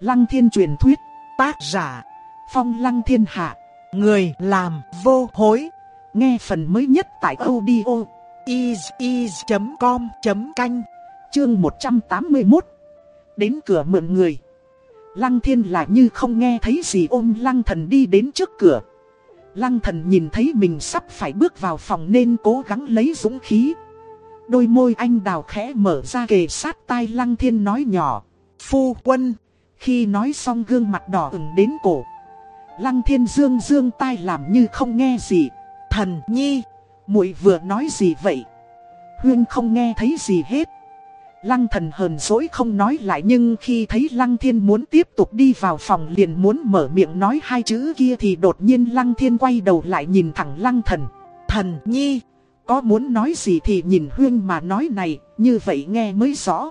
Lăng thiên truyền thuyết, tác giả, phong lăng thiên hạ, người làm vô hối. Nghe phần mới nhất tại audio is.com.canh, chương 181. Đến cửa mượn người. Lăng thiên lại như không nghe thấy gì ôm lăng thần đi đến trước cửa. Lăng thần nhìn thấy mình sắp phải bước vào phòng nên cố gắng lấy dũng khí. Đôi môi anh đào khẽ mở ra kề sát tai lăng thiên nói nhỏ. Phu quân. Khi nói xong gương mặt đỏ ửng đến cổ. Lăng thiên dương dương tai làm như không nghe gì. Thần nhi. muội vừa nói gì vậy? Huyên không nghe thấy gì hết. Lăng thần hờn dỗi không nói lại nhưng khi thấy Lăng Thiên muốn tiếp tục đi vào phòng liền muốn mở miệng nói hai chữ kia thì đột nhiên Lăng Thiên quay đầu lại nhìn thẳng Lăng thần. Thần nhi, có muốn nói gì thì nhìn Huyên mà nói này, như vậy nghe mới rõ.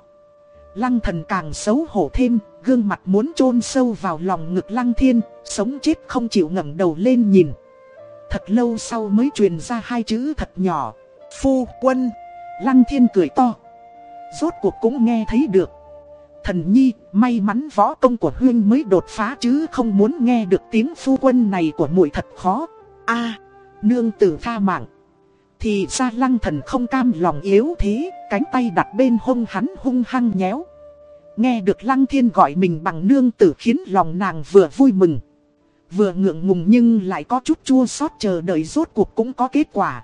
Lăng thần càng xấu hổ thêm, gương mặt muốn chôn sâu vào lòng ngực Lăng Thiên, sống chết không chịu ngẩng đầu lên nhìn. Thật lâu sau mới truyền ra hai chữ thật nhỏ, phu quân, Lăng Thiên cười to. Rốt cuộc cũng nghe thấy được. Thần nhi, may mắn võ công của Huyên mới đột phá chứ không muốn nghe được tiếng phu quân này của muội thật khó. A nương tử tha mạng. Thì ra lăng thần không cam lòng yếu thế, cánh tay đặt bên hông hắn hung hăng nhéo. Nghe được lăng thiên gọi mình bằng nương tử khiến lòng nàng vừa vui mừng Vừa ngượng ngùng nhưng lại có chút chua xót chờ đợi rốt cuộc cũng có kết quả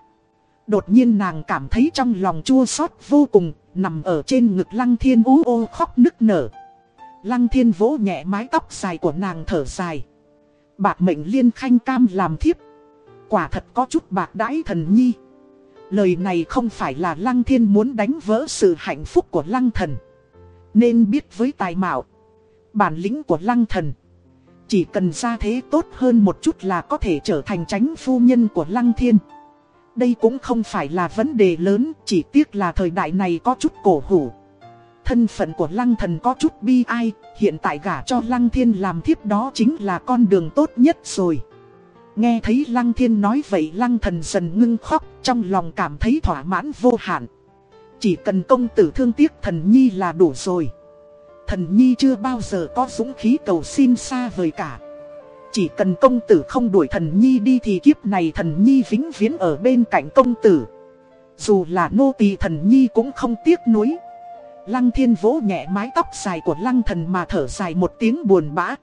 Đột nhiên nàng cảm thấy trong lòng chua xót vô cùng, nằm ở trên ngực lăng thiên ú ô khóc nức nở. Lăng thiên vỗ nhẹ mái tóc dài của nàng thở dài. Bạc mệnh liên khanh cam làm thiếp. Quả thật có chút bạc đãi thần nhi. Lời này không phải là lăng thiên muốn đánh vỡ sự hạnh phúc của lăng thần. Nên biết với tài mạo, bản lĩnh của lăng thần. Chỉ cần ra thế tốt hơn một chút là có thể trở thành tránh phu nhân của lăng thiên. Đây cũng không phải là vấn đề lớn, chỉ tiếc là thời đại này có chút cổ hủ. Thân phận của lăng thần có chút bi ai, hiện tại gả cho lăng thiên làm thiếp đó chính là con đường tốt nhất rồi. Nghe thấy lăng thiên nói vậy lăng thần dần ngưng khóc, trong lòng cảm thấy thỏa mãn vô hạn. Chỉ cần công tử thương tiếc thần nhi là đủ rồi. Thần nhi chưa bao giờ có dũng khí cầu xin xa vời cả. Chỉ cần công tử không đuổi thần nhi đi thì kiếp này thần nhi vĩnh viễn ở bên cạnh công tử. Dù là nô tỳ thần nhi cũng không tiếc nuối. Lăng thiên vỗ nhẹ mái tóc dài của lăng thần mà thở dài một tiếng buồn bã.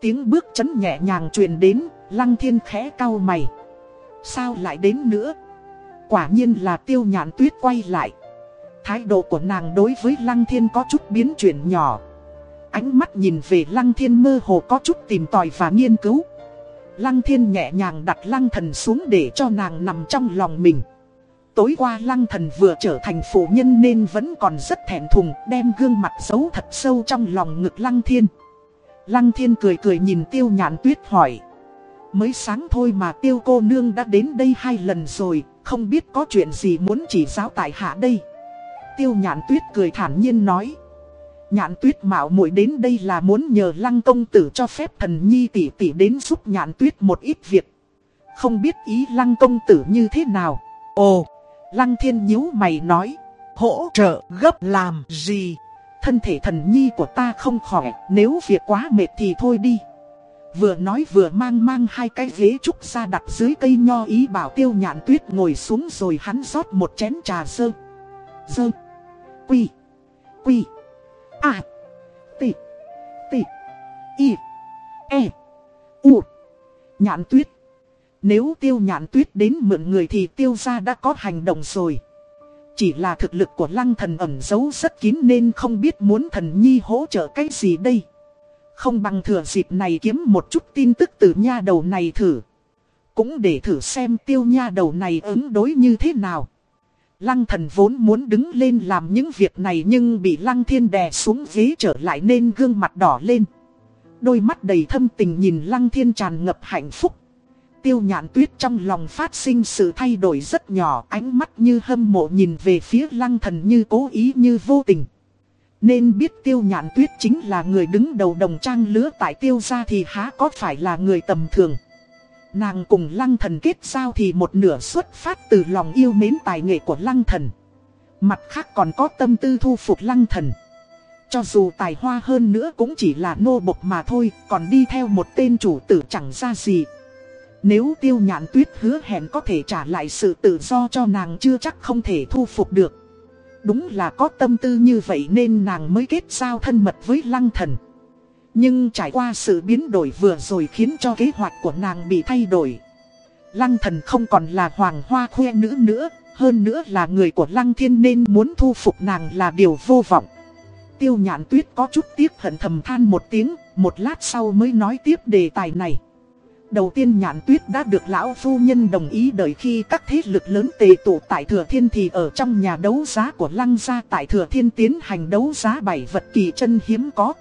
Tiếng bước chấn nhẹ nhàng truyền đến, lăng thiên khẽ cau mày. Sao lại đến nữa? Quả nhiên là tiêu nhạn tuyết quay lại. Thái độ của nàng đối với lăng thiên có chút biến chuyển nhỏ. Ánh mắt nhìn về lăng thiên mơ hồ có chút tìm tòi và nghiên cứu. Lăng thiên nhẹ nhàng đặt lăng thần xuống để cho nàng nằm trong lòng mình. Tối qua lăng thần vừa trở thành phụ nhân nên vẫn còn rất thẹn thùng, Đem gương mặt giấu thật sâu trong lòng ngực lăng thiên. Lăng thiên cười cười nhìn tiêu nhạn tuyết hỏi. Mới sáng thôi mà tiêu cô nương đã đến đây hai lần rồi, Không biết có chuyện gì muốn chỉ giáo tại hạ đây? Tiêu nhạn tuyết cười thản nhiên nói Nhạn tuyết mạo muội đến đây là muốn nhờ lăng công tử cho phép thần nhi tỷ tỷ đến giúp nhạn tuyết một ít việc. Không biết ý lăng công tử như thế nào. Ồ, lăng thiên nhíu mày nói. Hỗ trợ gấp làm gì? Thân thể thần nhi của ta không khỏe, nếu việc quá mệt thì thôi đi. Vừa nói vừa mang mang hai cái ghế trúc ra đặt dưới cây nho ý bảo tiêu nhạn tuyết ngồi xuống rồi hắn rót một chén trà sơ. Dơ. Quy. Quy. A. T. T. Y. E. U. Nhãn tuyết. Nếu tiêu nhãn tuyết đến mượn người thì tiêu gia đã có hành động rồi. Chỉ là thực lực của lăng thần ẩn giấu rất kín nên không biết muốn thần nhi hỗ trợ cái gì đây. Không bằng thừa dịp này kiếm một chút tin tức từ nha đầu này thử. Cũng để thử xem tiêu nha đầu này ứng đối như thế nào. Lăng thần vốn muốn đứng lên làm những việc này nhưng bị lăng thiên đè xuống ghế trở lại nên gương mặt đỏ lên. Đôi mắt đầy thâm tình nhìn lăng thiên tràn ngập hạnh phúc. Tiêu nhạn tuyết trong lòng phát sinh sự thay đổi rất nhỏ, ánh mắt như hâm mộ nhìn về phía lăng thần như cố ý như vô tình. Nên biết tiêu nhạn tuyết chính là người đứng đầu đồng trang lứa tại tiêu gia thì há có phải là người tầm thường. Nàng cùng lăng thần kết giao thì một nửa xuất phát từ lòng yêu mến tài nghệ của lăng thần. Mặt khác còn có tâm tư thu phục lăng thần. Cho dù tài hoa hơn nữa cũng chỉ là nô bộc mà thôi, còn đi theo một tên chủ tử chẳng ra gì. Nếu tiêu nhạn tuyết hứa hẹn có thể trả lại sự tự do cho nàng chưa chắc không thể thu phục được. Đúng là có tâm tư như vậy nên nàng mới kết giao thân mật với lăng thần. Nhưng trải qua sự biến đổi vừa rồi khiến cho kế hoạch của nàng bị thay đổi. Lăng thần không còn là hoàng hoa khoe nữ nữa, hơn nữa là người của lăng thiên nên muốn thu phục nàng là điều vô vọng. Tiêu nhạn tuyết có chút tiếc hận thầm than một tiếng, một lát sau mới nói tiếp đề tài này. Đầu tiên nhạn tuyết đã được lão phu nhân đồng ý đợi khi các thế lực lớn tề tụ tại Thừa Thiên thì ở trong nhà đấu giá của Lăng Gia tại Thừa Thiên tiến hành đấu giá bảy vật kỳ chân hiếm có.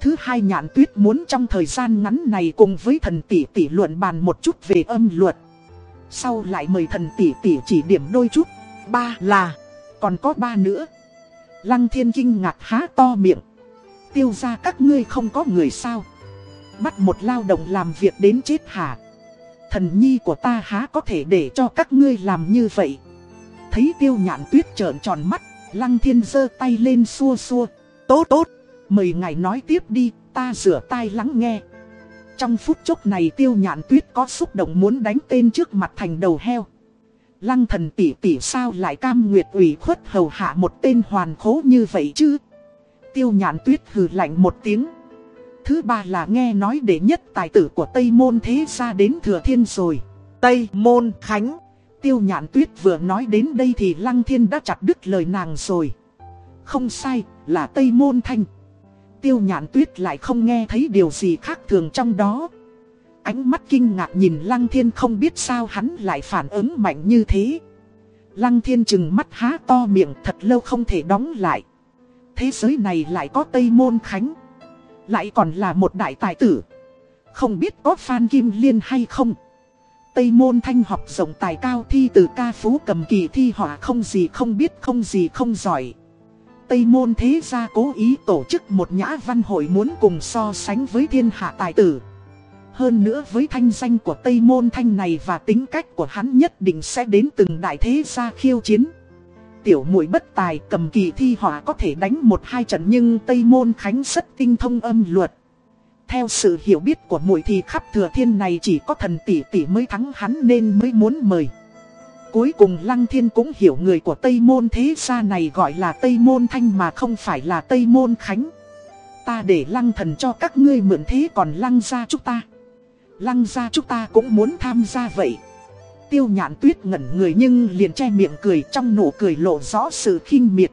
Thứ hai nhạn tuyết muốn trong thời gian ngắn này cùng với thần tỷ tỷ luận bàn một chút về âm luật. Sau lại mời thần tỷ tỷ chỉ điểm đôi chút. Ba là, còn có ba nữa. Lăng thiên kinh ngạc há to miệng. Tiêu ra các ngươi không có người sao. Bắt một lao động làm việc đến chết hả. Thần nhi của ta há có thể để cho các ngươi làm như vậy. Thấy tiêu nhạn tuyết trợn tròn mắt, lăng thiên giơ tay lên xua xua. Tốt tốt, mời ngài nói tiếp đi, ta rửa tai lắng nghe. Trong phút chốc này tiêu nhạn tuyết có xúc động muốn đánh tên trước mặt thành đầu heo. Lăng thần tỷ tỷ sao lại cam nguyệt ủy khuất hầu hạ một tên hoàn khố như vậy chứ? Tiêu nhạn tuyết hừ lạnh một tiếng. Thứ ba là nghe nói đệ nhất tài tử của Tây Môn Thế gia đến Thừa Thiên rồi. Tây Môn Khánh. Tiêu nhạn tuyết vừa nói đến đây thì Lăng Thiên đã chặt đứt lời nàng rồi. Không sai, là Tây Môn Thanh. Tiêu nhạn tuyết lại không nghe thấy điều gì khác thường trong đó. Ánh mắt kinh ngạc nhìn Lăng Thiên không biết sao hắn lại phản ứng mạnh như thế. Lăng Thiên chừng mắt há to miệng thật lâu không thể đóng lại. Thế giới này lại có Tây Môn Khánh. Lại còn là một đại tài tử. Không biết có Phan Kim Liên hay không. Tây Môn Thanh học rộng tài cao thi từ ca phú cầm kỳ thi họa không gì không biết không gì không giỏi. Tây Môn thế gia cố ý tổ chức một nhã văn hội muốn cùng so sánh với thiên hạ tài tử. Hơn nữa với thanh danh của Tây Môn Thanh này và tính cách của hắn nhất định sẽ đến từng đại thế gia khiêu chiến. Tiểu muội bất tài cầm kỳ thi họa có thể đánh một hai trận nhưng Tây Môn Khánh rất tinh thông âm luật. Theo sự hiểu biết của muội thì khắp thừa thiên này chỉ có thần tỷ tỷ mới thắng hắn nên mới muốn mời. Cuối cùng Lăng Thiên cũng hiểu người của Tây Môn thế gia này gọi là Tây Môn Thanh mà không phải là Tây Môn Khánh. Ta để Lăng thần cho các ngươi mượn thế còn Lăng gia chúng ta. Lăng gia chúng ta cũng muốn tham gia vậy. Tiêu nhạn tuyết ngẩn người nhưng liền che miệng cười trong nụ cười lộ rõ sự khinh miệt.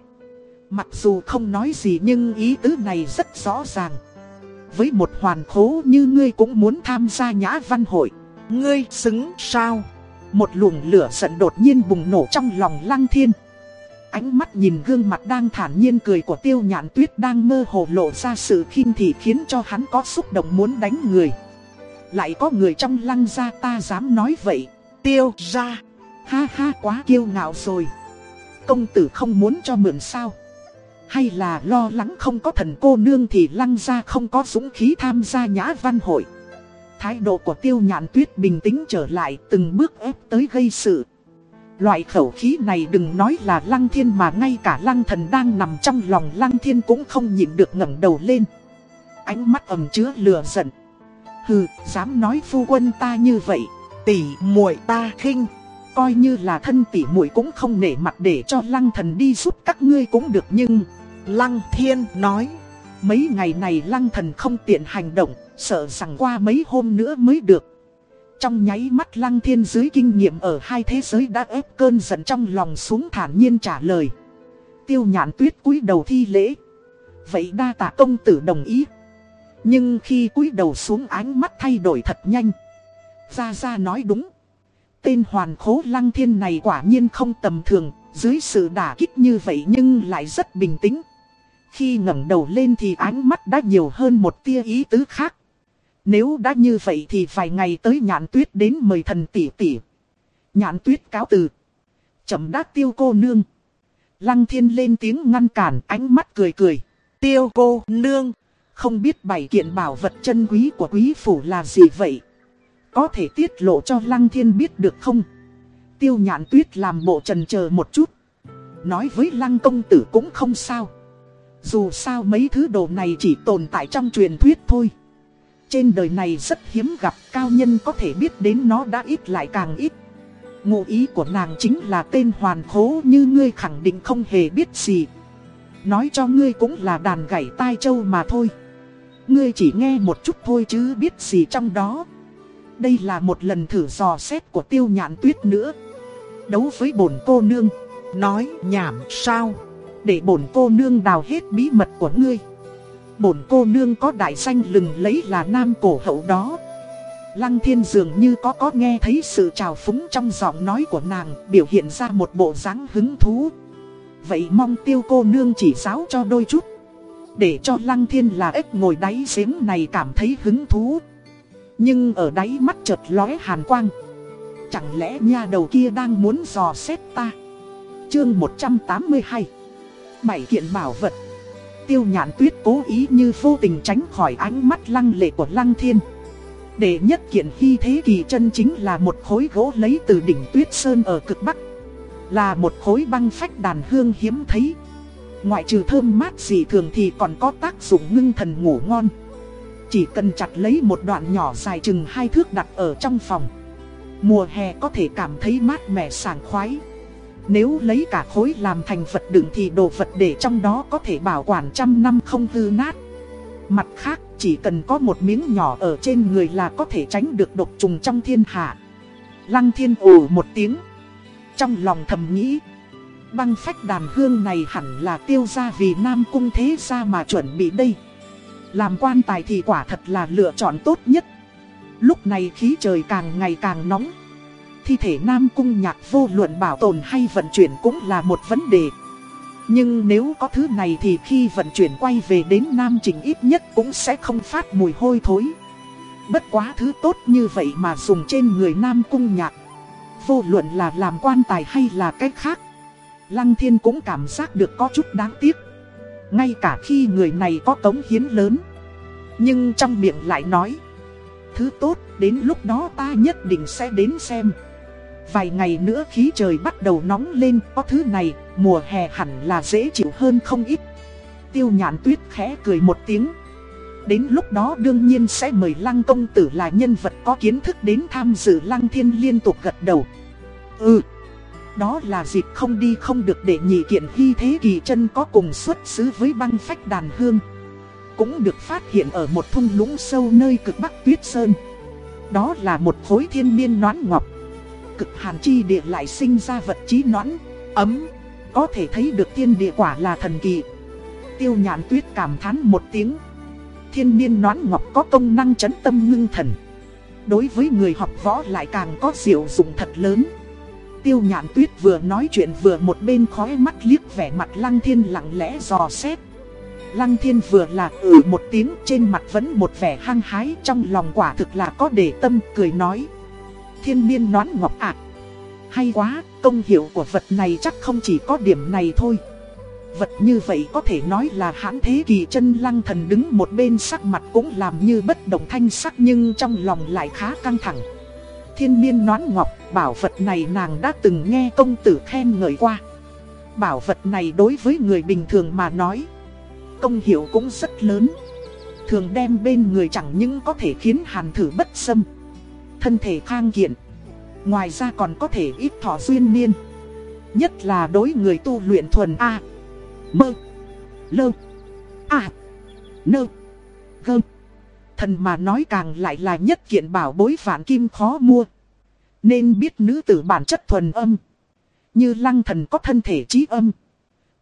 Mặc dù không nói gì nhưng ý tứ này rất rõ ràng. Với một hoàn khố như ngươi cũng muốn tham gia nhã văn hội. Ngươi xứng sao? Một luồng lửa giận đột nhiên bùng nổ trong lòng lăng thiên. Ánh mắt nhìn gương mặt đang thản nhiên cười của tiêu nhạn tuyết đang mơ hồ lộ ra sự khinh thị khiến cho hắn có xúc động muốn đánh người. Lại có người trong lăng gia ta dám nói vậy. Tiêu ra. Ha ha, quá kiêu ngạo rồi. Công tử không muốn cho mượn sao. Hay là lo lắng không có thần cô nương thì lăng gia không có dũng khí tham gia nhã văn hội. Thái độ của tiêu nhạn tuyết bình tĩnh trở lại từng bước ép tới gây sự. Loại khẩu khí này đừng nói là lăng thiên mà ngay cả lăng thần đang nằm trong lòng lăng thiên cũng không nhịn được ngẩng đầu lên. Ánh mắt ẩm chứa lửa giận. Hừ, dám nói phu quân ta như vậy, tỷ muội ta khinh. Coi như là thân tỷ muội cũng không nể mặt để cho lăng thần đi giúp các ngươi cũng được nhưng... Lăng thiên nói, mấy ngày này lăng thần không tiện hành động, sợ rằng qua mấy hôm nữa mới được. Trong nháy mắt lăng thiên dưới kinh nghiệm ở hai thế giới đã ép cơn giận trong lòng xuống thản nhiên trả lời. Tiêu nhãn tuyết cúi đầu thi lễ. Vậy đa tạ công tử đồng ý. Nhưng khi cúi đầu xuống ánh mắt thay đổi thật nhanh. Gia Gia nói đúng. Tên hoàn khố lăng thiên này quả nhiên không tầm thường, dưới sự đả kích như vậy nhưng lại rất bình tĩnh. Khi ngẩng đầu lên thì ánh mắt đã nhiều hơn một tia ý tứ khác. Nếu đã như vậy thì vài ngày tới nhạn tuyết đến mời thần tỷ tỷ. Nhạn tuyết cáo từ. Chậm đã tiêu cô nương. Lăng thiên lên tiếng ngăn cản, ánh mắt cười cười. Tiêu cô nương. Không biết bảy kiện bảo vật chân quý của quý phủ là gì vậy? Có thể tiết lộ cho Lăng Thiên biết được không? Tiêu nhạn tuyết làm bộ trần chờ một chút. Nói với Lăng công tử cũng không sao. Dù sao mấy thứ đồ này chỉ tồn tại trong truyền thuyết thôi. Trên đời này rất hiếm gặp, cao nhân có thể biết đến nó đã ít lại càng ít. Ngụ ý của nàng chính là tên hoàn khố như ngươi khẳng định không hề biết gì. Nói cho ngươi cũng là đàn gảy tai châu mà thôi. Ngươi chỉ nghe một chút thôi chứ biết gì trong đó. Đây là một lần thử dò xét của tiêu nhạn tuyết nữa. Đấu với bổn cô nương. Nói nhảm sao. Để bổn cô nương đào hết bí mật của ngươi. Bổn cô nương có đại danh lừng lấy là nam cổ hậu đó. Lăng thiên dường như có có nghe thấy sự trào phúng trong giọng nói của nàng, biểu hiện ra một bộ dáng hứng thú. Vậy mong tiêu cô nương chỉ giáo cho đôi chút. Để cho lăng thiên là ếch ngồi đáy giếng này cảm thấy hứng thú. Nhưng ở đáy mắt chợt lóe hàn quang. Chẳng lẽ nha đầu kia đang muốn dò xét ta? Chương 182 Bảy kiện bảo vật Tiêu nhạn tuyết cố ý như vô tình tránh khỏi ánh mắt lăng lệ của lăng thiên. Để nhất kiện hy thế kỳ chân chính là một khối gỗ lấy từ đỉnh tuyết sơn ở cực bắc. Là một khối băng phách đàn hương hiếm thấy. Ngoại trừ thơm mát gì thường thì còn có tác dụng ngưng thần ngủ ngon. Chỉ cần chặt lấy một đoạn nhỏ dài chừng hai thước đặt ở trong phòng. Mùa hè có thể cảm thấy mát mẻ sảng khoái. Nếu lấy cả khối làm thành vật đựng thì đồ vật để trong đó có thể bảo quản trăm năm không hư nát. Mặt khác, chỉ cần có một miếng nhỏ ở trên người là có thể tránh được độc trùng trong thiên hạ. Lăng thiên ồ một tiếng. Trong lòng thầm nghĩ, Băng phách đàn hương này hẳn là tiêu ra vì Nam Cung thế ra mà chuẩn bị đây. Làm quan tài thì quả thật là lựa chọn tốt nhất. Lúc này khí trời càng ngày càng nóng Thi thể Nam Cung nhạc vô luận bảo tồn hay vận chuyển cũng là một vấn đề. Nhưng nếu có thứ này thì khi vận chuyển quay về đến Nam Trình ít nhất cũng sẽ không phát mùi hôi thối. Bất quá thứ tốt như vậy mà dùng trên người Nam Cung nhạc Vô luận là làm quan tài hay là cách khác Lăng thiên cũng cảm giác được có chút đáng tiếc. Ngay cả khi người này có cống hiến lớn Nhưng trong miệng lại nói Thứ tốt, đến lúc đó ta nhất định sẽ đến xem. Vài ngày nữa khí trời bắt đầu nóng lên Có thứ này, mùa hè hẳn là dễ chịu hơn không ít Tiêu nhạn tuyết khẽ cười một tiếng Đến lúc đó đương nhiên sẽ mời lăng công tử là nhân vật có kiến thức đến tham dự lăng thiên liên tục gật đầu Ừ đó là dịp không đi không được để nhị kiện hy thế kỳ chân có cùng xuất xứ với băng phách đàn hương. Cũng được phát hiện ở một thung lũng sâu nơi cực bắc tuyết sơn. Đó là một khối thiên biên noãn ngọc. Cực hàn chi địa lại sinh ra vật trí noãn, ấm. Có thể thấy được thiên địa quả là thần kỳ. Tiêu nhãn tuyết cảm thán một tiếng. Thiên niên noãn ngọc có công năng chấn tâm ngưng thần. Đối với người học võ lại càng có diệu dụng thật lớn. Tiêu nhàn tuyết vừa nói chuyện vừa một bên khói mắt liếc vẻ mặt lăng thiên lặng lẽ dò xét. Lăng thiên vừa là ừ một tiếng trên mặt vẫn một vẻ hăng hái trong lòng quả thực là có để tâm cười nói. Thiên miên nón ngọc ạ. Hay quá, công hiệu của vật này chắc không chỉ có điểm này thôi. Vật như vậy có thể nói là hãn thế kỳ chân lăng thần đứng một bên sắc mặt cũng làm như bất động thanh sắc nhưng trong lòng lại khá căng thẳng thiên miên nón ngọc, bảo vật này nàng đã từng nghe công tử khen ngợi qua. Bảo vật này đối với người bình thường mà nói, công hiệu cũng rất lớn. Thường đem bên người chẳng những có thể khiến hàn thử bất xâm, thân thể khang kiện. Ngoài ra còn có thể ít thọ duyên niên. Nhất là đối người tu luyện thuần A, Mơ, Lơ, A, Nơ, Gơ. Thần mà nói càng lại là nhất kiện bảo bối vạn kim khó mua. Nên biết nữ tử bản chất thuần âm. Như lăng thần có thân thể trí âm.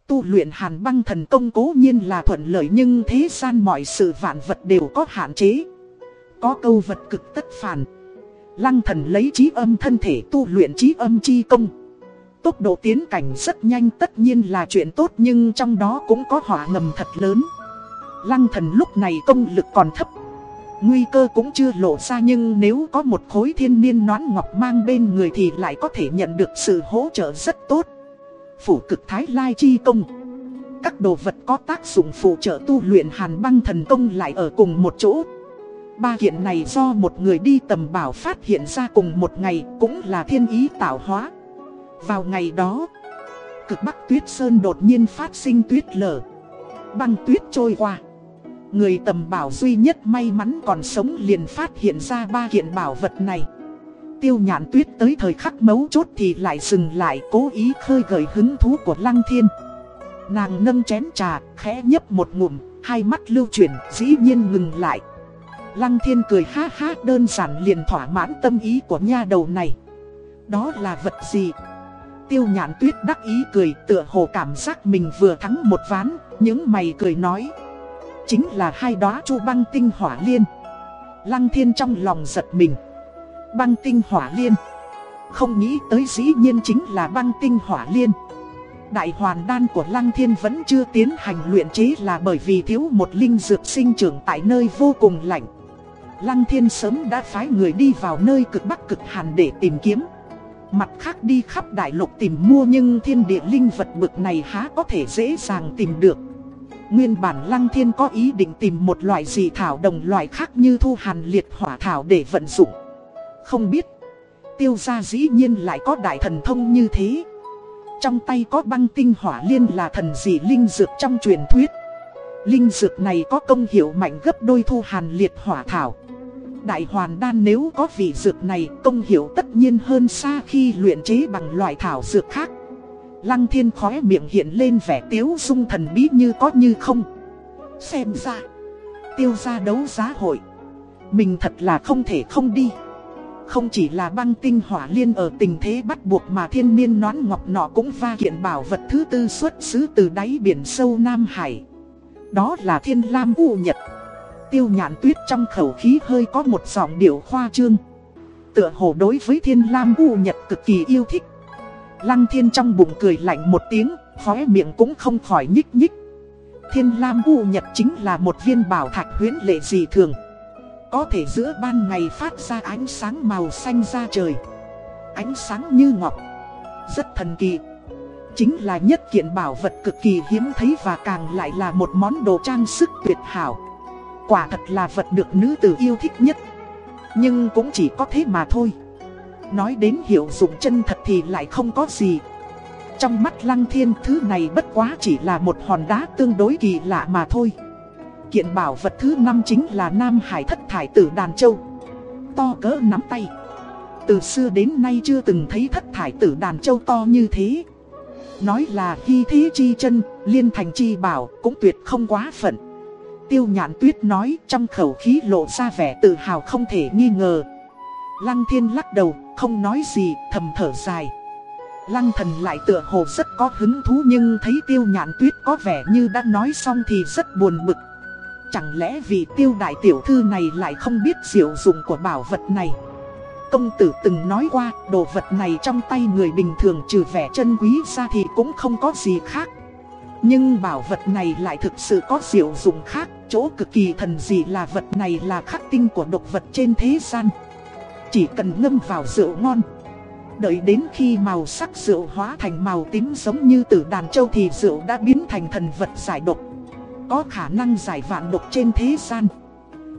Tu luyện hàn băng thần công cố nhiên là thuận lợi nhưng thế gian mọi sự vạn vật đều có hạn chế. Có câu vật cực tất phản. Lăng thần lấy trí âm thân thể tu luyện trí âm chi công. Tốc độ tiến cảnh rất nhanh, tất nhiên là chuyện tốt nhưng trong đó cũng có họa ngầm thật lớn. Lăng thần lúc này công lực còn thấp Nguy cơ cũng chưa lộ ra nhưng nếu có một khối thiên niên noãn ngọc mang bên người thì lại có thể nhận được sự hỗ trợ rất tốt. Phủ cực thái lai chi công. Các đồ vật có tác dụng phụ trợ tu luyện hàn băng thần công lại ở cùng một chỗ. Ba kiện này do một người đi tầm bảo phát hiện ra cùng một ngày cũng là thiên ý tạo hóa. Vào ngày đó, cực bắc tuyết sơn đột nhiên phát sinh tuyết lở. băng tuyết trôi qua Người tầm bảo duy nhất may mắn còn sống liền phát hiện ra ba kiện bảo vật này Tiêu nhạn tuyết tới thời khắc mấu chốt thì lại dừng lại cố ý khơi gợi hứng thú của lăng thiên Nàng nâng chén trà, khẽ nhấp một ngụm, hai mắt lưu chuyển, dĩ nhiên ngừng lại Lăng thiên cười ha ha, đơn giản liền thỏa mãn tâm ý của nha đầu này. Đó là vật gì? Tiêu nhạn tuyết đắc ý cười, tựa hồ cảm giác mình vừa thắng một ván, Những mày cười nói. Chính là hai đóa chu băng tinh hỏa liên. Lăng thiên trong lòng giật mình. Băng tinh hỏa liên. Không nghĩ tới dĩ nhiên chính là băng tinh hỏa liên. Đại hoàn đan của Lăng Thiên vẫn chưa tiến hành luyện chế là bởi vì thiếu một linh dược sinh trưởng tại nơi vô cùng lạnh. Lăng Thiên sớm đã phái người đi vào nơi cực bắc cực hàn để tìm kiếm. Mặt khác đi khắp đại lục tìm mua nhưng thiên địa linh vật bực này há có thể dễ dàng tìm được. Nguyên bản Lăng Thiên có ý định tìm một loại gì thảo đồng loại khác như thu hàn liệt hỏa thảo để vận dụng. Không biết, tiêu gia dĩ nhiên lại có đại thần thông như thế. Trong tay có băng tinh hỏa liên là thần dị linh dược trong truyền thuyết. Linh dược này có công hiệu mạnh gấp đôi thu hàn liệt hỏa thảo. Đại hoàn đan nếu có vị dược này công hiệu tất nhiên hơn xa khi luyện chế bằng loại thảo dược khác. Lăng thiên khóe miệng hiện lên vẻ tiếu dung thần bí như có như không. Xem ra, tiêu ra đấu giá hội. Mình thật là không thể không đi. Không chỉ là băng tinh hỏa liên ở tình thế bắt buộc mà thiên niên nón ngọc nọ cũng va kiện bảo vật thứ tư xuất xứ từ đáy biển sâu Nam Hải. Đó là thiên lam u nhật. Tiêu nhạn tuyết trong khẩu khí hơi có một giọng điệu khoa trương. Tựa hồ đối với thiên lam u nhật cực kỳ yêu thích. Lăng thiên trong bụng cười lạnh một tiếng, khóe miệng cũng không khỏi nhích nhích. Thiên lam u nhật chính là một viên bảo thạch huyến lệ dị thường. Có thể giữa ban ngày phát ra ánh sáng màu xanh ra trời Ánh sáng như ngọc Rất thần kỳ Chính là nhất kiện bảo vật cực kỳ hiếm thấy và càng lại là một món đồ trang sức tuyệt hảo Quả thật là vật được nữ tử yêu thích nhất. Nhưng cũng chỉ có thế mà thôi. Nói đến hiệu dụng chân thật thì lại không có gì. Trong mắt lăng thiên thứ này bất quá chỉ là một hòn đá tương đối kỳ lạ mà thôi. Kiện bảo vật thứ năm chính là Nam Hải thất thải tử đàn châu. To cỡ nắm tay. Từ xưa đến nay chưa từng thấy thất thải tử đàn châu to như thế. Nói là hy thế chi chân, liên thành chi bảo cũng tuyệt không quá phận. Tiêu nhạn tuyết nói trong khẩu khí lộ ra vẻ tự hào không thể nghi ngờ. Lăng thiên lắc đầu, không nói gì, thầm thở dài. Lăng thần lại tựa hồ rất có hứng thú nhưng thấy tiêu nhạn tuyết có vẻ như đã nói xong thì rất buồn bực. Chẳng lẽ vì tiêu đại tiểu thư này lại không biết diệu dụng của bảo vật này? Công tử từng nói qua đồ vật này trong tay người bình thường trừ vẻ chân quý ra thì cũng không có gì khác. Nhưng bảo vật này lại thực sự có diệu dụng khác Chỗ cực kỳ thần dị là vật này là khắc tinh của độc vật trên thế gian Chỉ cần ngâm vào rượu ngon Đợi đến khi màu sắc rượu hóa thành màu tím giống như tử đàn châu thì rượu đã biến thành thần vật giải độc có khả năng giải vạn độc trên thế gian.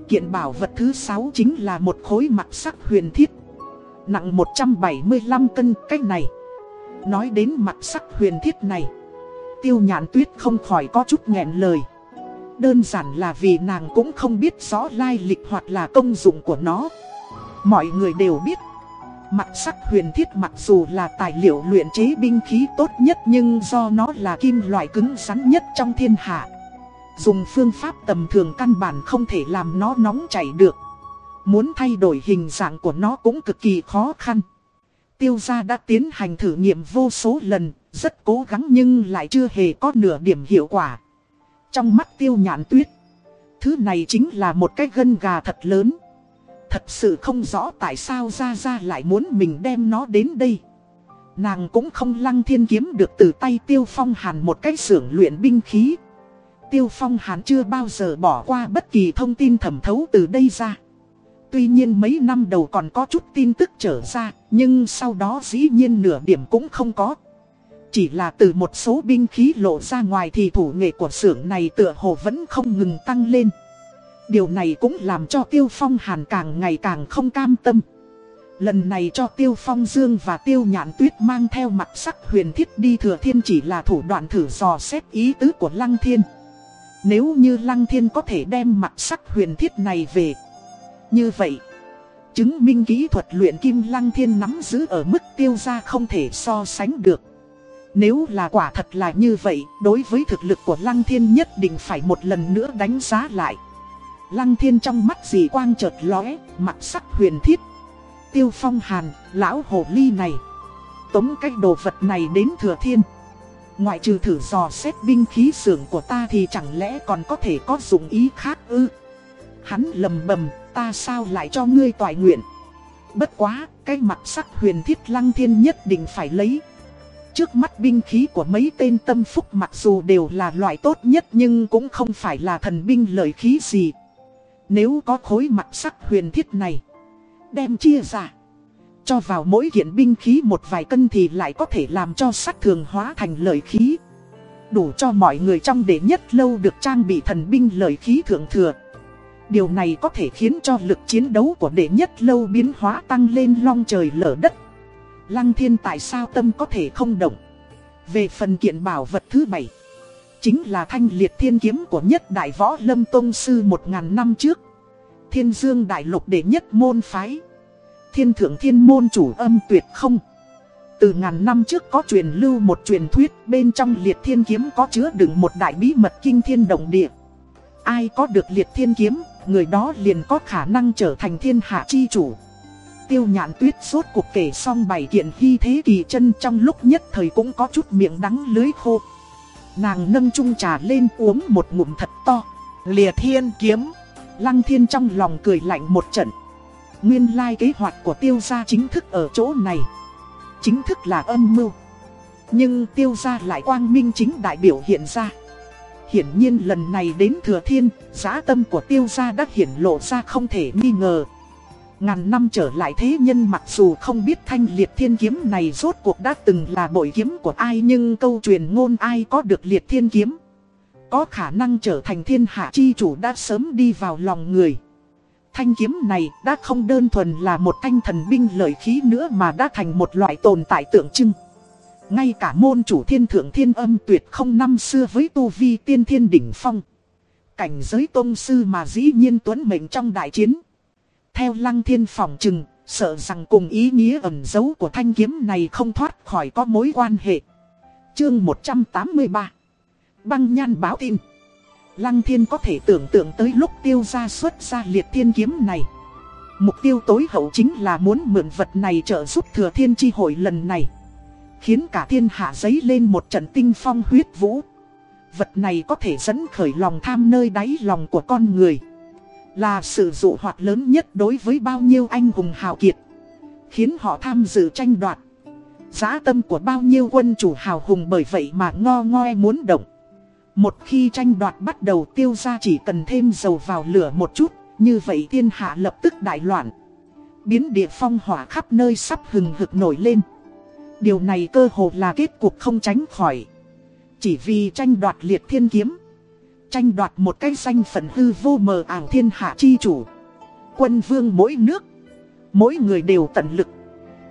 Kiện bảo vật thứ 6 chính là một khối mặt sắc huyền thiết. Nặng 175 cân cách này. Nói đến mặt sắc huyền thiết này. Tiêu nhạn tuyết không khỏi có chút nghẹn lời. Đơn giản là vì nàng cũng không biết rõ lai lịch hoặc là công dụng của nó. Mọi người đều biết. Mặt sắc huyền thiết mặc dù là tài liệu luyện chế binh khí tốt nhất nhưng do nó là kim loại cứng rắn nhất trong thiên hạ. Dùng phương pháp tầm thường căn bản không thể làm nó nóng chảy được. Muốn thay đổi hình dạng của nó cũng cực kỳ khó khăn. Tiêu gia đã tiến hành thử nghiệm vô số lần, rất cố gắng nhưng lại chưa hề có nửa điểm hiệu quả. Trong mắt tiêu nhạn tuyết, thứ này chính là một cái gân gà thật lớn. Thật sự không rõ tại sao Gia Gia lại muốn mình đem nó đến đây. Nàng cũng không lăng thiên kiếm được từ tay tiêu phong hàn một cái xưởng luyện binh khí. Tiêu Phong Hàn chưa bao giờ bỏ qua bất kỳ thông tin thẩm thấu từ đây ra. Tuy nhiên mấy năm đầu còn có chút tin tức trở ra, nhưng sau đó dĩ nhiên nửa điểm cũng không có. Chỉ là từ một số binh khí lộ ra ngoài thì thủ nghệ của xưởng này tựa hồ vẫn không ngừng tăng lên. Điều này cũng làm cho Tiêu Phong Hàn càng ngày càng không cam tâm. Lần này cho Tiêu Phong Dương và Tiêu Nhạn Tuyết mang theo mặt sắc huyền thiết đi thừa thiên chỉ là thủ đoạn thử dò xét ý tứ của Lăng Thiên. Nếu như Lăng Thiên có thể đem mặt sắc huyền thiết này về, Như vậy, Chứng minh kỹ thuật luyện kim Lăng Thiên nắm giữ ở mức tiêu ra không thể so sánh được nếu là quả thật là như vậy Đối với thực lực của Lăng Thiên nhất định phải một lần nữa đánh giá lại. Lăng Thiên trong mắt dì quang chợt lóe Mặt sắc huyền thiết. Tiêu phong hàn, lão hồ ly này. Tống cái đồ vật này đến thừa thiên. Ngoại trừ thử dò xét binh khí xưởng của ta thì chẳng lẽ còn có thể có dụng ý khác ư? Hắn lầm bầm ta sao lại cho ngươi toại nguyện? Bất quá cái mặt sắc huyền thiết lăng thiên nhất định phải lấy. Trước mắt binh khí của mấy tên tâm phúc mặc dù đều là loại tốt nhất nhưng cũng không phải là thần binh lợi khí gì. Nếu có khối mặt sắc huyền thiết này, Đem chia ra, cho vào mỗi kiện binh khí một vài cân thì lại có thể làm cho sắt thường hóa thành lợi khí. Đủ cho mọi người trong đệ nhất lâu được trang bị thần binh lợi khí thượng thừa. Điều này có thể khiến cho lực chiến đấu của đệ nhất lâu biến hóa tăng lên long trời lở đất. Lăng thiên tại sao tâm có thể không động Về phần kiện bảo vật thứ bảy Chính là thanh liệt thiên kiếm của nhất đại võ lâm tôn sư một ngàn năm trước Thiên dương đại lục đệ nhất môn phái thiên thượng thiên môn chủ âm tuyệt không. Từ ngàn năm trước có truyền lưu một truyền thuyết bên trong liệt thiên kiếm có chứa đựng một đại bí mật kinh thiên động địa. Ai có được liệt thiên kiếm, người đó liền có khả năng trở thành thiên hạ chi chủ. Tiêu nhạn tuyết suốt cuộc kể xong bảy kiện hy thế kỳ chân trong lúc nhất thời cũng có chút miệng đắng lưới khô. Nàng nâng chung trà lên uống một ngụm thật to. Liệt thiên kiếm. Lăng thiên trong lòng cười lạnh một trận. Nguyên lai kế hoạch của tiêu gia chính thức ở chỗ này Chính thức là âm mưu Nhưng tiêu gia lại quang minh chính đại biểu hiện ra Hiển nhiên lần này đến thừa thiên, Giá tâm của tiêu gia đã hiển lộ ra không thể nghi ngờ Ngàn năm trở lại thế nhân mặc dù không biết thanh liệt thiên kiếm này rốt cuộc đã từng là bội kiếm của ai Nhưng câu truyền ngôn ai có được liệt thiên kiếm Có khả năng trở thành thiên hạ chi chủ đã sớm đi vào lòng người Thanh kiếm này đã không đơn thuần là một thanh thần binh lợi khí nữa mà đã thành một loại tồn tại tượng trưng. Ngay cả môn chủ thiên thượng thiên âm tuyệt không năm xưa với tu vi tiên thiên đỉnh phong. Cảnh giới tôn sư mà dĩ nhiên tuấn mệnh trong đại chiến. Theo lăng thiên phòng chừng, sợ rằng cùng ý nghĩa ẩn dấu của thanh kiếm này không thoát khỏi có mối quan hệ. Chương 183 Băng nhan báo tin Lăng thiên có thể tưởng tượng tới lúc tiêu gia xuất ra liệt thiên kiếm này. Mục tiêu tối hậu chính là muốn mượn vật này trợ giúp thừa thiên chi hội lần này. Khiến cả thiên hạ giấy lên một trận tinh phong huyết vũ. Vật này có thể dẫn khởi lòng tham nơi đáy lòng của con người. Là sự dụ hoạt lớn nhất đối với bao nhiêu anh hùng hào kiệt. Khiến họ tham dự tranh đoạt. Giá tâm của bao nhiêu quân chủ hào hùng bởi vậy mà ngo ngoe muốn động. Một khi tranh đoạt bắt đầu tiêu ra chỉ cần thêm dầu vào lửa một chút, như vậy thiên hạ lập tức đại loạn. Biến địa phong hỏa khắp nơi sắp hừng hực nổi lên. Điều này cơ hồ là kết cục không tránh khỏi. Chỉ vì tranh đoạt liệt thiên kiếm. Tranh đoạt một cái danh phận hư vô mờ ảo thiên hạ chi chủ. Quân vương mỗi nước. Mỗi người đều tận lực.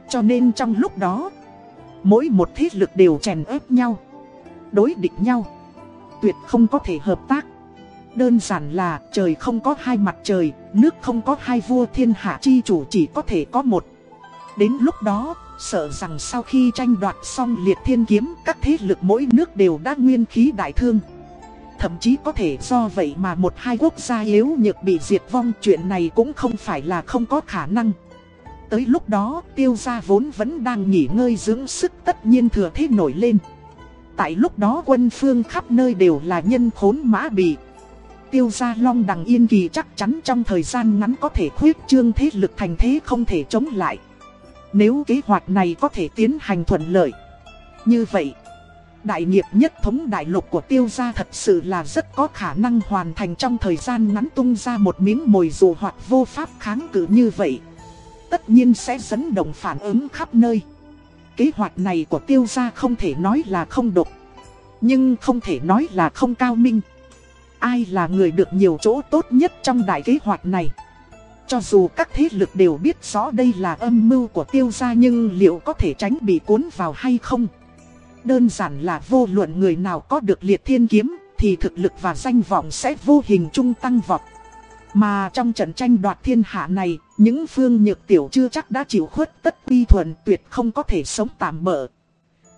Cho nên trong lúc đó, mỗi một thế lực đều chèn ép nhau. Đối địch nhau tuyệt không có thể hợp tác. Đơn giản là trời không có hai mặt trời, nước không có hai vua thiên hạ chi chủ chỉ có thể có một. Đến lúc đó, sợ rằng sau khi tranh đoạt xong liệt thiên kiếm, các thế lực mỗi nước đều đã nguyên khí đại thương. Thậm chí có thể do vậy mà một hai quốc gia yếu nhược bị diệt vong chuyện này cũng không phải là không có khả năng. Tới lúc đó tiêu gia vốn vẫn đang nghỉ ngơi dưỡng sức tất nhiên thừa thế nổi lên. Tại lúc đó quân phương khắp nơi đều là nhân khốn mã bị. Tiêu gia long đằng yên kỳ chắc chắn trong thời gian ngắn có thể khuyết trương thế lực thành thế không thể chống lại. Nếu kế hoạch này có thể tiến hành thuận lợi. Như vậy, đại nghiệp nhất thống đại lục của tiêu gia thật sự là rất có khả năng hoàn thành trong thời gian ngắn tung ra một miếng mồi dù hoặc vô pháp kháng cự như vậy. Tất nhiên sẽ dẫn động phản ứng khắp nơi. Kế hoạch này của tiêu gia không thể nói là không độc, Nhưng không thể nói là không cao minh Ai là người được nhiều chỗ tốt nhất trong đại kế hoạch này Cho dù các thế lực đều biết rõ đây là âm mưu của tiêu gia Nhưng liệu có thể tránh bị cuốn vào hay không Đơn giản là vô luận người nào có được liệt thiên kiếm thì thực lực và danh vọng sẽ vô hình trung tăng vọt. Mà trong trận tranh đoạt thiên hạ này, những phương nhược tiểu chưa chắc đã chịu khuất tất quy thuận tuyệt không có thể sống tạm bỡ.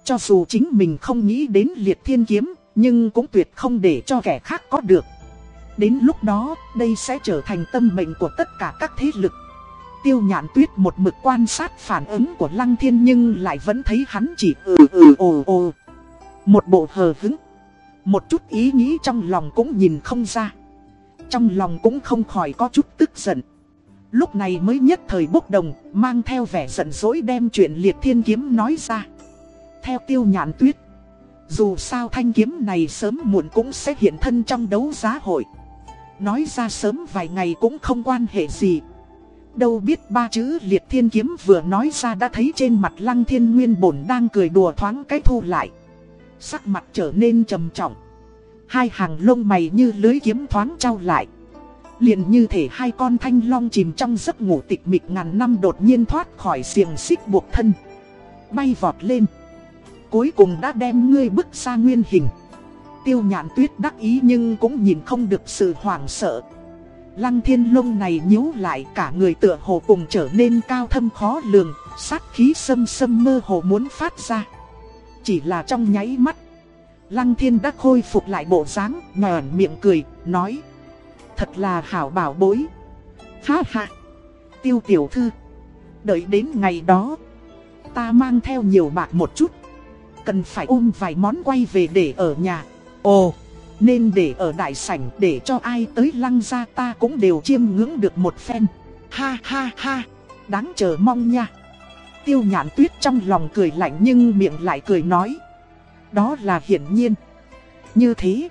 Cho dù chính mình không nghĩ đến liệt thiên kiếm, nhưng cũng tuyệt không để cho kẻ khác có được. Đến lúc đó, đây sẽ trở thành tâm mệnh của tất cả các thế lực. Tiêu nhạn tuyết một mực quan sát phản ứng của lăng thiên nhưng lại vẫn thấy hắn chỉ ừ ừ ồ ồ. Một bộ hờ hứng. Một chút ý nghĩ trong lòng cũng nhìn không ra. Trong lòng cũng không khỏi có chút tức giận. Lúc này mới nhất thời bốc đồng, mang theo vẻ giận dỗi đem chuyện liệt thiên kiếm nói ra. Theo tiêu nhạn tuyết, dù sao thanh kiếm này sớm muộn cũng sẽ hiện thân trong đấu giá hội. Nói ra sớm vài ngày cũng không quan hệ gì. Đâu biết ba chữ liệt thiên kiếm vừa nói ra đã thấy trên mặt lăng thiên nguyên bổn đang cười đùa thoáng cái thu lại. Sắc mặt trở nên trầm trọng. Hai hàng lông mày như lưới kiếm thoáng trao lại. liền như thể hai con thanh long chìm trong giấc ngủ tịch mịch ngàn năm đột nhiên thoát khỏi xiềng xích buộc thân. Bay vọt lên. Cuối cùng đã đem ngươi bức xa nguyên hình. Tiêu nhạn tuyết đắc ý nhưng cũng nhìn không được sự hoảng sợ. Lăng thiên lông này nhíu lại cả người tựa hồ cùng trở nên cao thâm khó lường, sát khí sâm sâm mơ hồ muốn phát ra. Chỉ là trong nháy mắt, Lăng thiên đã khôi phục lại bộ dáng, nhòn miệng cười, nói. Thật là hảo bảo bối. Ha ha, tiêu tiểu thư. Đợi đến ngày đó, ta mang theo nhiều bạc một chút. Cần phải ôm vài món quay về để ở nhà. Ồ, nên để ở đại sảnh để cho ai tới lăng ra ta cũng đều chiêm ngưỡng được một phen. Ha ha ha, đáng chờ mong nha. Tiêu nhạn tuyết trong lòng cười lạnh nhưng miệng lại cười nói. Đó là hiển nhiên. Như thế,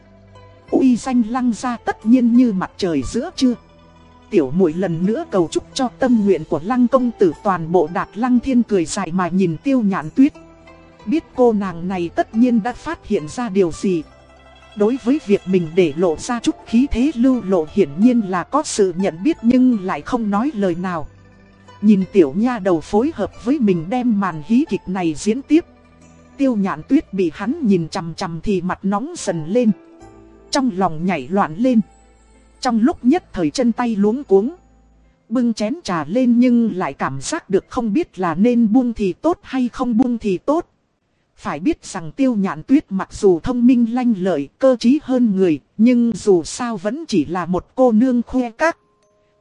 uy danh lăng ra tất nhiên như mặt trời giữa trưa. Tiểu muội lần nữa cầu chúc cho tâm nguyện của lăng công tử toàn bộ đạt lăng thiên cười dài mà nhìn tiêu nhạn tuyết. Biết cô nàng này tất nhiên đã phát hiện ra điều gì. Đối với việc mình để lộ ra chút khí thế lưu lộ hiển nhiên là có sự nhận biết nhưng lại không nói lời nào. Nhìn tiểu nha đầu phối hợp với mình đem màn hí kịch này diễn tiếp. Tiêu nhạn tuyết bị hắn nhìn chằm chằm thì mặt nóng dần lên. Trong lòng nhảy loạn lên. Trong lúc nhất thời chân tay luống cuống. Bưng chén trà lên nhưng lại cảm giác được không biết là nên buông thì tốt hay không buông thì tốt. Phải biết rằng tiêu nhạn tuyết mặc dù thông minh lanh lợi, cơ trí hơn người, nhưng dù sao vẫn chỉ là một cô nương khoe các.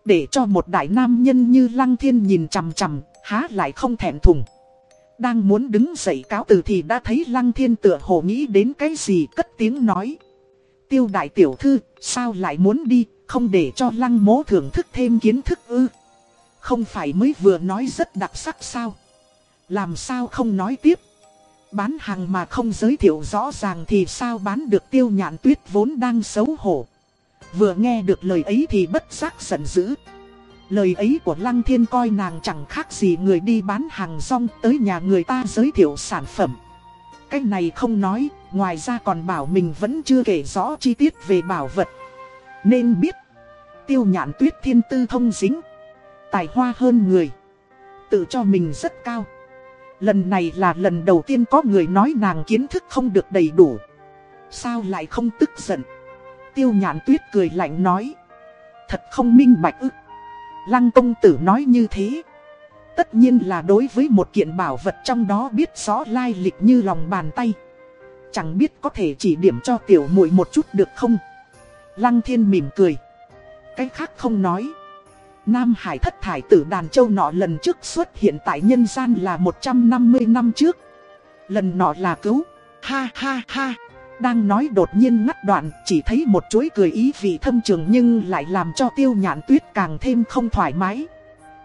Để cho một đại nam nhân như lăng thiên nhìn chằm chằm, há lại không thèm thùng. Đang muốn đứng dậy cáo từ thì đã thấy lăng thiên tựa hồ nghĩ đến cái gì cất tiếng nói. Tiêu đại tiểu thư, sao lại muốn đi, không để cho lăng mố thưởng thức thêm kiến thức ư. Không phải mới vừa nói rất đặc sắc sao. Làm sao không nói tiếp. Bán hàng mà không giới thiệu rõ ràng thì sao bán được tiêu nhạn tuyết vốn đang xấu hổ. Vừa nghe được lời ấy thì bất giác giận dữ. Lời ấy của Lăng Thiên coi nàng chẳng khác gì người đi bán hàng rong tới nhà người ta giới thiệu sản phẩm. Cái này không nói, ngoài ra còn bảo mình vẫn chưa kể rõ chi tiết về bảo vật. Nên biết, tiêu nhạn tuyết thiên tư thông dính, tài hoa hơn người, tự cho mình rất cao. Lần này là lần đầu tiên có người nói nàng kiến thức không được đầy đủ. Sao lại không tức giận? Tiêu Nhàn tuyết cười lạnh nói. Thật không minh bạch ức. Lăng công tử nói như thế. Tất nhiên là đối với một kiện bảo vật trong đó biết rõ lai lịch như lòng bàn tay. Chẳng biết có thể chỉ điểm cho tiểu muội một chút được không? Lăng thiên mỉm cười. Cái khác không nói. Nam Hải thất thải tử đàn châu nọ lần trước xuất hiện tại nhân gian là 150 năm trước. Lần nọ là cứu. Ha ha ha. Đang nói đột nhiên ngắt đoạn, chỉ thấy một chuỗi cười ý vị thâm trường nhưng lại làm cho tiêu nhạn tuyết càng thêm không thoải mái.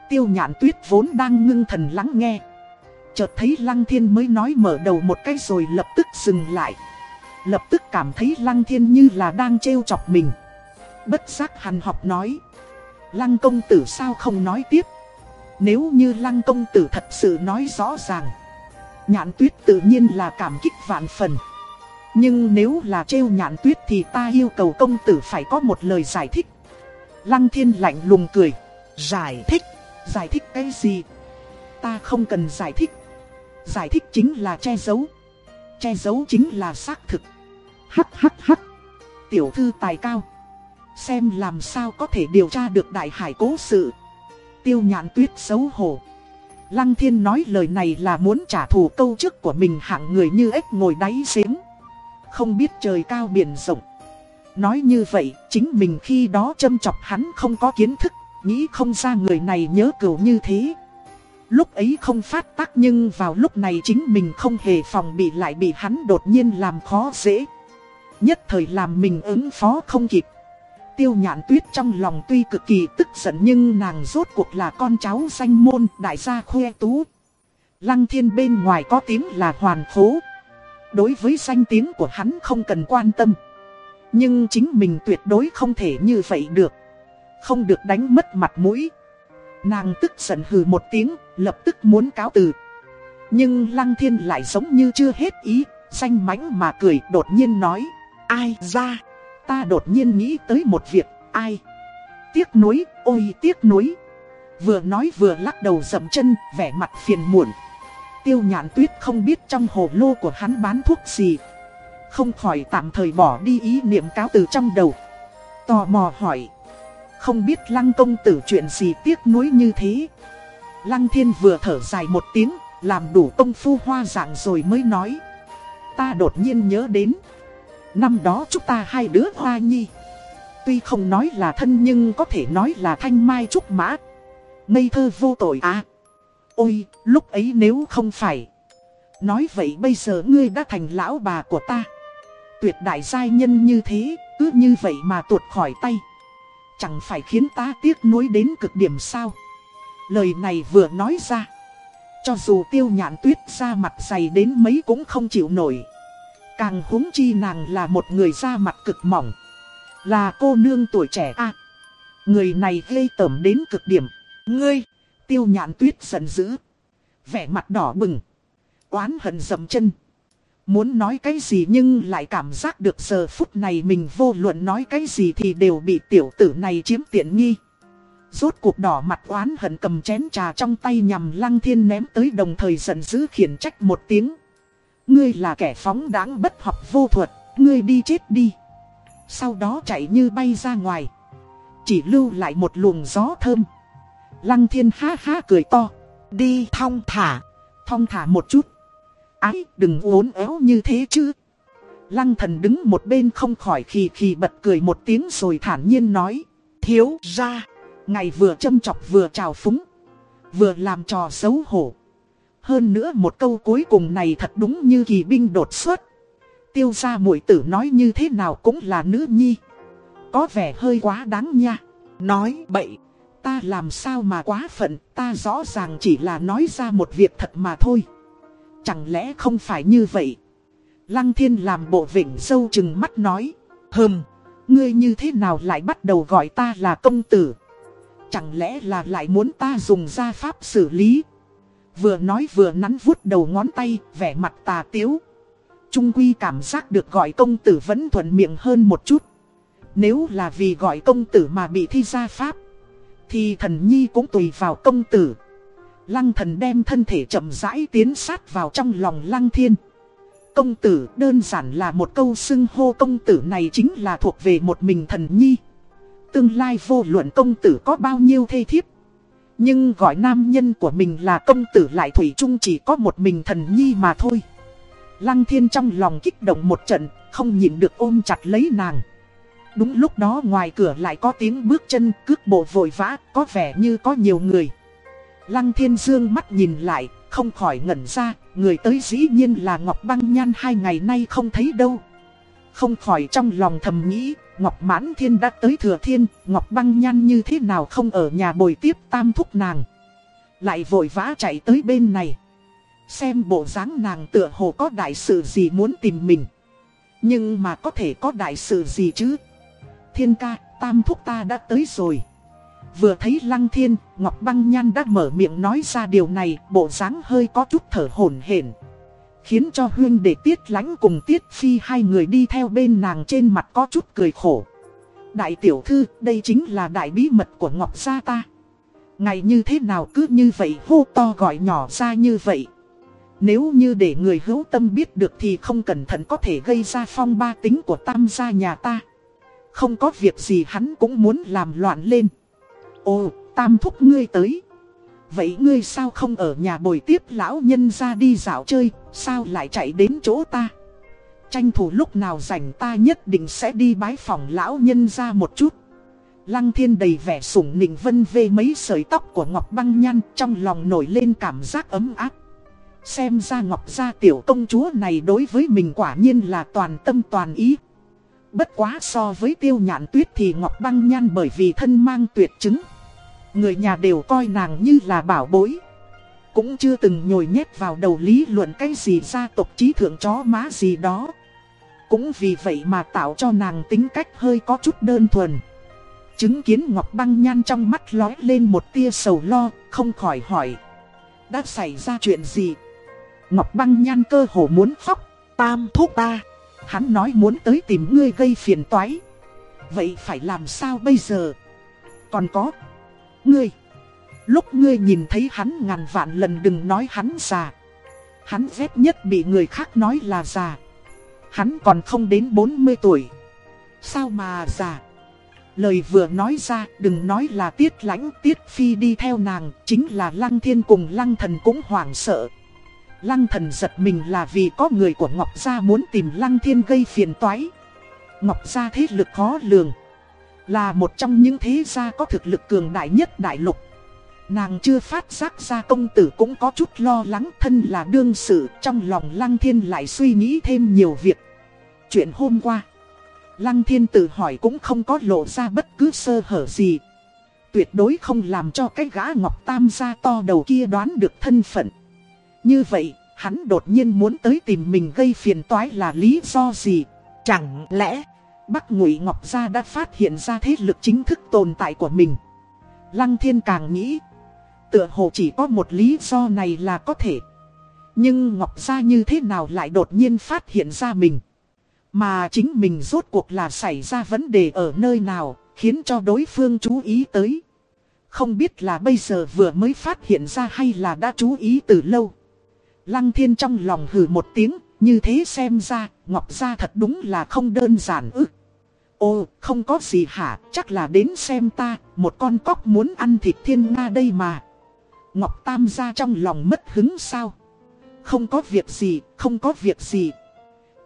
Tiêu nhạn tuyết vốn đang ngưng thần lắng nghe. Chợt thấy Lăng Thiên mới nói mở đầu một cái rồi lập tức dừng lại. Lập tức cảm thấy Lăng Thiên như là đang trêu chọc mình. Bất giác hằn học nói. Lăng công tử sao không nói tiếp. Nếu như Lăng công tử thật sự nói rõ ràng. Nhạn tuyết tự nhiên là cảm kích vạn phần. Nhưng nếu là trêu nhạn tuyết thì ta yêu cầu công tử phải có một lời giải thích. Lăng thiên lạnh lùng cười. Giải thích? Giải thích cái gì? Ta không cần giải thích. Giải thích chính là che giấu. Che giấu chính là xác thực. Hắc hắc hắc. tiểu thư tài cao. Xem làm sao có thể điều tra được đại hải cố sự. Tiêu nhạn tuyết xấu hổ. Lăng thiên nói lời này là muốn trả thù câu chức của mình hạng người như ếch ngồi đáy giếng. Không biết trời cao biển rộng. Nói như vậy, chính mình khi đó châm chọc hắn không có kiến thức, nghĩ không ra người này nhớ cửu như thế. Lúc ấy không phát tác nhưng vào lúc này chính mình không hề phòng bị lại bị hắn đột nhiên làm khó dễ. Nhất thời làm mình ứng phó không kịp. Tiêu nhạn tuyết trong lòng tuy cực kỳ tức giận nhưng nàng rốt cuộc là con cháu danh môn đại gia khoe tú. Lăng thiên bên ngoài có tiếng là hoàn phố. Đối với danh tiếng của hắn không cần quan tâm. Nhưng chính mình tuyệt đối không thể như vậy được. Không được đánh mất mặt mũi. Nàng tức giận hừ một tiếng, lập tức muốn cáo từ. Nhưng Lăng Thiên lại giống như chưa hết ý, xanh mánh mà cười đột nhiên nói. Ai ra? Ta đột nhiên nghĩ tới một việc, ai? Tiếc nuối, ôi tiếc nuối. Vừa nói vừa lắc đầu dậm chân, vẻ mặt phiền muộn. Tiêu nhạn tuyết không biết trong hồ lô của hắn bán thuốc gì. Không khỏi tạm thời bỏ đi ý niệm cáo từ trong đầu. Tò mò hỏi. Không biết lăng công tử chuyện gì tiếc nuối như thế. Lăng thiên vừa thở dài một tiếng, làm đủ công phu hoa dạng rồi mới nói. Ta đột nhiên nhớ đến. Năm đó chúng ta hai đứa hoa nhi. Tuy không nói là thân nhưng có thể nói là thanh mai trúc mã. Ngây thơ vô tội à. Ôi, lúc ấy nếu không phải. Nói vậy bây giờ ngươi đã thành lão bà của ta. Tuyệt đại giai nhân như thế, cứ như vậy mà tuột khỏi tay. Chẳng phải khiến ta tiếc nuối đến cực điểm sao. Lời này vừa nói ra. Cho dù tiêu nhạn tuyết ra mặt dày đến mấy cũng không chịu nổi. Càng húng chi nàng là một người da mặt cực mỏng. Là cô nương tuổi trẻ a Người này gây tẩm đến cực điểm. Ngươi, tiêu nhạn tuyết giận dữ. Vẻ mặt đỏ bừng. Oán hận dầm chân. Muốn nói cái gì nhưng lại cảm giác được giờ phút này mình vô luận nói cái gì thì đều bị tiểu tử này chiếm tiện nghi. Rốt cuộc đỏ mặt oán hận cầm chén trà trong tay nhằm lăng thiên ném tới đồng thời giận dữ khiển trách một tiếng. Ngươi là kẻ phóng đáng bất học vô thuật, ngươi đi chết đi. Sau đó chạy như bay ra ngoài. Chỉ lưu lại một luồng gió thơm. Lăng thiên ha ha cười to. Đi thong thả. Thong thả một chút. Ái đừng uốn éo như thế chứ. Lăng thần đứng một bên không khỏi khì khì bật cười một tiếng rồi thản nhiên nói. Thiếu ra. Ngày vừa châm chọc vừa trào phúng. Vừa làm trò xấu hổ. Hơn nữa một câu cuối cùng này thật đúng như kỳ binh đột xuất. Tiêu ra mũi tử nói như thế nào cũng là nữ nhi. Có vẻ hơi quá đáng nha. Nói bậy. Ta làm sao mà quá phận. Ta rõ ràng chỉ là nói ra một việc thật mà thôi. Chẳng lẽ không phải như vậy? Lăng thiên làm bộ vịnh sâu chừng mắt nói. Hừm, ngươi như thế nào lại bắt đầu gọi ta là công tử? Chẳng lẽ là lại muốn ta dùng gia pháp xử lý? Vừa nói vừa nắn vuốt đầu ngón tay, vẻ mặt tà tiếu. Trung quy cảm giác được gọi công tử vẫn thuận miệng hơn một chút. Nếu là vì gọi công tử mà bị thi gia pháp, thì thần nhi cũng tùy vào công tử. Lăng thần đem thân thể chậm rãi tiến sát vào trong lòng lăng thiên. Công tử đơn giản là một câu xưng hô công tử này chính là thuộc về một mình thần nhi. Tương lai vô luận công tử có bao nhiêu thê thiếp. Nhưng gọi nam nhân của mình là công tử lại thủy chung chỉ có một mình thần nhi mà thôi. Lăng thiên trong lòng kích động một trận, không nhịn được ôm chặt lấy nàng. Đúng lúc đó ngoài cửa lại có tiếng bước chân cước bộ vội vã, có vẻ như có nhiều người. Lăng thiên dương mắt nhìn lại, không khỏi ngẩn ra, người tới dĩ nhiên là Ngọc Băng Nhan hai ngày nay không thấy đâu. Không khỏi trong lòng thầm nghĩ, Ngọc Mãn Thiên đã tới Thừa Thiên, Ngọc Băng Nhan như thế nào không ở nhà bồi tiếp tam thúc nàng. Lại vội vã chạy tới bên này. Xem bộ dáng nàng tựa hồ có đại sự gì muốn tìm mình. Nhưng mà có thể có đại sự gì chứ? Thiên ca, tam thúc ta đã tới rồi. Vừa thấy Lăng Thiên, Ngọc Băng Nhan đã mở miệng nói ra điều này, bộ dáng hơi có chút thở hổn hển, Khiến cho huyên để tiết lánh cùng tiết phi hai người đi theo bên nàng trên mặt có chút cười khổ. Đại tiểu thư, đây chính là đại bí mật của Ngọc Gia ta. Ngày như thế nào cứ như vậy hô to gọi nhỏ ra như vậy. Nếu như để người hữu tâm biết được thì không cẩn thận có thể gây ra phong ba tính của tam gia nhà ta. Không có việc gì hắn cũng muốn làm loạn lên. Ồ, tam thúc ngươi tới. Vậy ngươi sao không ở nhà bồi tiếp lão nhân ra đi dạo chơi, sao lại chạy đến chỗ ta? Tranh thủ lúc nào rảnh ta nhất định sẽ đi bái phòng lão nhân ra một chút. Lăng thiên đầy vẻ sủng nịnh vân vê mấy sợi tóc của Ngọc Băng Nhan trong lòng nổi lên cảm giác ấm áp. Xem ra Ngọc gia tiểu công chúa này đối với mình quả nhiên là toàn tâm toàn ý. Bất quá so với tiêu nhạn tuyết thì Ngọc Băng Nhan bởi vì thân mang tuyệt chứng. Người nhà đều coi nàng như là bảo bối. Cũng chưa từng nhồi nhét vào đầu lý luận cái gì gia tộc trí thượng chó má gì đó. Cũng vì vậy mà tạo cho nàng tính cách hơi có chút đơn thuần. Chứng kiến Ngọc Băng Nhan trong mắt lói lên một tia sầu lo, không khỏi hỏi. Đã xảy ra chuyện gì? Ngọc Băng Nhan cơ hồ muốn khóc, tam thuốc ta. Hắn nói muốn tới tìm ngươi gây phiền toái. Vậy phải làm sao bây giờ? Còn có, ngươi. Lúc ngươi nhìn thấy hắn ngàn vạn lần đừng nói hắn già. Hắn ghét nhất bị người khác nói là già. Hắn còn không đến 40 tuổi. Sao mà già? Lời vừa nói ra, đừng nói là tiết lãnh, tiết phi đi theo nàng, Chính là lăng thiên cùng lăng thần cũng hoảng sợ Lăng thần giật mình là vì có người của Ngọc Gia muốn tìm lăng thiên gây phiền toái Ngọc Gia thế lực khó lường là một trong những thế gia có thực lực cường đại nhất đại lục Nàng chưa phát giác ra công tử cũng có chút lo lắng thân là đương sự Trong lòng lăng thiên lại suy nghĩ thêm nhiều việc Chuyện hôm qua Lăng thiên tự hỏi cũng không có lộ ra bất cứ sơ hở gì. Tuyệt đối không làm cho cái gã ngọc tam gia to đầu kia đoán được thân phận. Như vậy, hắn đột nhiên muốn tới tìm mình gây phiền toái là lý do gì? Chẳng lẽ, Bắc Ngụy Ngọc Gia đã phát hiện ra thế lực chính thức tồn tại của mình? Lăng thiên càng nghĩ, tựa hồ chỉ có một lý do này là có thể. Nhưng Ngọc Gia như thế nào lại đột nhiên phát hiện ra mình? Mà chính mình rốt cuộc là xảy ra vấn đề ở nơi nào, khiến cho đối phương chú ý tới. Không biết là bây giờ vừa mới phát hiện ra hay là đã chú ý từ lâu. Lăng thiên trong lòng hừ một tiếng, như thế xem ra, Ngọc Gia thật đúng là không đơn giản ức. Ồ, không có gì hả, chắc là đến xem ta, một con cóc muốn ăn thịt thiên nga đây mà. Ngọc Tam ra trong lòng mất hứng sao? Không có việc gì, không có việc gì,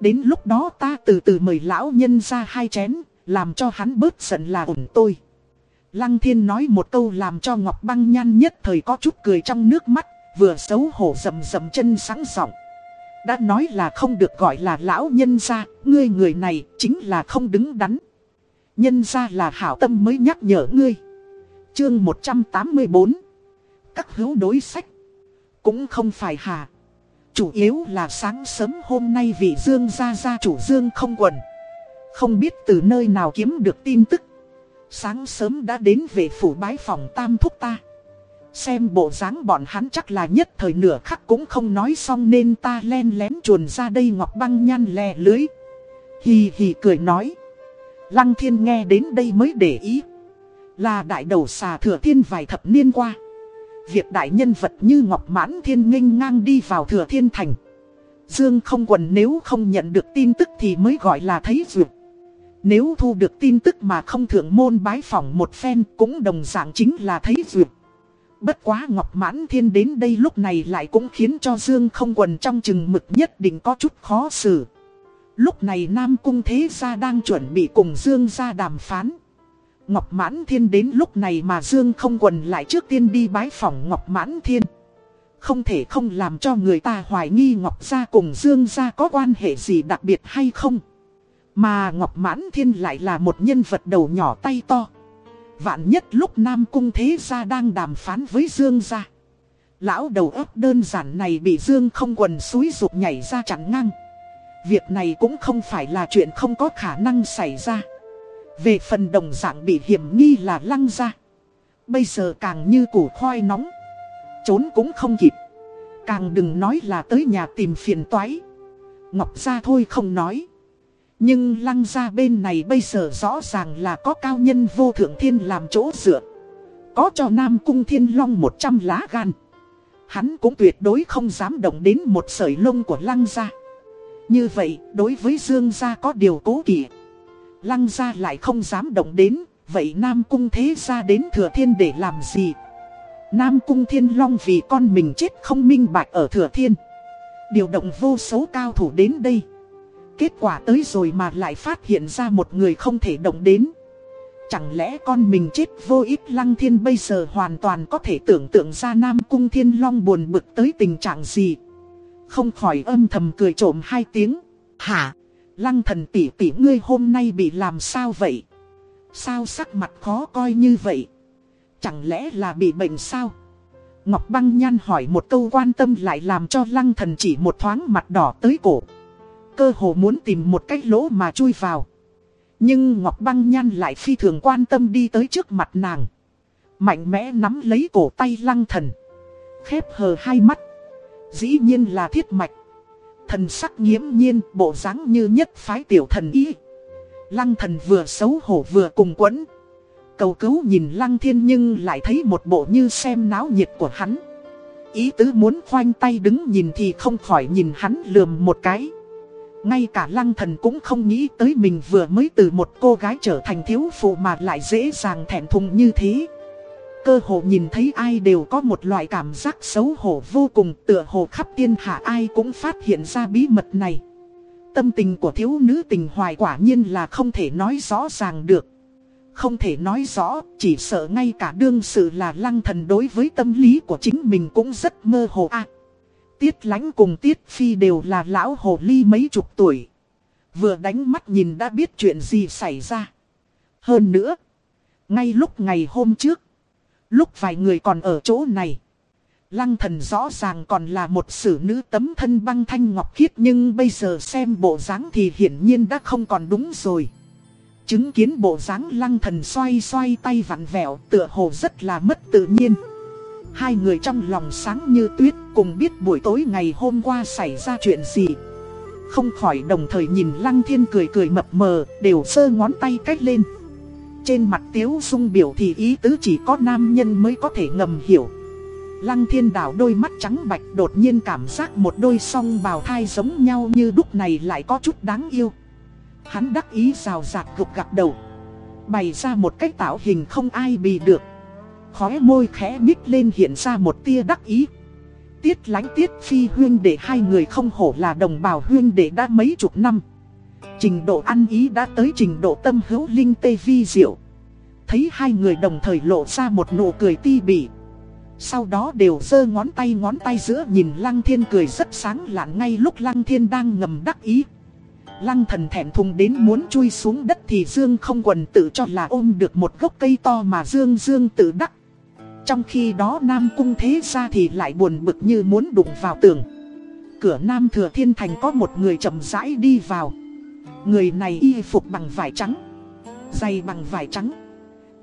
Đến lúc đó ta từ từ mời lão nhân ra hai chén, làm cho hắn bớt giận là ổn tôi. Lăng thiên nói một câu làm cho Ngọc Băng Nhan nhất thời có chút cười trong nước mắt, vừa xấu hổ rầm rầm chân sáng giọng đã nói là không được gọi là lão nhân gia, ngươi người này chính là không đứng đắn. Nhân gia là hảo tâm mới nhắc nhở ngươi. Chương 184 Các hữu đối sách Cũng không phải hà Chủ yếu là sáng sớm hôm nay vị Dương gia gia chủ Dương không quần. Không biết từ nơi nào kiếm được tin tức. Sáng sớm đã đến về phủ bái phòng tam thúc ta. Xem bộ dáng bọn hắn chắc là nhất thời nửa khắc cũng không nói xong nên ta len lén chuồn ra đây ngọc băng nhăn lè lưới. Hì hì cười nói. Lăng thiên nghe đến đây mới để ý. Là đại đầu xà thừa thiên vài thập niên qua. Việc đại nhân vật như Ngọc Mãn Thiên nghênh ngang đi vào thừa thiên thành Dương không quần nếu không nhận được tin tức thì mới gọi là thấy duyệt Nếu thu được tin tức mà không thượng môn bái phỏng một phen cũng đồng dạng chính là thấy duyệt Bất quá Ngọc Mãn Thiên đến đây lúc này lại cũng khiến cho Dương không quần trong chừng mực nhất định có chút khó xử Lúc này Nam Cung Thế Gia đang chuẩn bị cùng Dương ra đàm phán Ngọc Mãn Thiên đến lúc này mà Dương không quần lại trước tiên đi bái phỏng Ngọc Mãn Thiên. Không thể không làm cho người ta hoài nghi Ngọc Gia cùng Dương Gia có quan hệ gì đặc biệt hay không. Mà Ngọc Mãn Thiên lại là một nhân vật đầu nhỏ tay to. Vạn nhất lúc Nam Cung Thế Gia đang đàm phán với Dương Gia. Lão đầu ấp đơn giản này bị Dương không quần suối rụt nhảy ra chặn ngang. Việc này cũng không phải là chuyện không có khả năng xảy ra. Về phần đồng dạng bị hiểm nghi là lăng ra Bây giờ càng như củ khoai nóng Trốn cũng không kịp Càng đừng nói là tới nhà tìm phiền toái Ngọc ra thôi không nói nhưng lăng ra bên này bây giờ rõ ràng là có cao nhân vô thượng thiên làm chỗ dựa Có cho Nam Cung Thiên Long 100 lá gan Hắn cũng tuyệt đối không dám động đến một sợi lông của lăng ra Như vậy đối với Dương gia có điều cố kỵ Lăng gia lại không dám động đến, vậy Nam Cung thế ra đến Thừa Thiên để làm gì? Nam Cung Thiên Long vì con mình chết không minh bạch ở Thừa Thiên. Điều động vô số cao thủ đến đây. Kết quả tới rồi mà lại phát hiện ra một người không thể động đến. Chẳng lẽ con mình chết vô ích Lăng Thiên bây giờ hoàn toàn có thể tưởng tượng ra Nam Cung Thiên Long buồn bực tới tình trạng gì. Không khỏi âm thầm cười trộm hai tiếng. Hả? Lăng thần tỷ tỷ ngươi hôm nay bị làm sao vậy? Sao sắc mặt khó coi như vậy? Chẳng lẽ là bị bệnh sao? Ngọc Băng Nhan hỏi một câu quan tâm lại làm cho lăng thần chỉ một thoáng mặt đỏ tới cổ. Cơ hồ muốn tìm một cái lỗ mà chui vào. Nhưng Ngọc Băng Nhan lại phi thường quan tâm đi tới trước mặt nàng. Mạnh mẽ nắm lấy cổ tay lăng thần. Khép hờ hai mắt. Dĩ nhiên là thiết mạch. Thần sắc nghiễm nhiên, bộ dáng như nhất phái tiểu thần ý. Lăng thần vừa xấu hổ vừa cùng quẫn. Cầu cứu nhìn lăng thiên nhưng lại thấy một bộ như xem náo nhiệt của hắn. Ý tứ muốn khoanh tay đứng nhìn thì không khỏi nhìn hắn lườm một cái. Ngay cả lăng thần cũng không nghĩ tới mình vừa mới từ một cô gái trở thành thiếu phụ mà lại dễ dàng thẹn thùng như thế. Cơ hồ nhìn thấy ai đều có một loại cảm giác xấu hổ vô cùng tựa hồ khắp thiên hạ ai cũng phát hiện ra bí mật này. Tâm tình của thiếu nữ tình hoài quả nhiên là không thể nói rõ ràng được. Không thể nói rõ, chỉ sợ ngay cả đương sự là lăng thần đối với tâm lý của chính mình cũng rất mơ hồ à. Tiết lánh cùng Tiết Phi đều là lão hồ ly mấy chục tuổi. Vừa đánh mắt nhìn đã biết chuyện gì xảy ra. Hơn nữa, ngay lúc ngày hôm trước, lúc vài người còn ở chỗ này. Lăng thần rõ ràng còn là một sử nữ tấm thân băng thanh ngọc khiết nhưng bây giờ xem bộ dáng thì hiển nhiên đã không còn đúng rồi. Chứng kiến bộ dáng lăng thần xoay xoay tay vặn vẹo tựa hồ rất là mất tự nhiên. Hai người trong lòng sáng như tuyết cùng biết buổi tối ngày hôm qua xảy ra chuyện gì. Không khỏi đồng thời nhìn lăng thiên cười cười mập mờ, đều sơ ngón tay cách lên. Trên mặt tiếu dung biểu thì ý tứ chỉ có nam nhân mới có thể ngầm hiểu. Lăng thiên đảo đôi mắt trắng bạch đột nhiên cảm giác một đôi song bào thai giống nhau như đúc này lại có chút đáng yêu. Hắn đắc ý rào rạc gục gặp đầu. Bày ra một cách tạo hình không ai bị được. Khóe môi khẽ nhích lên hiện ra một tia đắc ý. Tiết lánh tiết phi huyên để hai người không hổ là đồng bào huyên để đã mấy chục năm. Trình độ ăn ý đã tới trình độ tâm hữu linh tê vi diệu. Thấy hai người đồng thời lộ ra một nụ cười ti bỉ. Sau đó đều giơ ngón tay ngón tay giữa nhìn Lăng Thiên cười rất sáng lạn ngay lúc Lăng Thiên đang ngầm đắc ý. Lăng thần thẹn thùng đến muốn chui xuống đất thì Dương không quần tự cho là ôm được một gốc cây to mà Dương Dương tự đắc. Trong khi đó Nam Cung thế gia thì lại buồn bực như muốn đụng vào tường. Cửa Nam Thừa Thiên Thành có một người chậm rãi đi vào. Người này y phục bằng vải trắng, giày bằng vải trắng,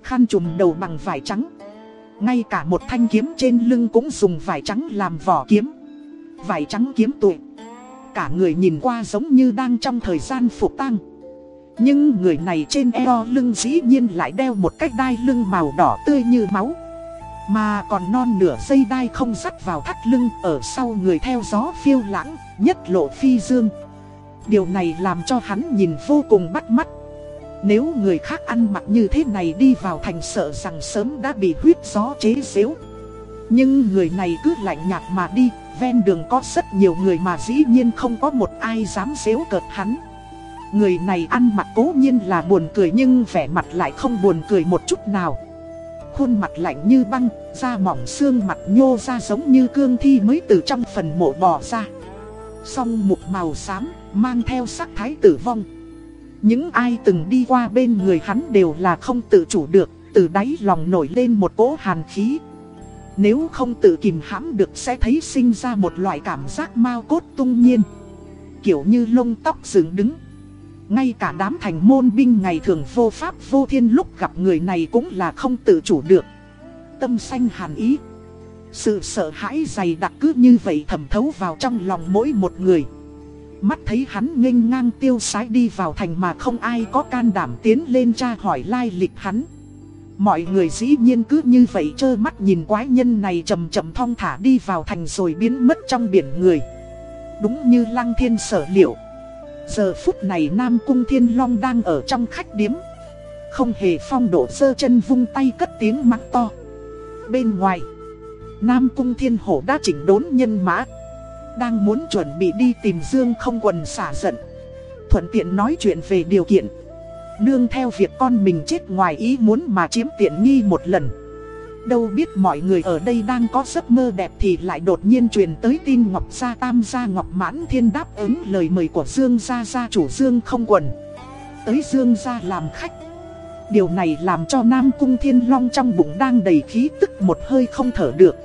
khăn trùm đầu bằng vải trắng. Ngay cả một thanh kiếm trên lưng cũng dùng vải trắng làm vỏ kiếm. Vải trắng kiếm tụi. Cả người nhìn qua giống như đang trong thời gian phục tăng. Nhưng người này trên eo lưng dĩ nhiên lại đeo một cách đai lưng màu đỏ tươi như máu. Mà còn non nửa dây đai không dắt vào thắt lưng ở sau người theo gió phiêu lãng, nhất lộ phi dương. Điều này làm cho hắn nhìn vô cùng bắt mắt. Nếu người khác ăn mặc như thế này đi vào thành sợ rằng sớm đã bị huyết gió chế xếu. Nhưng người này cứ lạnh nhạt mà đi, ven đường có rất nhiều người mà dĩ nhiên không có một ai dám xếu cợt hắn. Người này ăn mặc cố nhiên là buồn cười nhưng vẻ mặt lại không buồn cười một chút nào khuôn mặt lạnh như băng, da mỏng xương mặt nhô ra giống như cương thi mới từ trong phần mộ bò ra. Song mục màu xám, mang theo sắc thái tử vong. Những ai từng đi qua bên người hắn đều là không tự chủ được, từ đáy lòng nổi lên một cỗ hàn khí. Nếu không tự kìm hãm được sẽ thấy sinh ra một loại cảm giác mau cốt tung nhiên. Kiểu như lông tóc dựng đứng. Ngay cả đám thành môn binh ngày thường vô pháp vô thiên lúc gặp người này cũng là không tự chủ được. Tâm xanh hàn ý. Sự sợ hãi dày đặc cứ như vậy thẩm thấu vào trong lòng mỗi một người. Mắt thấy hắn nghênh ngang tiêu sái đi vào thành mà không ai có can đảm tiến lên tra hỏi lai lịch hắn. Mọi người dĩ nhiên cứ như vậy trơ mắt nhìn quái nhân này chầm chậm thong thả đi vào thành rồi biến mất trong biển người. Đúng như lăng thiên sở liệu. Giờ phút này Nam Cung Thiên Long đang ở trong khách điếm. Không hề phong độ sơ chân vung tay cất tiếng mắng to. Bên ngoài, Nam Cung Thiên Hổ đã chỉnh đốn nhân mã. Đang muốn chuẩn bị đi tìm Dương không quần xả giận. Thuận tiện nói chuyện về điều kiện. Nương theo việc con mình chết ngoài ý muốn mà chiếm tiện nghi một lần. Đâu biết mọi người ở đây đang có giấc mơ đẹp thì lại đột nhiên truyền tới tin Ngọc Gia Tam Gia Ngọc Mãn Thiên đáp ứng lời mời của Dương Gia Gia chủ Dương không quần. Tới Dương Gia làm khách. Điều này làm cho Nam Cung Thiên Long trong bụng đang đầy khí tức một hơi không thở được.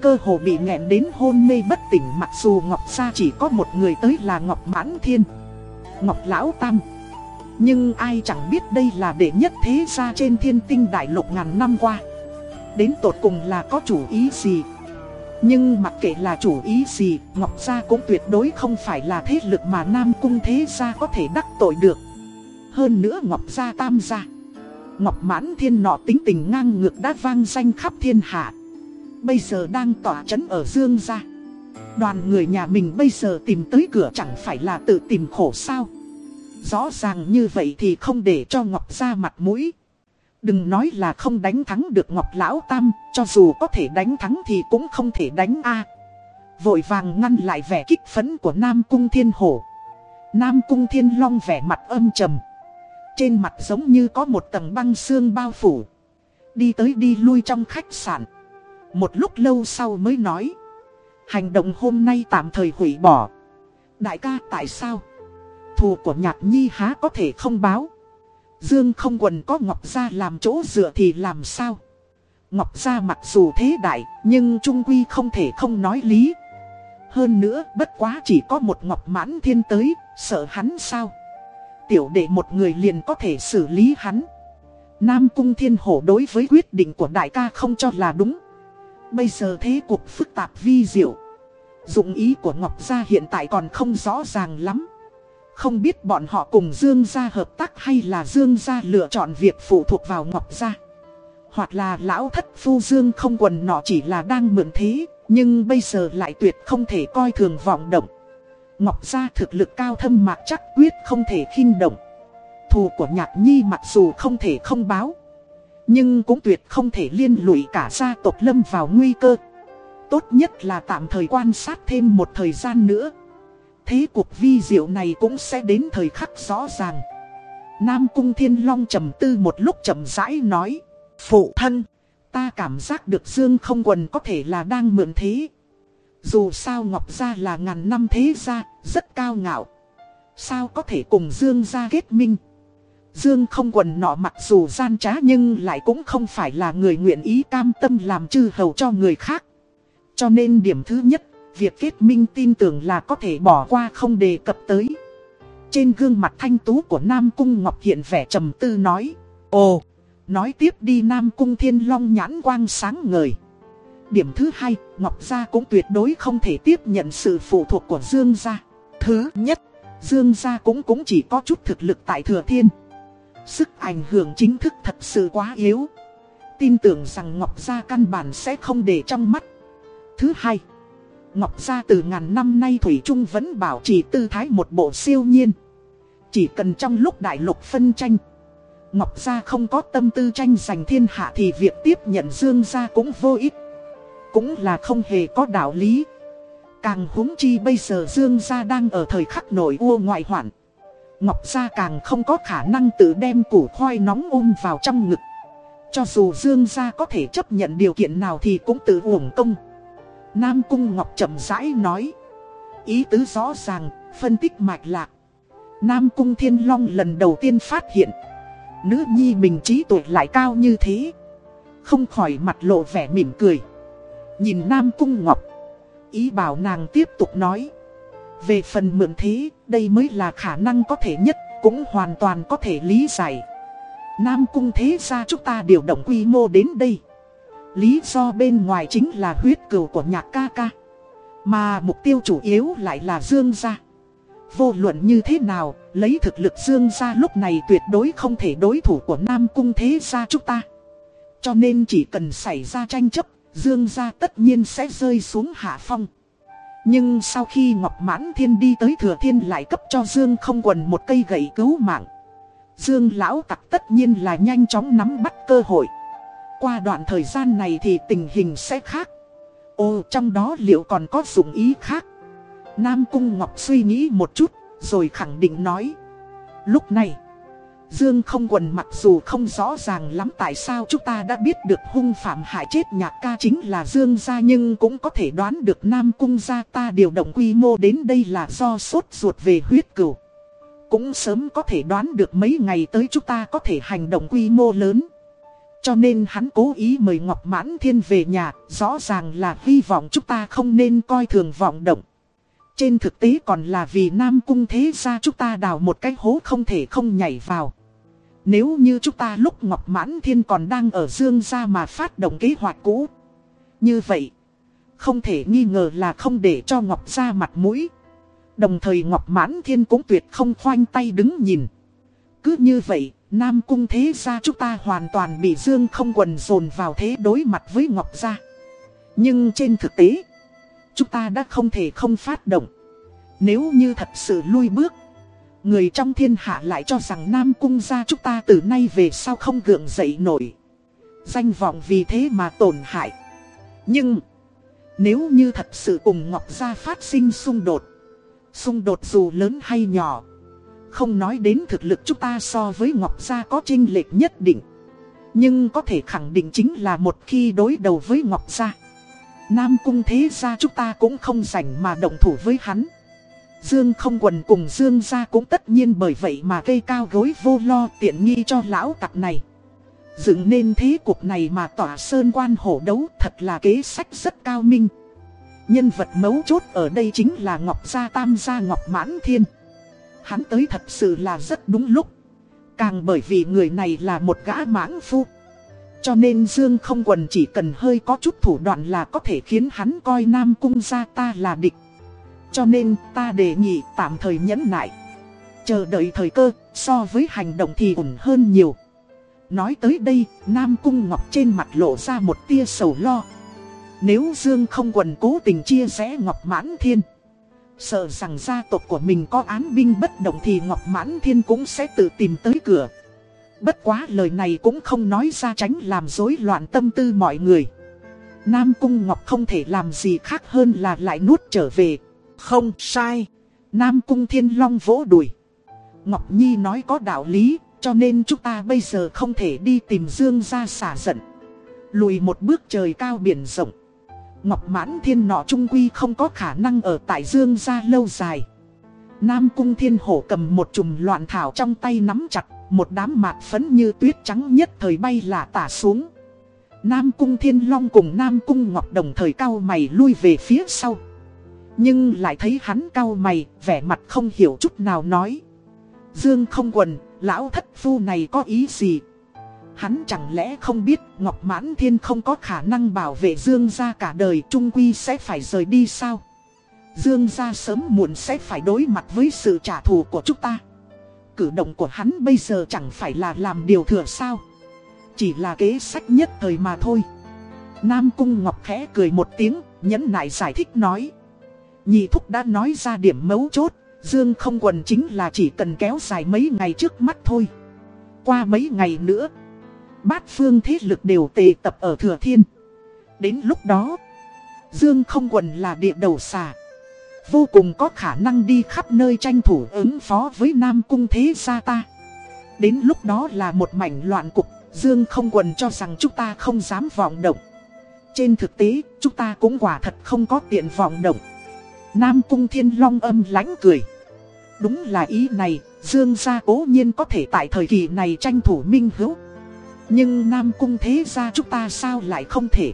Cơ hồ bị nghẹn đến hôn mê bất tỉnh mặc dù Ngọc Gia chỉ có một người tới là Ngọc Mãn Thiên. Ngọc Lão Tam. Nhưng ai chẳng biết đây là đệ nhất thế gia trên thiên tinh đại lục ngàn năm qua. Đến tột cùng là có chủ ý gì. Nhưng mặc kệ là chủ ý gì, Ngọc Gia cũng tuyệt đối không phải là thế lực mà Nam Cung Thế Gia có thể đắc tội được. Hơn nữa Ngọc Gia Tam Gia. Ngọc Mãn Thiên nọ tính tình ngang ngược đã vang danh khắp thiên hạ. Bây giờ đang tỏa chấn ở Dương Gia. Đoàn người nhà mình bây giờ tìm tới cửa chẳng phải là tự tìm khổ sao? Rõ ràng như vậy thì không để cho Ngọc Gia mặt mũi. Đừng nói là không đánh thắng được Ngọc Lão Tam, cho dù có thể đánh thắng thì cũng không thể đánh A. Vội vàng ngăn lại vẻ kích phấn của Nam Cung Thiên Hổ. Nam Cung Thiên Long vẻ mặt âm trầm. Trên mặt giống như có một tầng băng xương bao phủ. Đi tới đi lui trong khách sạn. Một lúc lâu sau mới nói. Hành động hôm nay tạm thời hủy bỏ. Đại ca tại sao? Thù của nhạc nhi há có thể không báo. Dương không quần có Ngọc Gia làm chỗ dựa thì làm sao? Ngọc Gia mặc dù thế đại, nhưng trung quy không thể không nói lý. Hơn nữa, bất quá chỉ có một Ngọc Mãn Thiên tới, sợ hắn sao? Tiểu đệ một người liền có thể xử lý hắn. Nam Cung Thiên Hổ đối với quyết định của đại ca không cho là đúng. Bây giờ thế cuộc phức tạp vi diệu. Dụng ý của Ngọc Gia hiện tại còn không rõ ràng lắm. Không biết bọn họ cùng Dương gia hợp tác hay là Dương gia lựa chọn việc phụ thuộc vào Ngọc gia. Hoặc là lão thất phu Dương không quần nọ chỉ là đang mượn thế, nhưng bây giờ lại tuyệt không thể coi thường vọng động. Ngọc gia thực lực cao thâm mạc chắc quyết không thể khinh động. Thù của nhạc nhi mặc dù không thể không báo. Nhưng cũng tuyệt không thể liên lụy cả gia tộc lâm vào nguy cơ. Tốt nhất là tạm thời quan sát thêm một thời gian nữa. Thế cuộc vi diệu này cũng sẽ đến thời khắc rõ ràng. Nam Cung Thiên Long trầm tư một lúc trầm rãi nói. Phụ thân, ta cảm giác được Dương không quần có thể là đang mượn thế. Dù sao Ngọc Gia là ngàn năm thế gia, rất cao ngạo. Sao có thể cùng Dương gia kết minh? Dương không quần nọ mặc dù gian trá nhưng lại cũng không phải là người nguyện ý cam tâm làm chư hầu cho người khác. Cho nên điểm thứ nhất, Việc kết minh tin tưởng là có thể bỏ qua không đề cập tới. Trên gương mặt thanh tú của Nam Cung Ngọc hiện vẻ trầm tư nói. Ồ, nói tiếp đi Nam Cung Thiên Long nhãn quang sáng ngời. Điểm thứ hai, Ngọc Gia cũng tuyệt đối không thể tiếp nhận sự phụ thuộc của Dương Gia. Thứ nhất, Dương Gia cũng cũng chỉ có chút thực lực tại Thừa Thiên. Sức ảnh hưởng chính thức thật sự quá yếu. Tin tưởng rằng Ngọc Gia căn bản sẽ không để trong mắt. Thứ hai, Ngọc Gia từ ngàn năm nay Thủy Trung vẫn bảo trì tư thái một bộ siêu nhiên. Chỉ cần trong lúc đại lục phân tranh, Ngọc Gia không có tâm tư tranh giành thiên hạ thì việc tiếp nhận Dương Gia cũng vô ích. Cũng là không hề có đạo lý. Càng húng chi bây giờ Dương Gia đang ở thời khắc nổi ua ngoại hoạn. Ngọc Gia càng không có khả năng tự đem củ khoai nóng ôm vào trong ngực. Cho dù Dương Gia có thể chấp nhận điều kiện nào thì cũng tự uổng công. Nam Cung Ngọc chậm rãi nói. Ý tứ rõ ràng, phân tích mạch lạc. Nam Cung Thiên Long lần đầu tiên phát hiện. Nữ nhi mình trí tuổi lại cao như thế. Không khỏi mặt lộ vẻ mỉm cười. Nhìn Nam Cung Ngọc. Ý bảo nàng tiếp tục nói. Về phần mượn thế, đây mới là khả năng có thể nhất, cũng hoàn toàn có thể lý giải. Nam Cung thế ra chúng ta điều động quy mô đến đây. Lý do bên ngoài chính là huyết cừu của nhạc ca ca. Mà mục tiêu chủ yếu lại là Dương gia. Vô luận như thế nào, lấy thực lực Dương gia lúc này tuyệt đối không thể đối thủ của Nam Cung Thế gia chúng ta. Cho nên chỉ cần xảy ra tranh chấp, Dương gia tất nhiên sẽ rơi xuống hạ phong. Nhưng sau khi Ngọc Mãn Thiên đi tới Thừa Thiên lại cấp cho Dương không quần một cây gậy cứu mạng. Dương lão tặc tất nhiên là nhanh chóng nắm bắt cơ hội. Qua đoạn thời gian này thì tình hình sẽ khác. Ồ trong đó liệu còn có dụng ý khác? Nam Cung Ngọc suy nghĩ một chút, rồi khẳng định nói. Lúc này, Dương không quần mặc dù không rõ ràng lắm tại sao chúng ta đã biết được hung phạm hại chết nhạc ca chính là Dương gia nhưng cũng có thể đoán được Nam Cung gia ta điều động quy mô đến đây là do sốt ruột về huyết cửu. Cũng sớm có thể đoán được mấy ngày tới chúng ta có thể hành động quy mô lớn. Cho nên hắn cố ý mời Ngọc Mãn Thiên về nhà, rõ ràng là hy vọng chúng ta không nên coi thường vọng động. Trên thực tế còn là vì Nam Cung thế ra chúng ta đào một cái hố không thể không nhảy vào. Nếu như chúng ta lúc Ngọc Mãn Thiên còn đang ở Dương gia mà phát động kế hoạch cũ. Như vậy, không thể nghi ngờ là không để cho Ngọc ra mặt mũi. Đồng thời Ngọc Mãn Thiên cũng tuyệt không khoanh tay đứng nhìn. Cứ như vậy, Nam Cung thế gia chúng ta hoàn toàn bị Dương không quần dồn vào thế đối mặt với Ngọc gia. Nhưng trên thực tế, chúng ta đã không thể không phát động. Nếu như thật sự lui bước, Người trong thiên hạ lại cho rằng Nam Cung gia chúng ta từ nay về sau không gượng dậy nổi. Danh vọng vì thế mà tổn hại. Nhưng, nếu như thật sự cùng Ngọc Gia phát sinh xung đột, xung đột dù lớn hay nhỏ, không nói đến thực lực chúng ta so với Ngọc Gia có chênh lệch nhất định. Nhưng có thể khẳng định chính là một khi đối đầu với Ngọc Gia. Nam Cung thế gia chúng ta cũng không rảnh mà động thủ với hắn. Dương không quần cùng Dương gia cũng tất nhiên bởi vậy mà cây cao gối vô lo tiện nghi cho lão tặc này. Dựng nên thế cuộc này mà tỏa sơn quan hổ đấu thật là kế sách rất cao minh. Nhân vật mấu chốt ở đây chính là Ngọc Gia Tam Gia Ngọc Mãn Thiên. Hắn tới thật sự là rất đúng lúc. Càng bởi vì người này là một gã mãng phu. Cho nên Dương không quần chỉ cần hơi có chút thủ đoạn là có thể khiến hắn coi Nam Cung gia ta là địch. Cho nên ta đề nghị tạm thời nhẫn nại. Chờ đợi thời cơ, so với hành động thì ổn hơn nhiều. Nói tới đây, Nam Cung Ngọc trên mặt lộ ra một tia sầu lo. Nếu Dương không quần cố tình chia rẽ Ngọc Mãn Thiên Sợ rằng gia tộc của mình có án binh bất động thì Ngọc Mãn Thiên cũng sẽ tự tìm tới cửa Bất quá lời này cũng không nói ra tránh làm rối loạn tâm tư mọi người Nam Cung Ngọc không thể làm gì khác hơn là lại nuốt trở về không sai. Nam Cung Thiên Long vỗ đùi. Ngọc Nhi nói có đạo lý, cho nên chúng ta bây giờ không thể đi tìm Dương ra xả giận. Lùi một bước trời cao biển rộng. Ngọc Mãn Thiên nọ trung quy không có khả năng ở tại Dương gia lâu dài. Nam Cung Thiên Hổ cầm một chùm loạn thảo trong tay nắm chặt, một đám mạt phấn như tuyết trắng nhất thời bay lả tả xuống. Nam Cung Thiên Long cùng Nam Cung Ngọc đồng thời cao mày lui về phía sau. Nhưng lại thấy hắn cau mày, vẻ mặt không hiểu chút nào nói. Dương không quần, lão thất phu này có ý gì? Hắn chẳng lẽ không biết Ngọc Mãn Thiên không có khả năng bảo vệ Dương gia cả đời trung quy sẽ phải rời đi sao? Dương gia sớm muộn sẽ phải đối mặt với sự trả thù của chúng ta. Cử động của hắn bây giờ chẳng phải là làm điều thừa sao? Chỉ là kế sách nhất thời mà thôi. Nam Cung Ngọc khẽ cười một tiếng, nhẫn nại giải thích nói. Nhị thúc đã nói ra điểm mấu chốt, Dương không quần chính là chỉ cần kéo dài mấy ngày trước mắt thôi. Qua mấy ngày nữa, bát phương thế lực đều tề tập ở Thừa Thiên. Đến lúc đó, Dương không quần là địa đầu xà. Vô cùng có khả năng đi khắp nơi tranh thủ ứng phó với Nam Cung Thế Gia ta. Đến lúc đó là một mảnh loạn cục, Dương không quần cho rằng chúng ta không dám vọng động. Trên thực tế, chúng ta cũng quả thật không có tiện vọng động. Nam Cung Thiên Long âm lánh cười. Đúng là ý này, Dương gia cố nhiên có thể tại thời kỳ này tranh thủ minh hữu. Nhưng Nam Cung thế gia chúng ta sao lại không thể?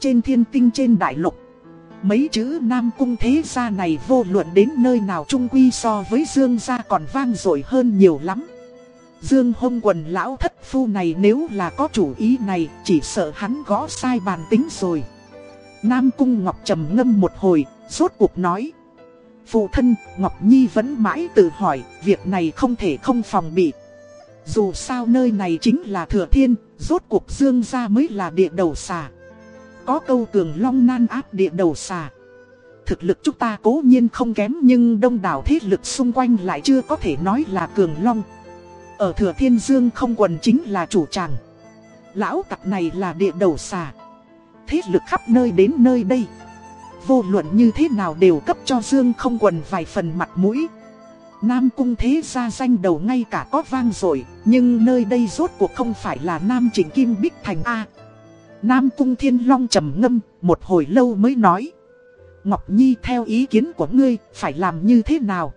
Trên thiên tinh trên đại lục, mấy chữ Nam Cung thế gia này vô luận đến nơi nào trung quy so với Dương gia còn vang dội hơn nhiều lắm. Dương hông quần lão thất phu này nếu là có chủ ý này, chỉ sợ hắn gõ sai bàn tính rồi. Nam Cung Ngọc trầm ngâm một hồi, Rốt cuộc nói Phụ thân Ngọc Nhi vẫn mãi tự hỏi Việc này không thể không phòng bị dù sao nơi này chính là thừa thiên, Rốt cuộc dương ra mới là địa đầu xà Có câu cường long nan áp địa đầu xà Thực lực chúng ta cố nhiên không kém nhưng đông đảo thế lực xung quanh lại chưa có thể nói là cường long. Ở thừa thiên dương không quần chính là chủ tràng. Lão tặc này là địa đầu xà. Thế lực khắp nơi đến nơi đây. Vô luận như thế nào đều cấp cho dương không quần vài phần mặt mũi. Nam cung thế gia danh đầu ngay cả có vang rồi, nhưng nơi đây rốt cuộc không phải là Nam Trịnh Kim Bích Thành A. Nam cung thiên long trầm ngâm, một hồi lâu mới nói. Ngọc Nhi theo ý kiến của ngươi, phải làm như thế nào?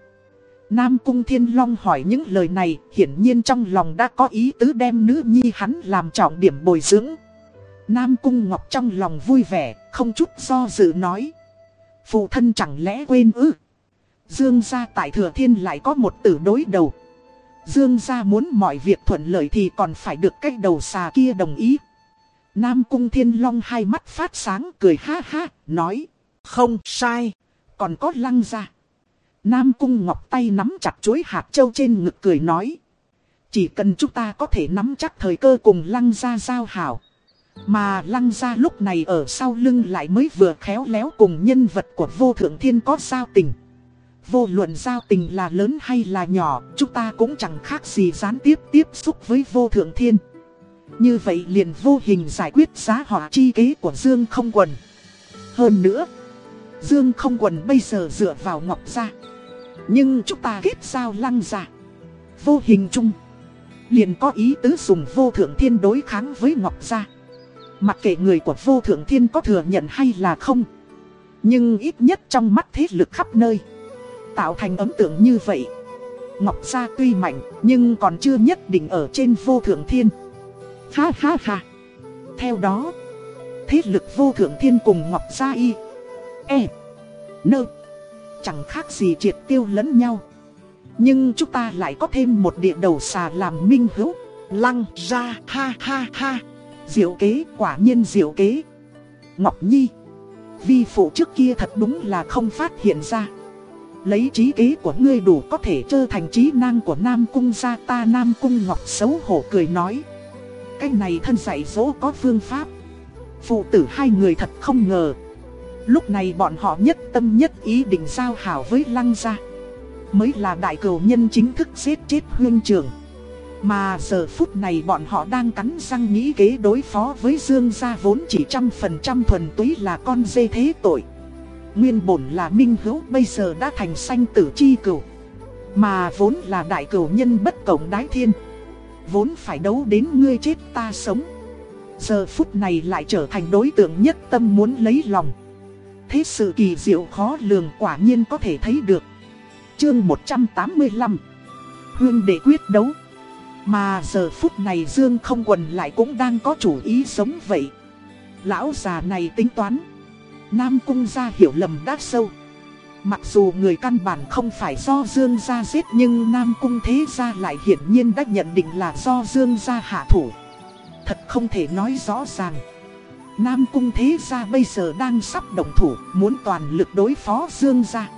Nam cung thiên long hỏi những lời này, hiển nhiên trong lòng đã có ý tứ đem nữ nhi hắn làm trọng điểm bồi dưỡng. Nam cung ngọc trong lòng vui vẻ, không chút do dự nói. Phụ thân chẳng lẽ quên ư? Dương gia tại thừa thiên lại có một tử đối đầu. Dương gia muốn mọi việc thuận lợi thì còn phải được cách đầu xà kia đồng ý. Nam cung thiên long hai mắt phát sáng cười ha ha, nói. Không sai, còn có lăng gia. Nam cung ngọc tay nắm chặt chuối hạt châu trên ngực cười nói. Chỉ cần chúng ta có thể nắm chắc thời cơ cùng lăng gia giao hảo. Mà lăng gia lúc này ở sau lưng lại mới vừa khéo léo cùng nhân vật của vô thượng thiên có giao tình. Vô luận giao tình là lớn hay là nhỏ, chúng ta cũng chẳng khác gì gián tiếp tiếp xúc với vô thượng thiên. Như vậy liền vô hình giải quyết giá họa chi kế của Dương không quần. Hơn nữa, Dương không quần bây giờ dựa vào Ngọc Gia. Nhưng chúng ta kết giao lăng giả. Vô hình chung, liền có ý tứ dùng vô thượng thiên đối kháng với Ngọc Gia. Mặc kệ người của vô thượng thiên có thừa nhận hay là không. Nhưng ít nhất trong mắt thế lực khắp nơi tạo thành ấn tượng như vậy. Ngọc Gia tuy mạnh, nhưng còn chưa nhất định ở trên vô thượng thiên. Ha ha ha. Theo đó, thế lực vô thượng thiên cùng Ngọc Gia y, e, nơ, chẳng khác gì triệt tiêu lẫn nhau. Nhưng chúng ta lại có thêm một địa đầu xà làm minh hữu, lăng ra ha ha ha. Diệu kế, quả nhiên diệu kế. Ngọc Nhi, vi phụ trước kia thật đúng là không phát hiện ra. Lấy trí kế của ngươi đủ có thể trơ thành trí năng của Nam Cung gia ta. Nam Cung Ngọc xấu hổ cười nói. Cái này thân dạy dỗ có phương pháp. Phụ tử hai người thật không ngờ. Lúc này bọn họ nhất tâm nhất ý định giao hảo với Lăng gia. Mới là đại cầu nhân chính thức giết chết huyên trường. Mà giờ phút này bọn họ đang cắn răng nghĩ kế đối phó với Dương gia vốn chỉ trăm phần trăm thuần túy là con dê thế tội. Nguyên bổn là minh hữu, bây giờ đã thành sanh tử chi cửu. Mà vốn là đại cửu nhân bất cộng đái thiên. Vốn phải đấu đến ngươi chết ta sống. Giờ phút này lại trở thành đối tượng nhất tâm muốn lấy lòng. Thế sự kỳ diệu khó lường quả nhiên có thể thấy được. Chương 185 Hương để quyết đấu. Mà giờ phút này Dương không quần lại cũng đang có chủ ý sống vậy. Lão già này tính toán. Nam Cung gia hiểu lầm đã sâu. Mặc dù người căn bản không phải do Dương gia giết nhưng Nam Cung thế gia lại hiển nhiên đã nhận định là do Dương gia hạ thủ. Thật không thể nói rõ ràng. Nam Cung thế gia bây giờ đang sắp động thủ, muốn toàn lực đối phó Dương gia.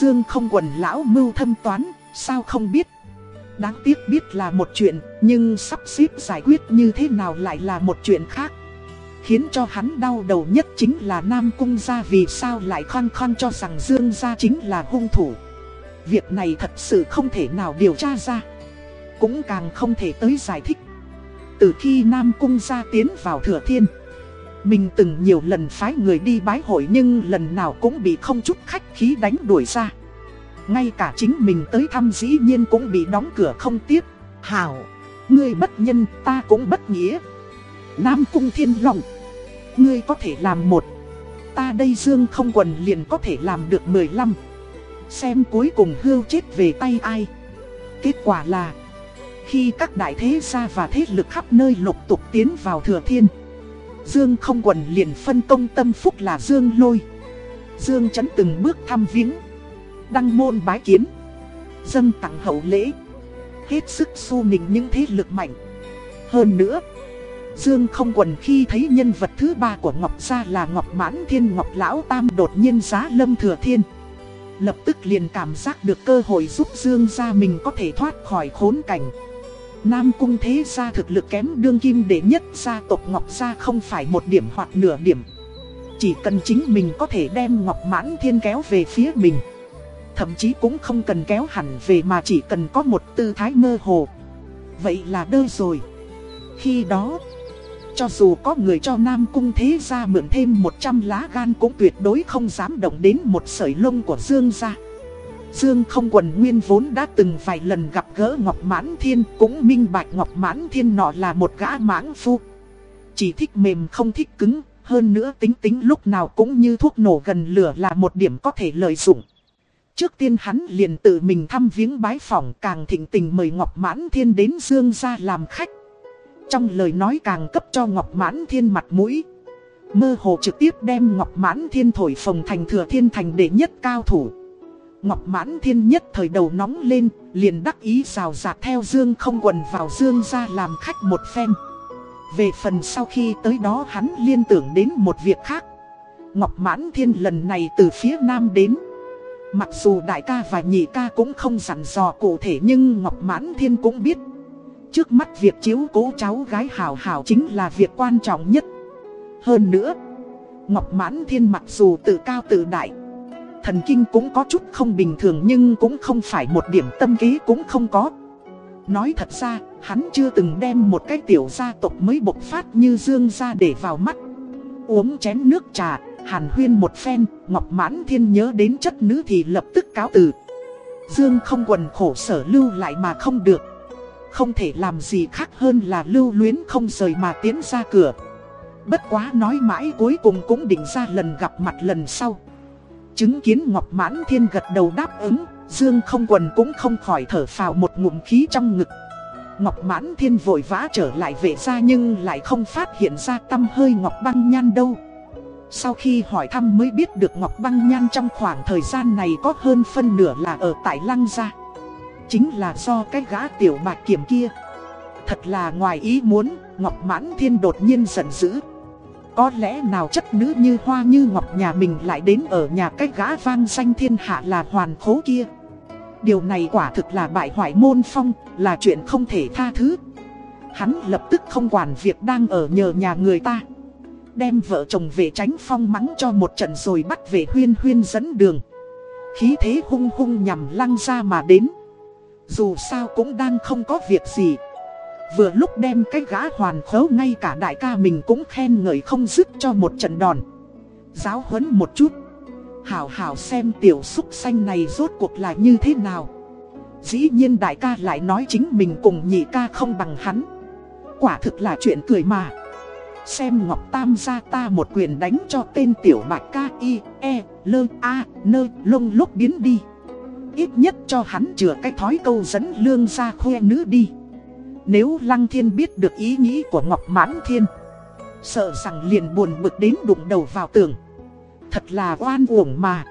Dương không quần lão mưu thâm toán, sao không biết. Đáng tiếc biết là một chuyện, nhưng sắp xếp giải quyết như thế nào lại là một chuyện khác. Khiến cho hắn đau đầu nhất chính là Nam Cung gia vì sao lại khăng khăng cho rằng Dương gia chính là hung thủ. Việc này thật sự không thể nào điều tra ra. Cũng càng không thể tới giải thích. Từ khi Nam Cung gia tiến vào thừa thiên. Mình từng nhiều lần phái người đi bái hội nhưng lần nào cũng bị không chút khách khí đánh đuổi ra. Ngay cả chính mình tới thăm dĩ nhiên cũng bị đóng cửa không tiếp. Hảo, ngươi bất nhân ta cũng bất nghĩa. Nam Cung Thiên Long. Ngươi có thể làm một. Ta đây Dương không quần liền có thể làm được 15 Xem cuối cùng hưu chết về tay ai. Kết quả là, Khi các đại thế gia và thế lực khắp nơi lục tục tiến vào thừa thiên, Dương không quần liền phân công tâm phúc là Dương lôi. Dương chấn từng bước thăm viếng, Đăng môn bái kiến dân tặng hậu lễ. Hết sức su nịnh những thế lực mạnh. Hơn nữa Dương không quần khi thấy nhân vật thứ ba của Ngọc Gia là Ngọc Mãn Thiên, Ngọc Lão Tam đột nhiên giá lâm thừa thiên. Lập tức liền cảm giác được cơ hội giúp Dương gia mình có thể thoát khỏi khốn cảnh. Nam cung thế gia thực lực kém đương kim đệ nhất, gia tộc Ngọc Gia không phải một điểm hoặc nửa điểm. Chỉ cần chính mình có thể đem Ngọc Mãn Thiên kéo về phía mình Thậm chí cũng không cần kéo hẳn về mà chỉ cần có một tư thái mơ hồ Vậy là đơ rồi Khi đó cho dù có người cho Nam Cung Thế Gia mượn thêm 100 lá gan cũng tuyệt đối không dám động đến một sợi lông của Dương gia. Dương không quần nguyên vốn đã từng vài lần gặp gỡ Ngọc Mãn Thiên, Cũng minh bạch Ngọc Mãn Thiên nọ là một gã mãng phu. Chỉ thích mềm không thích cứng, Hơn nữa tính tính lúc nào cũng như thuốc nổ gần lửa là một điểm có thể lợi dụng. Trước tiên hắn liền tự mình thăm viếng bái phỏng, càng thịnh tình mời Ngọc Mãn Thiên đến Dương ra làm khách. Trong lời nói càng cấp cho Ngọc Mãn Thiên mặt mũi Mơ hồ trực tiếp đem Ngọc Mãn Thiên thổi phồng thành thừa thiên thành đệ nhất cao thủ Ngọc Mãn Thiên nhất thời đầu nóng lên, liền đắc ý rào rạc theo Dương không quần vào Dương ra làm khách một phen. Về phần sau khi tới đó hắn liên tưởng đến một việc khác. Ngọc Mãn Thiên lần này từ phía Nam đến. Mặc dù đại ca và nhị ca cũng không dặn dò cụ thể nhưng Ngọc Mãn Thiên cũng biết. Trước mắt việc chiếu cố cháu gái hảo hảo chính là việc quan trọng nhất. Hơn nữa, Ngọc Mãn Thiên mặc dù tự cao tự đại Thần kinh cũng có chút không bình thường nhưng cũng không phải một điểm tâm kế cũng không có. Nói thật ra, hắn chưa từng đem một cái tiểu gia tộc mới bộc phát như Dương ra để vào mắt. Uống chén nước trà, hàn huyên một phen, Ngọc Mãn Thiên nhớ đến chất nữ thì lập tức cáo từ. Dương không quần khổ sở lưu lại mà không được. Không thể làm gì khác hơn là lưu luyến không rời mà tiến ra cửa. Bất quá nói mãi cuối cùng cũng định ra lần gặp mặt lần sau. Chứng kiến Ngọc Mãn Thiên gật đầu đáp ứng, Dương không quần cũng không khỏi thở phào một ngụm khí trong ngực. Ngọc Mãn Thiên vội vã trở lại vệ ra nhưng lại không phát hiện ra tâm hơi Ngọc Băng Nhan đâu. Sau khi hỏi thăm mới biết được Ngọc Băng Nhan trong khoảng thời gian này có hơn phân nửa là ở tại Lăng Gia. Chính là do cái gã tiểu bạch kiểm kia. Thật là ngoài ý muốn, Ngọc Mãn Thiên đột nhiên giận dữ. Có lẽ nào chất nữ như hoa như ngọc nhà mình lại đến ở nhà cái gã vang danh thiên hạ là hoàn khố kia. Điều này quả thực là bại hoại môn phong, là chuyện không thể tha thứ. Hắn lập tức không quản việc đang ở nhờ nhà người ta. Đem vợ chồng về tránh phong mắng cho một trận rồi bắt về huyên huyên dẫn đường. Khí thế hung hung nhằm lăng ra mà đến. Dù sao cũng đang không có việc gì. Vừa lúc đem cái gã hoàn khấu ngay cả đại ca mình cũng khen ngợi không dứt cho một trận đòn. Giáo huấn một chút. Hảo hảo xem tiểu xúc xanh này rốt cuộc là như thế nào. Dĩ nhiên đại ca lại nói chính mình cùng nhị ca không bằng hắn. Quả thực là chuyện cười mà. Xem Ngọc Tam ra ta một quyền đánh cho tên tiểu bạch ca, y e lơ, a, nơ, lông lúc biến đi. Ít nhất cho hắn chừa cái thói câu dẫn lương ra khoe nữ đi. Nếu Lăng Thiên biết được ý nghĩ của Ngọc Mãn Thiên, Sợ rằng liền buồn bực đến đụng đầu vào tường. Thật là oan uổng mà.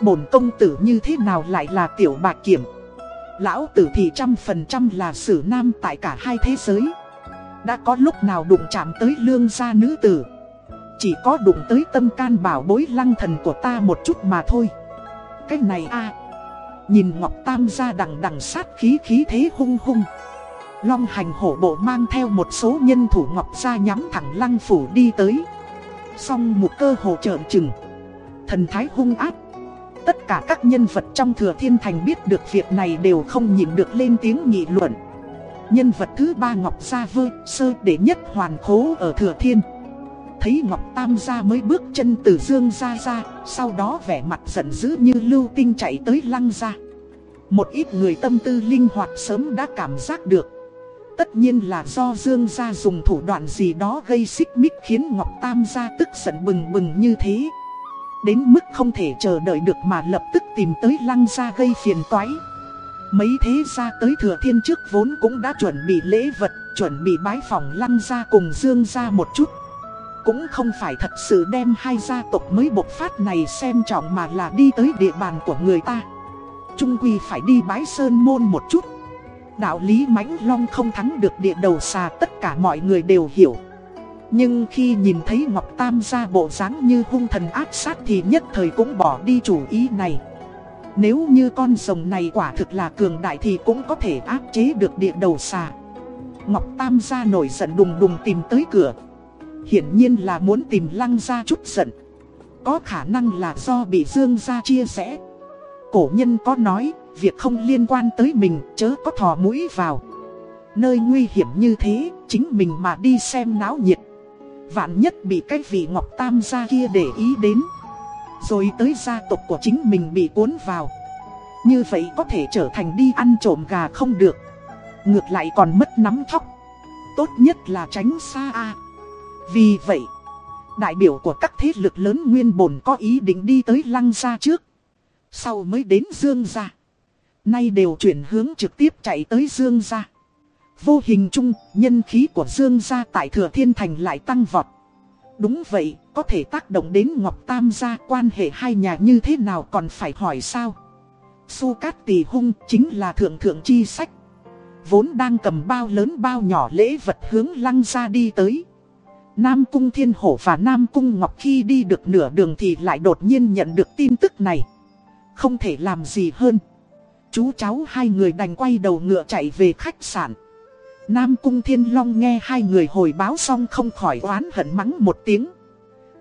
Bổn công tử như thế nào lại là tiểu bạc kiểm? Lão tử thì trăm phần trăm là sử nam tại cả hai thế giới. Đã có lúc nào đụng chạm tới lương gia nữ tử? Chỉ có đụng tới tâm can bảo bối lăng thần của ta một chút mà thôi. Cái này a Nhìn Ngọc Tam gia đằng đằng sát khí khí thế hung hung. Long hành hổ bộ mang theo một số nhân thủ ngọc ra nhắm thẳng lăng phủ đi tới. Xong một cơ hồ trợn trừng. Thần thái hung áp Tất cả các nhân vật trong thừa thiên thành biết được việc này đều không nhịn được lên tiếng nghị luận. Nhân vật thứ ba Ngọc Gia Vơ, sơ để nhất hoàn khố ở thừa thiên. Thấy Ngọc Tam gia mới bước chân từ dương gia ra Sau đó vẻ mặt giận dữ như lưu tinh chạy tới lăng gia. Một ít người tâm tư linh hoạt sớm đã cảm giác được Tất nhiên là do Dương gia dùng thủ đoạn gì đó gây xích mích khiến Ngọc Tam gia tức giận bừng bừng như thế. Đến mức không thể chờ đợi được mà lập tức tìm tới lăng gia gây phiền toái. Mấy thế gia tới thừa thiên trước vốn cũng đã chuẩn bị lễ vật, chuẩn bị bái phòng lăng gia cùng Dương gia một chút. Cũng không phải thật sự đem hai gia tộc mới bộc phát này xem trọng mà là đi tới địa bàn của người ta. Trung quy phải đi bái sơn môn một chút. Đạo lý mãnh long không thắng được địa đầu xà tất cả mọi người đều hiểu Nhưng khi nhìn thấy Ngọc Tam ra bộ dáng như hung thần áp sát thì nhất thời cũng bỏ đi chủ ý này Nếu như con rồng này quả thực là cường đại thì cũng có thể áp chế được địa đầu xà Ngọc Tam gia nổi giận đùng đùng tìm tới cửa Hiển nhiên là muốn tìm lăng ra chút giận. Có khả năng là do bị Dương gia chia sẻ Cổ nhân có nói, Việc không liên quan tới mình, chớ có thò mũi vào. Nơi nguy hiểm như thế, Chính mình mà đi xem náo nhiệt. Vạn nhất bị cái vị Ngọc Tam gia kia để ý đến. Rồi tới gia tộc của chính mình bị cuốn vào. Như vậy có thể trở thành đi ăn trộm gà không được. Ngược lại còn mất nắm thóc. Tốt nhất là tránh xa a. Vì vậy Đại biểu của các thế lực lớn nguyên bổn có ý định đi tới lăng gia trước Sau mới đến dương gia Nay đều chuyển hướng trực tiếp chạy tới dương gia Vô hình chung, nhân khí của Dương gia tại Thừa Thiên Thành lại tăng vọt. Đúng vậy, có thể tác động đến Ngọc Tam gia quan hệ hai nhà như thế nào còn phải hỏi sao? Su Cát Tỳ Hung chính là thượng thượng chi sách. Vốn đang cầm bao lớn bao nhỏ lễ vật hướng lăng ra đi tới. Nam Cung Thiên Hổ và Nam Cung Ngọc khi đi được nửa đường thì lại đột nhiên nhận được tin tức này. Không thể làm gì hơn. Chú cháu hai người đành quay đầu ngựa chạy về khách sạn. Nam Cung Thiên Long nghe hai người hồi báo xong không khỏi oán hận mắng một tiếng.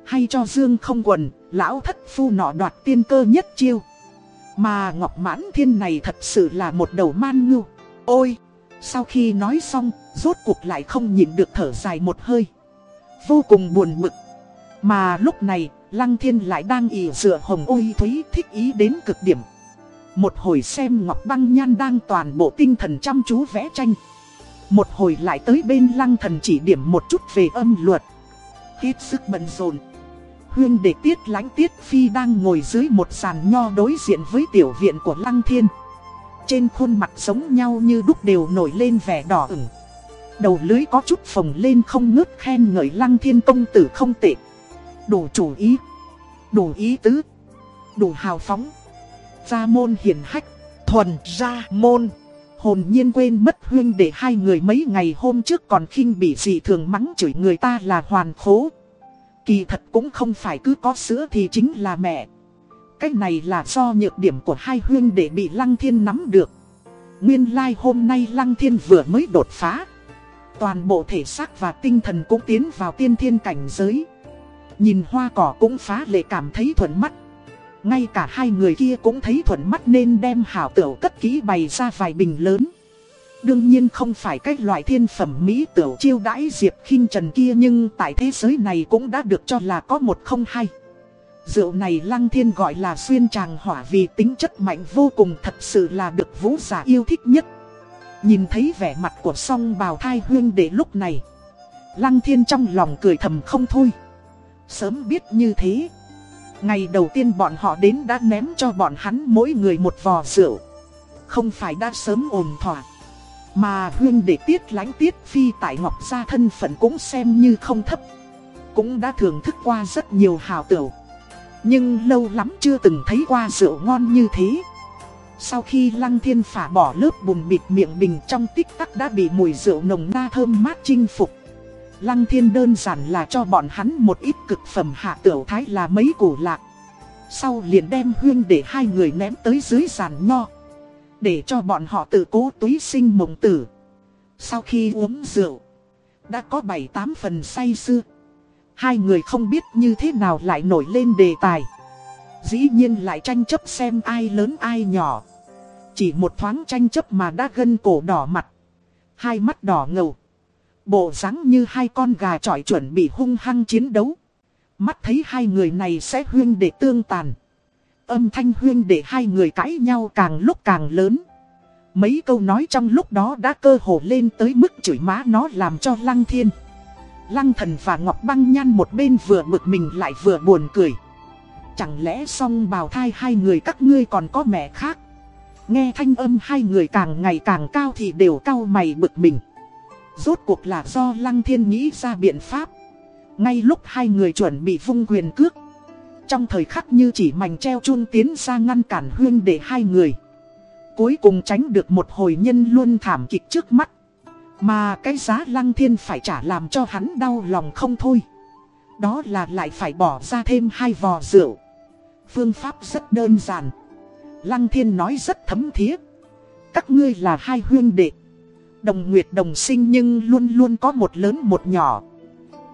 Hay cho Dương không quần, lão thất phu nọ đoạt tiên cơ nhất chiêu. Mà Ngọc Mãn Thiên này thật sự là một đầu man ngưu. Ôi! Sau khi nói xong, rốt cuộc lại không nhịn được thở dài một hơi. Vô cùng buồn bực. Mà lúc này, Lăng Thiên lại đang ỉ dựa hồng ôi thúy thích ý đến cực điểm. Một hồi xem Ngọc Băng Nhan đang toàn bộ tinh thần chăm chú vẽ tranh. Một hồi lại tới bên lăng thần chỉ điểm một chút về âm luật. Hết sức bận rộn. Huyên để tiết lánh tiết phi đang ngồi dưới một sàn nho đối diện với tiểu viện của lăng thiên. Trên khuôn mặt giống nhau như đúc đều nổi lên vẻ đỏ ửng. Đầu lưới có chút phồng lên không ngớt khen ngợi lăng thiên công tử không tệ. Đủ chủ ý. Đủ ý tứ. Đủ hào phóng. Gia môn hiền hách. Thuần gia môn hồn nhiên quên mất huyên để hai người mấy ngày hôm trước còn khinh bị gì thường mắng chửi người ta là hoàn khố. Kỳ thật cũng không phải cứ có sữa thì chính là mẹ. Cái này là do nhược điểm của hai huyên để bị Lăng Thiên nắm được. Nguyên lai like hôm nay Lăng Thiên vừa mới đột phá. Toàn bộ thể xác và tinh thần cũng tiến vào tiên thiên cảnh giới. Nhìn hoa cỏ cũng phá lệ cảm thấy thuận mắt. Ngay cả hai người kia cũng thấy thuận mắt nên đem hảo tửu cất kỹ bày ra vài bình lớn. Đương nhiên không phải cách loại thiên phẩm Mỹ tửu chiêu đãi Diệp khinh Trần kia nhưng tại thế giới này cũng đã được cho là có một không hai. Rượu này Lăng Thiên gọi là xuyên tràng hỏa vì tính chất mạnh vô cùng thật sự là được vũ giả yêu thích nhất. Nhìn thấy vẻ mặt của song bào thai huyên đệ lúc này. Lăng Thiên trong lòng cười thầm không thôi. Sớm biết như thế. Ngày đầu tiên bọn họ đến đã ném cho bọn hắn mỗi người một vò rượu. Không phải đã sớm ổn thỏa. Mà huyên đệ tiết lánh tiết phi tại Ngọc Gia thân phận cũng xem như không thấp. Cũng đã thưởng thức qua rất nhiều hào tửu. Nhưng lâu lắm chưa từng thấy qua rượu ngon như thế. Sau khi Lăng Thiên phả bỏ lớp bùn bịt miệng bình trong tích tắc đã bị mùi rượu nồng na thơm mát chinh phục. Lăng thiên đơn giản là cho bọn hắn một ít cực phẩm hạ tiểu thái là mấy củ lạc. Sau liền đem huyên để hai người ném tới dưới giàn nho. Để cho bọn họ tự cố túy sinh mộng tử. Sau khi uống rượu, đã có 7-8 phần say sưa Hai người không biết như thế nào lại nổi lên đề tài. Dĩ nhiên lại tranh chấp xem ai lớn ai nhỏ. Chỉ một thoáng tranh chấp mà đã gân cổ đỏ mặt. Hai mắt đỏ ngầu. Bộ dáng như hai con gà trọi chuẩn bị hung hăng chiến đấu. Mắt thấy hai người này sẽ huyên để tương tàn. Âm thanh huyên để hai người cãi nhau càng lúc càng lớn. Mấy câu nói trong lúc đó đã cơ hồ lên tới mức chửi má nó làm cho lăng thiên. Lăng thần và Ngọc Băng Nhan một bên vừa bực mình lại vừa buồn cười. Chẳng lẽ song bào thai hai người các ngươi còn có mẹ khác? Nghe thanh âm hai người càng ngày càng cao thì đều cao mày bực mình. Rốt cuộc là do Lăng Thiên nghĩ ra biện pháp. Ngay lúc hai người chuẩn bị vung quyền cước. Trong thời khắc như chỉ mảnh treo chun tiến ra ngăn cản huyên để hai người. Cuối cùng tránh được một hồi nhân luôn thảm kịch trước mắt. Mà cái giá Lăng Thiên phải trả làm cho hắn đau lòng không thôi. Đó là lại phải bỏ ra thêm hai vò rượu. Phương pháp rất đơn giản. Lăng Thiên nói rất thấm thiết. Các ngươi là hai huyên đệ. Đồng nguyệt đồng sinh nhưng luôn luôn có một lớn một nhỏ.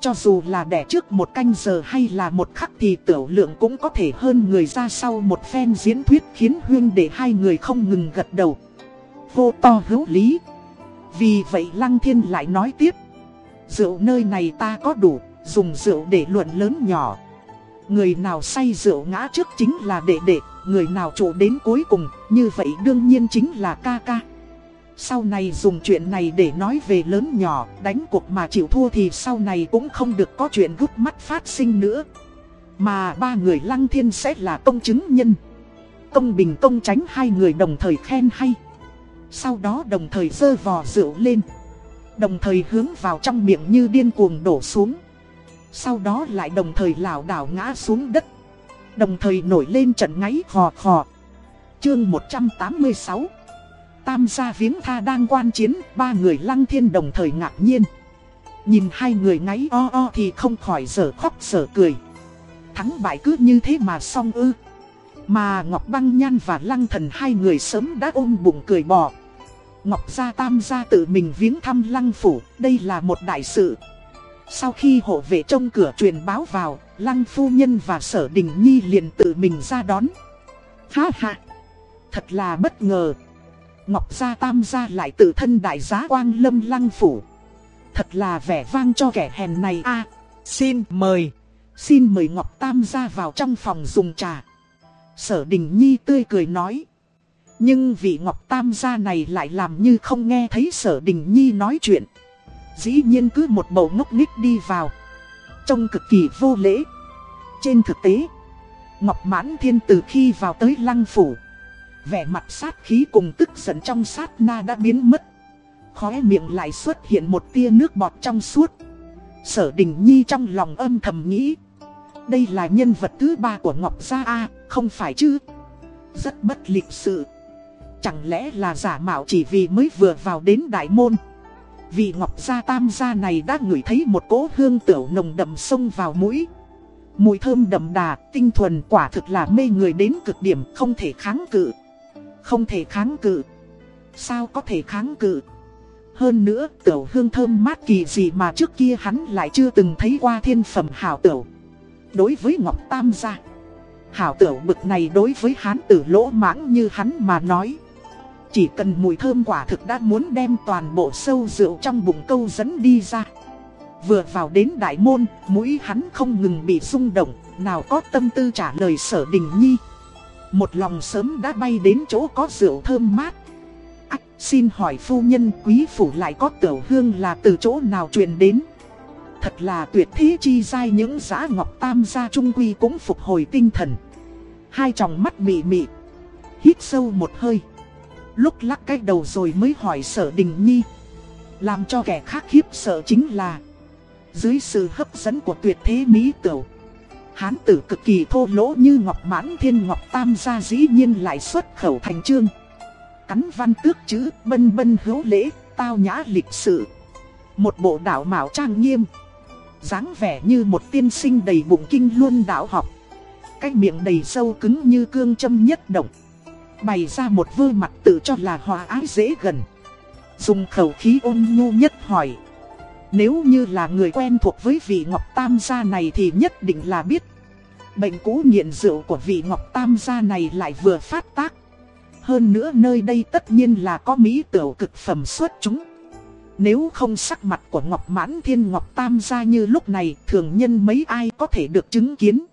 Cho dù là đẻ trước một canh giờ hay là một khắc thì tiểu lượng cũng có thể hơn người ra sau một phen diễn thuyết khiến huyên để hai người không ngừng gật đầu. Vô to hữu lý. Vì vậy Lăng Thiên lại nói tiếp. Rượu nơi này ta có đủ, dùng rượu để luận lớn nhỏ. Người nào say rượu ngã trước chính là đệ đệ, người nào trụ đến cuối cùng, như vậy đương nhiên chính là ca ca. Sau này dùng chuyện này để nói về lớn nhỏ, đánh cuộc mà chịu thua thì sau này cũng không được có chuyện gút mắt phát sinh nữa. Mà ba người lăng thiên sẽ là công chứng nhân. Công bình công tránh hai người đồng thời khen hay. Sau đó đồng thời dơ vò rượu lên. Đồng thời hướng vào trong miệng như điên cuồng đổ xuống. Sau đó lại đồng thời lảo đảo ngã xuống đất. Đồng thời nổi lên trận ngáy khò khò. Chương 186 Tam gia viếng tha đang quan chiến, ba người lăng thiên đồng thời ngạc nhiên. Nhìn hai người ngáy o o thì không khỏi sở khóc sở cười. Thắng bại cứ như thế mà xong ư. Mà Ngọc Băng Nhan và Lăng Thần hai người sớm đã ôm bụng cười bò. Ngọc Gia Tam Gia tự mình viếng thăm Lăng Phủ, đây là một đại sự. Sau khi hộ vệ trong cửa truyền báo vào, Lăng Phu Nhân và Sở Đình Nhi liền tự mình ra đón. Ha ha! Thật là bất ngờ. Ngọc Gia Tam Gia lại tự thân đại giá quang lâm Lăng Phủ. Thật là vẻ vang cho kẻ hèn này a Xin mời! Xin mời Ngọc Tam Gia vào trong phòng dùng trà. Sở Đình Nhi tươi cười nói. Nhưng vị Ngọc Tam gia này lại làm như không nghe thấy Sở Đình Nhi nói chuyện. Dĩ nhiên cứ một bầu ngốc nghích đi vào. Trông cực kỳ vô lễ. Trên thực tế, Ngọc Mãn Thiên từ khi vào tới lăng phủ. Vẻ mặt sát khí cùng tức giận trong sát na đã biến mất. Khóe miệng lại xuất hiện một tia nước bọt trong suốt. Sở Đình Nhi trong lòng âm thầm nghĩ. Đây là nhân vật thứ ba của Ngọc Gia A, không phải chứ? Rất bất lịch sự. Chẳng lẽ là giả mạo chỉ vì mới vừa vào đến đại môn? Vị Ngọc Gia Tam Gia này đã ngửi thấy một cỗ hương tửu nồng đậm xông vào mũi. Mùi thơm đậm đà, tinh thuần quả thực là mê người đến cực điểm không thể kháng cự. Không thể kháng cự. Sao có thể kháng cự? Hơn nữa, tiểu hương thơm mát kỳ gì mà trước kia hắn lại chưa từng thấy qua thiên phẩm hảo tiểu. Đối với Ngọc Tam gia, hảo tiểu bực này đối với hán tử lỗ mãng như hắn mà nói. Chỉ cần mùi thơm quả thực đã muốn đem toàn bộ sâu rượu trong bụng câu dẫn đi ra. Vừa vào đến đại môn, mũi hắn không ngừng bị rung động, nào có tâm tư trả lời sở đình nhi. Một lòng sớm đã bay đến chỗ có rượu thơm mát. à, xin hỏi phu nhân quý phủ lại có tiểu hương là từ chỗ nào truyền đến? Thật là tuyệt thế chi dai những giã ngọc tam gia trung quy cũng phục hồi tinh thần. Hai tròng mắt mị mị. Hít sâu một hơi. Lúc lắc cái đầu rồi mới hỏi sở đình nhi. Làm cho kẻ khác khiếp sợ chính là Dưới sự hấp dẫn của tuyệt thế mỹ tửu Hán tử cực kỳ thô lỗ như ngọc mãn thiên ngọc tam gia dĩ nhiên lại xuất khẩu thành chương Cắn văn tước chữ bân bân hữu lễ, tao nhã lịch sự. Một bộ đạo mạo trang nghiêm dáng vẻ như một tiên sinh đầy bụng kinh luân đạo học. Cái miệng đầy sâu cứng như cương châm nhất động. Bày ra một vơ mặt tự cho là hòa ái dễ gần. Dùng khẩu khí ôn nhu nhất hỏi, Nếu như là người quen thuộc với vị Ngọc Tam gia này thì nhất định là biết. Bệnh cũ nghiện rượu của vị Ngọc Tam gia này lại vừa phát tác. Hơn nữa nơi đây tất nhiên là có mỹ tiểu cực phẩm xuất chúng. Nếu không sắc mặt của Ngọc Mãn Thiên, Ngọc Tam gia như lúc này, Thường nhân mấy ai có thể được chứng kiến?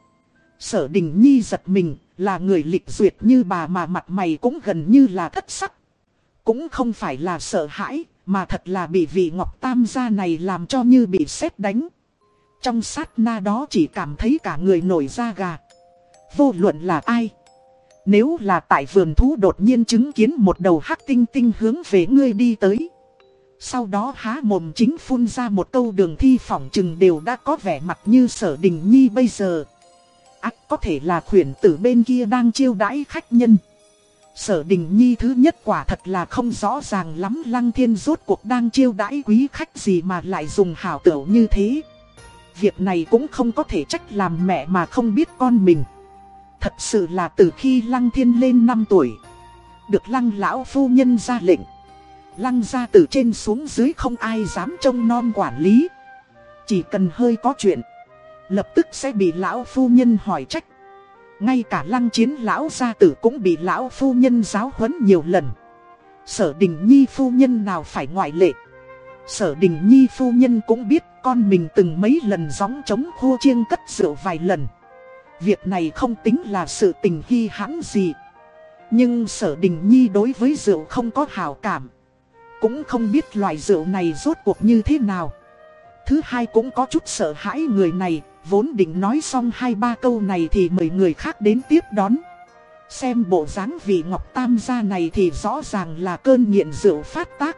Sở Đình Nhi giật mình là người lịch duyệt như bà mà mặt mày cũng gần như là thất sắc. Cũng không phải là sợ hãi, mà thật là bị vị Ngọc Tam gia này làm cho như bị sét đánh. Trong sát na đó chỉ cảm thấy cả người nổi da gà. Vô luận là ai? Nếu là tại vườn thú đột nhiên chứng kiến một đầu hắc tinh tinh hướng về ngươi đi tới. Sau đó há mồm chính phun ra một câu đường thi phỏng chừng đều đã có vẻ mặt như sở đình nhi bây giờ ác có thể là khuyển tử bên kia đang chiêu đãi khách nhân. Sở đình nhi thứ nhất quả thật là không rõ ràng lắm lăng thiên rốt cuộc đang chiêu đãi quý khách gì mà lại dùng hảo tửu như thế. Việc này cũng không có thể trách làm mẹ mà không biết con mình. Thật sự là từ khi lăng thiên lên 5 tuổi, được lăng lão phu nhân ra lệnh. Lăng ra từ trên xuống dưới không ai dám trông non quản lý. Chỉ cần hơi có chuyện Lập tức sẽ bị lão phu nhân hỏi trách. Ngay cả lăng chiến lão gia tử cũng bị lão phu nhân giáo huấn nhiều lần. Sở đình nhi phu nhân nào phải ngoại lệ? Sở đình nhi phu nhân cũng biết con mình từng mấy lần gióng chống khô chiêng cất rượu vài lần. Việc này không tính là sự tình hy hãn gì. Nhưng sở đình nhi đối với rượu không có hào cảm. Cũng không biết loại rượu này rốt cuộc như thế nào. Thứ hai cũng có chút sợ hãi người này. Vốn định nói xong hai ba câu này thì mời người khác đến tiếp đón. Xem bộ dáng vị ngọc tam gia này thì rõ ràng là cơn nghiện rượu phát tác.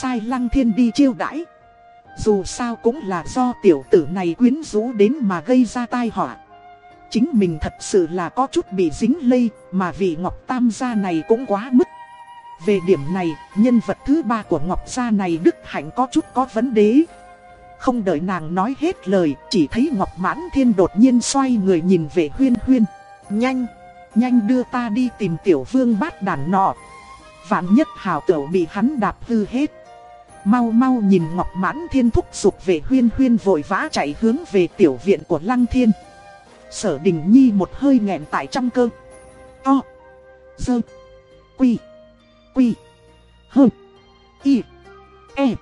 Sai lăng thiên đi chiêu đãi. Dù sao cũng là do tiểu tử này quyến rũ đến mà gây ra tai họa. Chính mình thật sự là có chút bị dính lây Mà vị ngọc tam gia này cũng quá mức. Về điểm này, nhân vật thứ ba của ngọc gia này Đức Hạnh có chút có vấn đề. Không đợi nàng nói hết lời, Chỉ thấy ngọc mãn thiên đột nhiên xoay người nhìn về huyên huyên. Nhanh! Nhanh đưa ta đi tìm tiểu vương bát đàn nọ. Vạn nhất hào tửu bị hắn đạp hư hết. Mau mau nhìn Ngọc Mãn Thiên thúc giục về huyên huyên vội vã chạy hướng về tiểu viện của Lăng Thiên. Sở Đình Nhi một hơi nghẹn tại trong cơ. To Dơ Quy Quy Hơ Y E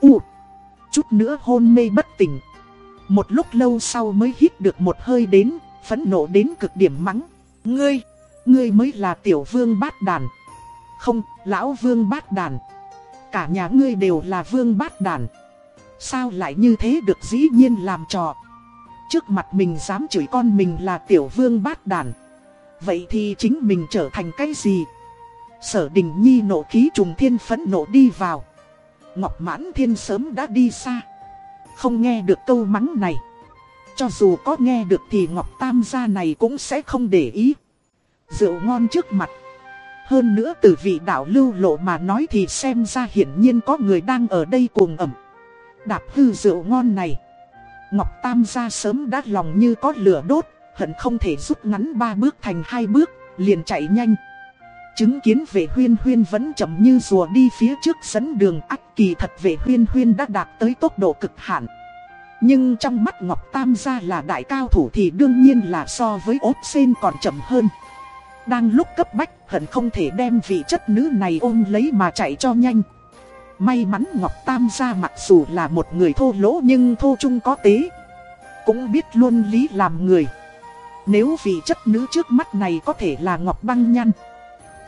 U. Chút nữa hôn mê bất tỉnh Một lúc lâu sau mới hít được một hơi đến Phẫn nộ đến cực điểm mắng Ngươi, ngươi mới là tiểu vương bát đàn. Không, lão vương bát đàn. Cả nhà ngươi đều là vương bát đàn. Sao lại như thế được dĩ nhiên làm trò. Trước mặt mình dám chửi con mình là tiểu vương bát đàn. Vậy thì chính mình trở thành cái gì? Sở đình nhi nộ khí trùng thiên phẫn nộ đi vào. Ngọc mãn thiên sớm đã đi xa. Không nghe được câu mắng này. Cho dù có nghe được thì Ngọc Tam gia này cũng sẽ không để ý. Rượu ngon trước mặt. Hơn nữa từ vị đạo lưu lộ mà nói thì xem ra hiển nhiên có người đang ở đây cuồng ẩm. Đạp hư rượu ngon này. Ngọc Tam gia sớm đã lòng như có lửa đốt, hận không thể rút ngắn ba bước thành hai bước, liền chạy nhanh. Chứng kiến vệ huyên huyên vẫn chậm như rùa đi phía trước dẫn đường ách kỳ thật vệ huyên huyên đã đạt tới tốc độ cực hạn. Nhưng trong mắt Ngọc Tam gia là đại cao thủ thì đương nhiên là so với ốt sen còn chậm hơn. Đang lúc cấp bách, hận không thể đem vị chất nữ này ôm lấy mà chạy cho nhanh. May mắn Ngọc Tam gia mặc dù là một người thô lỗ nhưng thô trung có tế. Cũng biết luôn lý làm người. Nếu vị chất nữ trước mắt này có thể là Ngọc Băng Nhăn.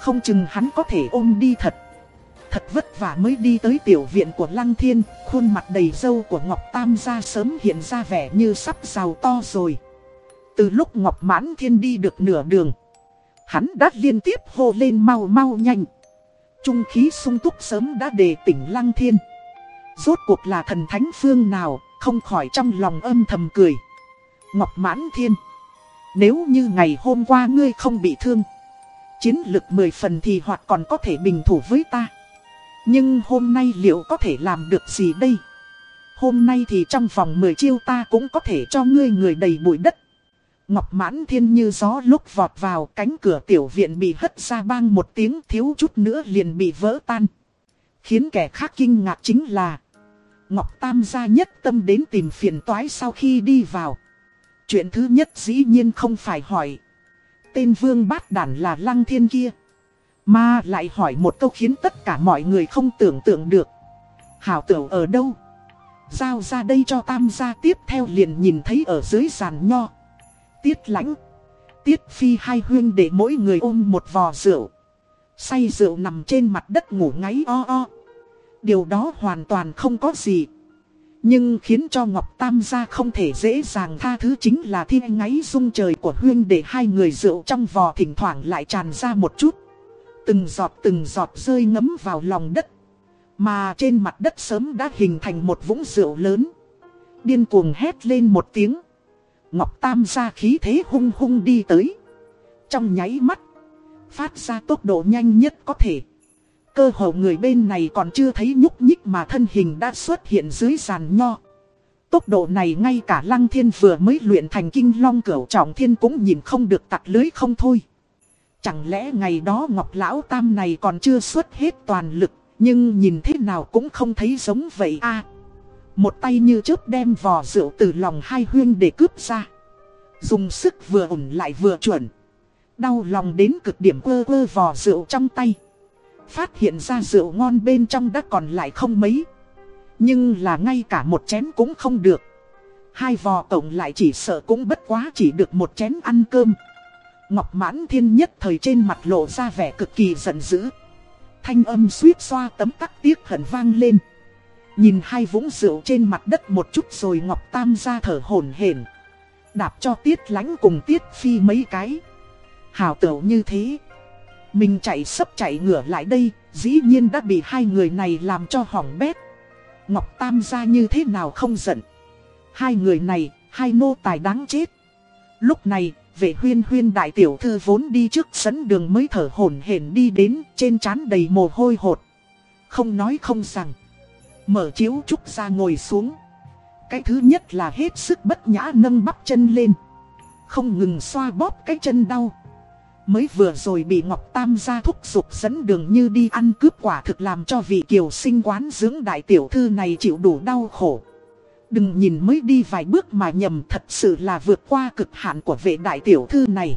Không chừng hắn có thể ôm đi thật thật vất vả mới đi tới tiểu viện của Lăng Thiên, khuôn mặt đầy dâu của Ngọc Tam gia sớm hiện ra vẻ như sắp giàu to rồi. Từ lúc Ngọc Mãn Thiên đi được nửa đường, hắn đã liên tiếp hô lên mau mau nhanh. Trung khí sung túc sớm đã đề tỉnh Lăng Thiên. Rốt cuộc là thần thánh phương nào, không khỏi trong lòng âm thầm cười. Ngọc Mãn Thiên, nếu như ngày hôm qua ngươi không bị thương, chiến lực 10 phần thì hoặc còn có thể bình thủ với ta. Nhưng hôm nay liệu có thể làm được gì đây? Hôm nay thì trong vòng 10 chiêu ta cũng có thể cho ngươi người đầy bụi đất. Ngọc mãn thiên như gió lúc vọt vào cánh cửa tiểu viện bị hất ra bang một tiếng thiếu chút nữa liền bị vỡ tan. Khiến kẻ khác kinh ngạc chính là, Ngọc Tam gia nhất tâm đến tìm phiền toái sau khi đi vào. Chuyện thứ nhất dĩ nhiên không phải hỏi. Tên vương bát đản là lăng thiên kia. Mà lại hỏi một câu khiến tất cả mọi người không tưởng tượng được. Hảo tưởng ở đâu? Giao ra đây cho tam gia tiếp theo liền nhìn thấy ở dưới giàn nho. Tiết lãnh. Tiết phi hai huyên để mỗi người ôm một vò rượu. Say rượu nằm trên mặt đất ngủ ngáy o o. Điều đó hoàn toàn không có gì. Nhưng khiến cho Ngọc Tam gia không thể dễ dàng tha thứ chính là thiên ngáy rung trời của huyên để hai người rượu trong vò thỉnh thoảng lại tràn ra một chút. Từng giọt từng giọt rơi ngấm vào lòng đất. Mà trên mặt đất sớm đã hình thành một vũng rượu lớn. Điên cuồng hét lên một tiếng. Ngọc Tam gia khí thế hung hung đi tới. Trong nháy mắt. Phát ra tốc độ nhanh nhất có thể. Cơ hồ người bên này còn chưa thấy nhúc nhích mà thân hình đã xuất hiện dưới sàn nho. Tốc độ này ngay cả Lăng Thiên vừa mới luyện thành kinh long cửu trọng thiên cũng nhìn không được tặc lưới không thôi. Chẳng lẽ ngày đó Ngọc Lão Tam này còn chưa xuất hết toàn lực, nhưng nhìn thế nào cũng không thấy giống vậy a Một tay như chớp đem vò rượu từ lòng hai huyên để cướp ra. Dùng sức vừa ổn lại vừa chuẩn. Đau lòng đến cực điểm quơ quơ vò rượu trong tay. Phát hiện ra rượu ngon bên trong đã còn lại không mấy. Nhưng là ngay cả một chén cũng không được. Hai vò tổng lại chỉ sợ cũng bất quá chỉ được một chén ăn cơm. Ngọc mãn thiên nhất thời trên mặt lộ ra vẻ cực kỳ giận dữ. Thanh âm suýt xoa tấm tắc tiếc hận vang lên. Nhìn hai vũng rượu trên mặt đất một chút rồi Ngọc Tam ra thở hổn hển Đạp cho tiết lánh cùng tiết phi mấy cái. Hào tửu như thế. Mình chạy sấp chạy ngửa lại đây, dĩ nhiên đã bị hai người này làm cho hỏng bét. Ngọc Tam ra như thế nào không giận. Hai người này, hai nô tài đáng chết. Lúc này, vệ huyên huyên đại tiểu thư vốn đi trước sấn đường mới thở hổn hển đi đến, trên trán đầy mồ hôi hột. Không nói không rằng. Mở chiếu trúc ra ngồi xuống. Cái thứ nhất là hết sức bất nhã nâng bắp chân lên. Không ngừng xoa bóp cái chân đau. Mới vừa rồi bị Ngọc Tam gia thúc giục dẫn đường như đi ăn cướp quả thực làm cho vị kiều sinh quán dưỡng đại tiểu thư này chịu đủ đau khổ. Đừng nhìn mới đi vài bước mà nhầm thật sự là vượt qua cực hạn của vệ đại tiểu thư này.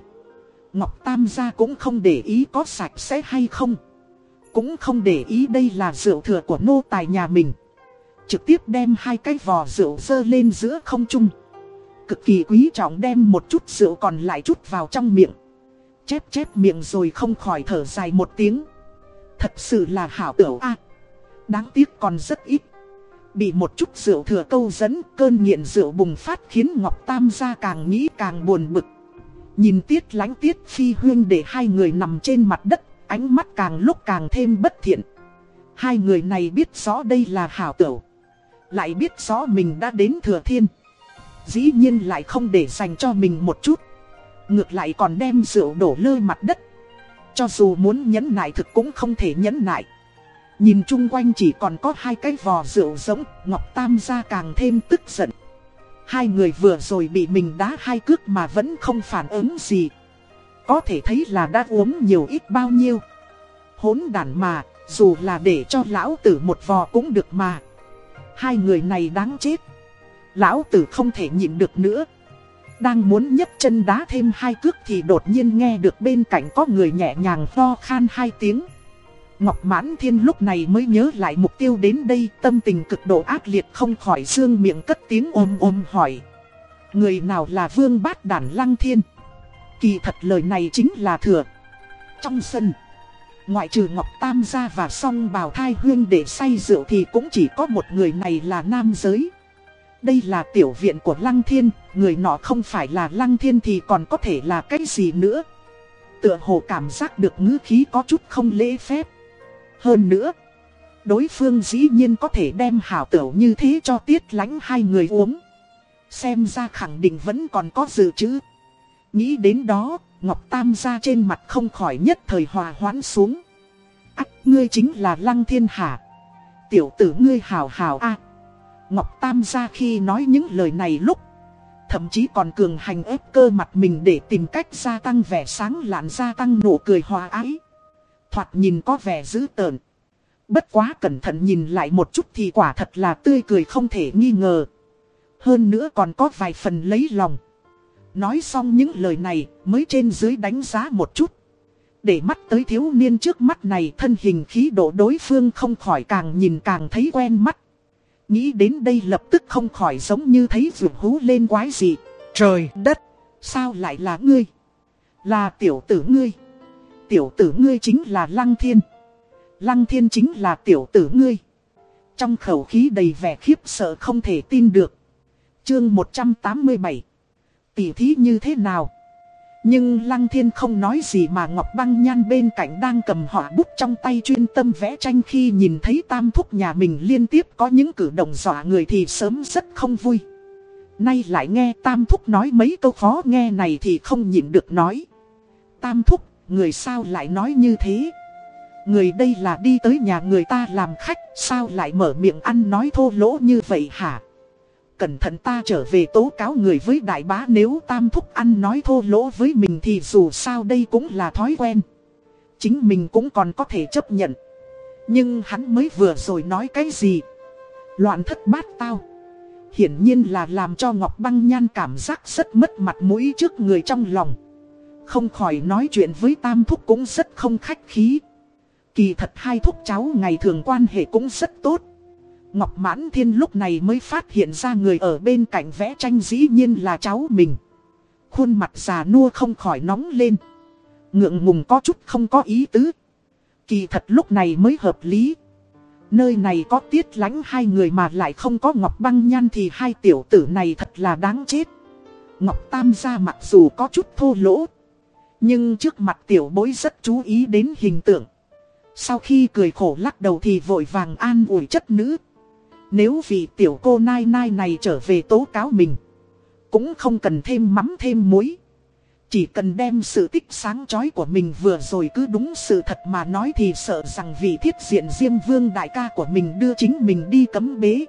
Ngọc Tam gia cũng không để ý có sạch sẽ hay không. Cũng không để ý đây là rượu thừa của nô tài nhà mình. Trực tiếp đem hai cái vò rượu dơ lên giữa không trung. Cực kỳ quý trọng đem một chút rượu còn lại chút vào trong miệng. Chép chép miệng rồi không khỏi thở dài một tiếng. Thật sự là hảo tửu a Đáng tiếc còn rất ít. Bị một chút rượu thừa câu dẫn, cơn nghiện rượu bùng phát khiến Ngọc Tam gia càng nghĩ càng buồn bực. Nhìn tiết lánh tiết phi huyên để hai người nằm trên mặt đất, ánh mắt càng lúc càng thêm bất thiện. Hai người này biết rõ đây là hảo tửu. Lại biết rõ mình đã đến thừa thiên. Dĩ nhiên lại không để dành cho mình một chút. Ngược lại còn đem rượu đổ lơ mặt đất. Cho dù muốn nhẫn nại thực cũng không thể nhẫn nại. Nhìn chung quanh chỉ còn có hai cái vò rượu giống, Ngọc Tam gia càng thêm tức giận. Hai người vừa rồi bị mình đá hai cước mà vẫn không phản ứng gì. Có thể thấy là đã uống nhiều ít bao nhiêu. Hốn đàn mà, dù là để cho lão tử một vò cũng được mà. Hai người này đáng chết. Lão tử không thể nhịn được nữa. Đang muốn nhấc chân đá thêm hai cước thì đột nhiên nghe được bên cạnh có người nhẹ nhàng ho khan hai tiếng. Ngọc Mãn Thiên lúc này mới nhớ lại mục tiêu đến đây tâm tình cực độ ác liệt không khỏi dương miệng cất tiếng ôm ôm hỏi. Người nào là vương bát đản lăng thiên? Kỳ thật lời này chính là thừa. Trong sân, ngoại trừ Ngọc Tam gia và song bào thai huyên để say rượu thì cũng chỉ có một người này là nam giới. Đây là tiểu viện của Lăng Thiên, người nọ không phải là Lăng Thiên thì còn có thể là cái gì nữa. Tựa hồ cảm giác được ngữ khí có chút không lễ phép. Hơn nữa, đối phương dĩ nhiên có thể đem hảo tửu như thế cho tiết lánh hai người uống. Xem ra khẳng định vẫn còn có dự trữ. Nghĩ đến đó, Ngọc Tam ra trên mặt không khỏi nhất thời hòa hoãn xuống. Ác, ngươi chính là Lăng Thiên Hà. Tiểu tử ngươi hào hào a Ngọc Tam ra khi nói những lời này lúc, Thậm chí còn cường hành ép cơ mặt mình để tìm cách gia tăng vẻ sáng lạn, gia tăng nụ cười hòa ái. Thoạt nhìn có vẻ dữ tợn. Bất quá cẩn thận nhìn lại một chút thì quả thật là tươi cười không thể nghi ngờ. Hơn nữa còn có vài phần lấy lòng. Nói xong những lời này, mới trên dưới đánh giá một chút. Để mắt tới thiếu niên trước mắt này, thân hình khí độ đối phương không khỏi càng nhìn càng thấy quen mắt. Nghĩ đến đây lập tức không khỏi giống như thấy vượt hú lên quái gì. Trời đất, sao lại là ngươi? Là tiểu tử ngươi. Tiểu tử ngươi chính là Lăng Thiên. Lăng Thiên chính là tiểu tử ngươi. Trong khẩu khí đầy vẻ khiếp sợ không thể tin được. Chương 187 Tỷ thí như thế nào? Nhưng Lăng Thiên không nói gì mà Ngọc Băng Nhan bên cạnh đang cầm họa bút trong tay chuyên tâm vẽ tranh khi nhìn thấy tam thúc nhà mình liên tiếp có những cử động dọa người thì sớm rất không vui. Nay lại nghe tam thúc nói mấy câu khó nghe này thì không nhịn được nói. Tam thúc, người sao lại nói như thế? Người đây là đi tới nhà người ta làm khách, sao lại mở miệng ăn nói thô lỗ như vậy hả? Cẩn thận ta trở về tố cáo người với đại bá nếu tam thúc ăn nói thô lỗ với mình thì dù sao đây cũng là thói quen. Chính mình cũng còn có thể chấp nhận. Nhưng hắn mới vừa rồi nói cái gì? Loạn thất bát tao. Hiển nhiên là làm cho Ngọc Băng Nhan cảm giác rất mất mặt mũi trước người trong lòng. Không khỏi nói chuyện với Tam Thúc cũng rất không khách khí. Kỳ thật hai thúc cháu ngày thường quan hệ cũng rất tốt. Ngọc Mãn Thiên lúc này mới phát hiện ra người ở bên cạnh vẽ tranh dĩ nhiên là cháu mình. Khuôn mặt già nua không khỏi nóng lên. Ngượng ngùng có chút không có ý tứ. Kỳ thật lúc này mới hợp lý. Nơi này có tiết lánh hai người mà lại không có Ngọc Băng Nhan thì hai tiểu tử này thật là đáng chết. Ngọc Tam gia mặc dù có chút thô lỗ. Nhưng trước mặt tiểu bối rất chú ý đến hình tượng. Sau khi cười khổ lắc đầu thì vội vàng an ủi chất nữ. Nếu vì tiểu cô nai nai này trở về tố cáo mình. Cũng không cần thêm mắm thêm muối. Chỉ cần đem sự tích sáng chói của mình vừa rồi cứ đúng sự thật mà nói thì sợ rằng vị thiết diện Diêm Vương đại ca của mình đưa chính mình đi cấm bế.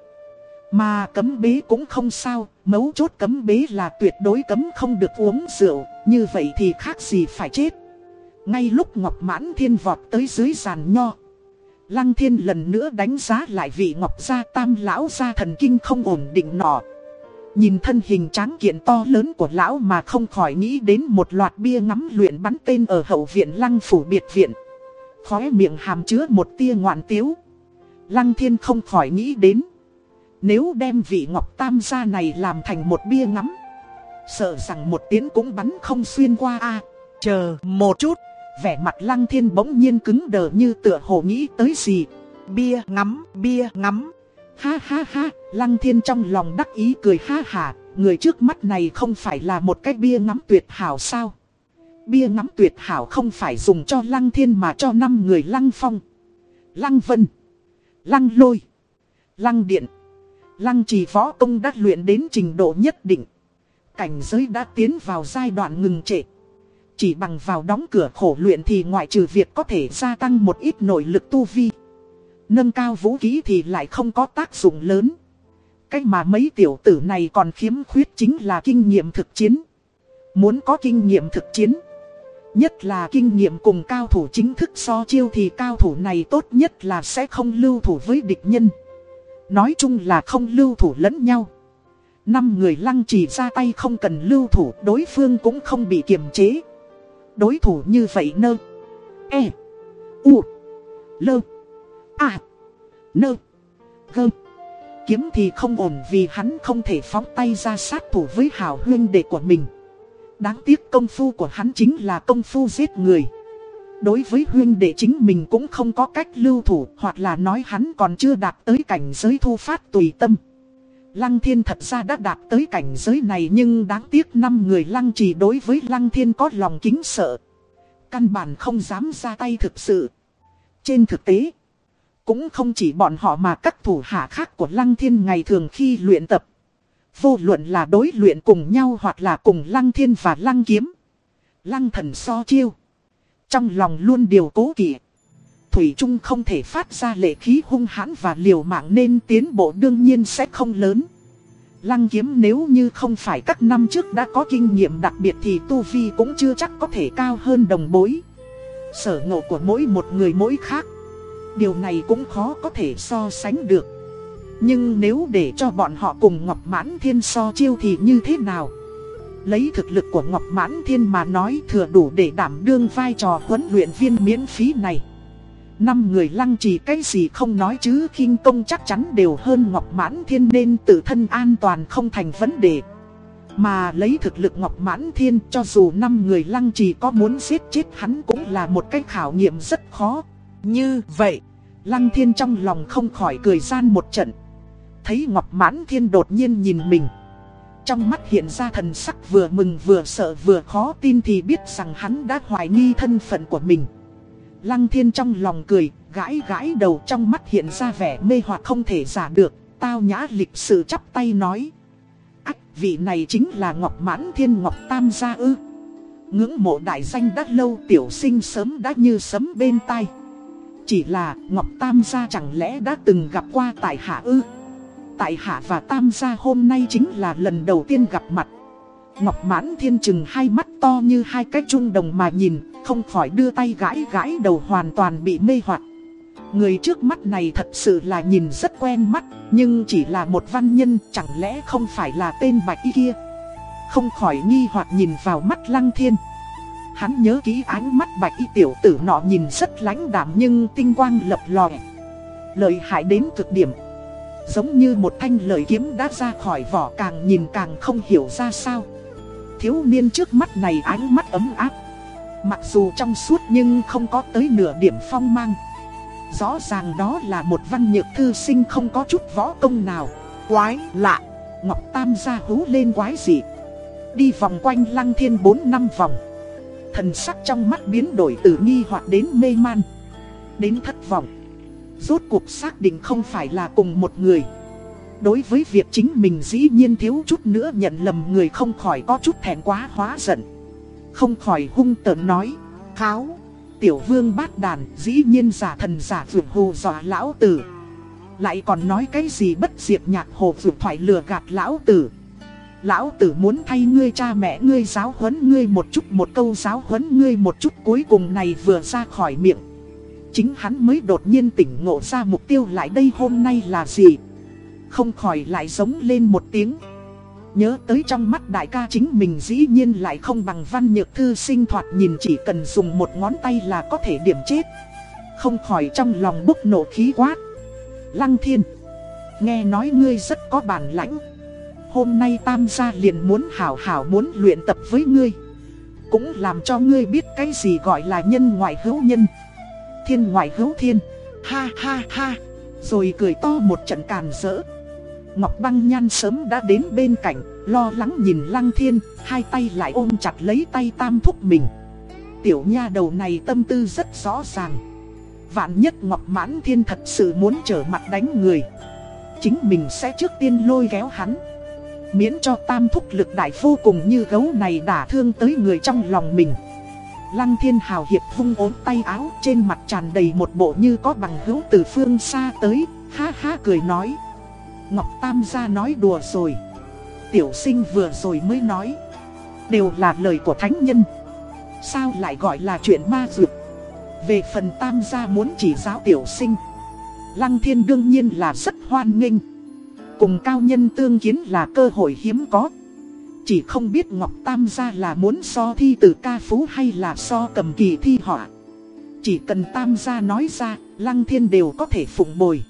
Mà cấm bế cũng không sao, mấu chốt cấm bế là tuyệt đối cấm không được uống rượu, như vậy thì khác gì phải chết. Ngay lúc Ngọc Mãn Thiên vọt tới dưới giàn nho. Lăng Thiên lần nữa đánh giá lại vị Ngọc Gia Tam Lão Gia thần kinh không ổn định nọ. Nhìn thân hình tráng kiện to lớn của lão mà không khỏi nghĩ đến một loạt bia ngắm luyện bắn tên ở hậu viện lăng phủ biệt viện. Khóe miệng hàm chứa một tia ngoạn tiếu. Lăng thiên không khỏi nghĩ đến. Nếu đem vị ngọc tam gia này làm thành một bia ngắm. Sợ rằng một tiếng cũng bắn không xuyên qua a Chờ một chút. Vẻ mặt lăng thiên bỗng nhiên cứng đờ như tựa hồ nghĩ tới gì. Bia ngắm, bia ngắm. Ha ha ha, Lăng Thiên trong lòng đắc ý cười ha hà, người trước mắt này không phải là một cái bia ngắm tuyệt hảo sao? Bia ngắm tuyệt hảo không phải dùng cho Lăng Thiên mà cho năm người Lăng Phong, Lăng Vân, Lăng Lôi, Lăng Điện, Lăng Trì Võ Công đã luyện đến trình độ nhất định. Cảnh giới đã tiến vào giai đoạn ngừng trệ. Chỉ bằng vào đóng cửa khổ luyện thì ngoại trừ việc có thể gia tăng một ít nội lực tu vi. Nâng cao vũ khí thì lại không có tác dụng lớn. Cách mà mấy tiểu tử này còn khiếm khuyết chính là kinh nghiệm thực chiến. Muốn có kinh nghiệm thực chiến. Nhất là kinh nghiệm cùng cao thủ chính thức so chiêu thì cao thủ này tốt nhất là sẽ không lưu thủ với địch nhân. Nói chung là không lưu thủ lẫn nhau. Năm người lăng trì ra tay không cần lưu thủ, đối phương cũng không bị kiềm chế. Đối thủ như vậy nơ. E. U. Lơ. À. Nơ. Gơ. Kiếm thì không ổn vì hắn không thể phóng tay ra sát thủ với hảo huyên đệ của mình. Đáng tiếc công phu của hắn chính là công phu giết người. Đối với huyên đệ chính mình cũng không có cách lưu thủ hoặc là nói hắn còn chưa đạt tới cảnh giới thu phát tùy tâm. Lăng thiên thật ra đã đạt tới cảnh giới này nhưng đáng tiếc năm người lăng trì đối với lăng thiên có lòng kính sợ. Căn bản không dám ra tay thực sự. Trên thực tế, cũng không chỉ bọn họ mà các thủ hạ khác của Lăng Thiên ngày thường khi luyện tập. Vô luận là đối luyện cùng nhau hoặc là cùng Lăng Thiên và Lăng Kiếm. Lăng thần so chiêu. Trong lòng luôn điều cố kỵ. Thủy Trung không thể phát ra lệ khí hung hãn và liều mạng nên tiến bộ đương nhiên sẽ không lớn. Lăng kiếm nếu như không phải các năm trước đã có kinh nghiệm đặc biệt thì Tu Vi cũng chưa chắc có thể cao hơn đồng bối. Sở ngộ của mỗi một người mỗi khác. Điều này cũng khó có thể so sánh được Nhưng nếu để cho bọn họ cùng Ngọc Mãn Thiên so chiêu thì như thế nào Lấy thực lực của Ngọc Mãn Thiên mà nói thừa đủ để đảm đương vai trò huấn luyện viên miễn phí này Năm người lăng trì cái gì không nói chứ khinh công chắc chắn đều hơn Ngọc Mãn Thiên nên tự thân an toàn không thành vấn đề. Mà lấy thực lực Ngọc Mãn Thiên, cho dù năm người lăng trì có muốn giết chết hắn cũng là một cái khảo nghiệm rất khó. Như vậy, Lăng thiên trong lòng không khỏi cười gian một trận. Thấy Ngọc Mãn Thiên đột nhiên nhìn mình. Trong mắt hiện ra thần sắc vừa mừng vừa sợ vừa khó tin thì biết rằng hắn đã hoài nghi thân phận của mình. Lăng thiên trong lòng cười, gãi gãi đầu trong mắt hiện ra vẻ mê hoặc không thể giả được Tao nhã lịch sự chắp tay nói. Ách vị này chính là Ngọc Mãn Thiên Ngọc Tam gia ư. Ngưỡng mộ đại danh đã lâu tiểu sinh sớm đã như sấm bên tai. Chỉ là Ngọc Tam gia chẳng lẽ đã từng gặp qua tại hạ ư? Tại hạ và Tam gia hôm nay chính là lần đầu tiên gặp mặt. Ngọc mãn thiên chừng hai mắt to như hai cái trung đồng mà nhìn, Không khỏi đưa tay gãi gãi đầu hoàn toàn bị mê hoặc. Người trước mắt này thật sự là nhìn rất quen mắt, Nhưng chỉ là một văn nhân, chẳng lẽ không phải là tên bạch y kia? Không khỏi nghi hoặc nhìn vào mắt lăng thiên. Hắn nhớ kỹ ánh mắt bạch y tiểu tử nọ nhìn rất lãnh đạm nhưng tinh quang lập lòe. Lợi hại đến cực điểm. Giống như một thanh lợi kiếm đã ra khỏi vỏ, càng nhìn càng không hiểu ra sao. Thiếu niên trước mắt này ánh mắt ấm áp. Mặc dù trong suốt nhưng không có tới nửa điểm phong mang. Rõ ràng đó là một văn nhược thư sinh không có chút võ công nào. Quái lạ, Ngọc Tam ra hú lên quái gì Đi vòng quanh lăng thiên 4 năm vòng. Thần sắc trong mắt biến đổi từ nghi hoặc đến mê man, Đến thất vọng. Rốt cuộc xác định không phải là cùng một người. Đối với việc chính mình dĩ nhiên thiếu chút nữa nhận lầm người không khỏi có chút thẹn quá hóa giận. Không khỏi hung tợn nói, Kháo, Tiểu vương bát đàn, dĩ nhiên giả thần giả vượt hù dọa lão tử. Lại còn nói cái gì bất diệt nhạc hồ vượt thoại lừa gạt lão tử. Lão tử muốn thay ngươi cha mẹ ngươi giáo huấn ngươi một chút, một câu giáo huấn ngươi một chút. Cuối cùng này vừa ra khỏi miệng. Chính hắn mới đột nhiên tỉnh ngộ ra mục tiêu lại đây hôm nay là gì? Không khỏi lại giống lên một tiếng. Nhớ tới trong mắt đại ca chính mình dĩ nhiên lại không bằng văn nhược thư sinh thoạt nhìn chỉ cần dùng một ngón tay là có thể điểm chết. Không khỏi trong lòng bốc nổ khí quát. Lăng thiên, Nghe nói ngươi rất có bản lãnh. Hôm nay tam gia liền muốn hảo hảo muốn luyện tập với ngươi. Cũng làm cho ngươi biết cái gì gọi là nhân ngoại hữu nhân. Thiên ngoại hữu thiên. Ha ha ha. Rồi cười to một trận càn rỡ. Ngọc băng nhan sớm đã đến bên cạnh, Lo lắng nhìn lăng thiên, Hai tay lại ôm chặt lấy tay tam thúc mình. Tiểu nha đầu này tâm tư rất rõ ràng. Vạn nhất Ngọc mãn thiên thật sự muốn trở mặt đánh người, Chính mình sẽ trước tiên lôi kéo hắn. Miễn cho tam thúc lực đại vô cùng như gấu này đả thương tới người trong lòng mình. Lăng thiên hào hiệp vung ốm tay áo trên mặt tràn đầy một bộ như có bằng hữu từ phương xa tới, Ha ha cười nói. Ngọc Tam gia nói đùa rồi. Tiểu sinh vừa rồi mới nói. Đều là lời của thánh nhân. Sao lại gọi là chuyện ma dược? Về phần Tam gia muốn chỉ giáo tiểu sinh. Lăng thiên đương nhiên là rất hoan nghênh. Cùng cao nhân tương kiến là cơ hội hiếm có. Chỉ không biết Ngọc Tam gia là muốn so thi từ ca phú hay là so cầm kỳ thi họa. Chỉ cần Tam gia nói ra, Lăng Thiên đều có thể phụng bồi.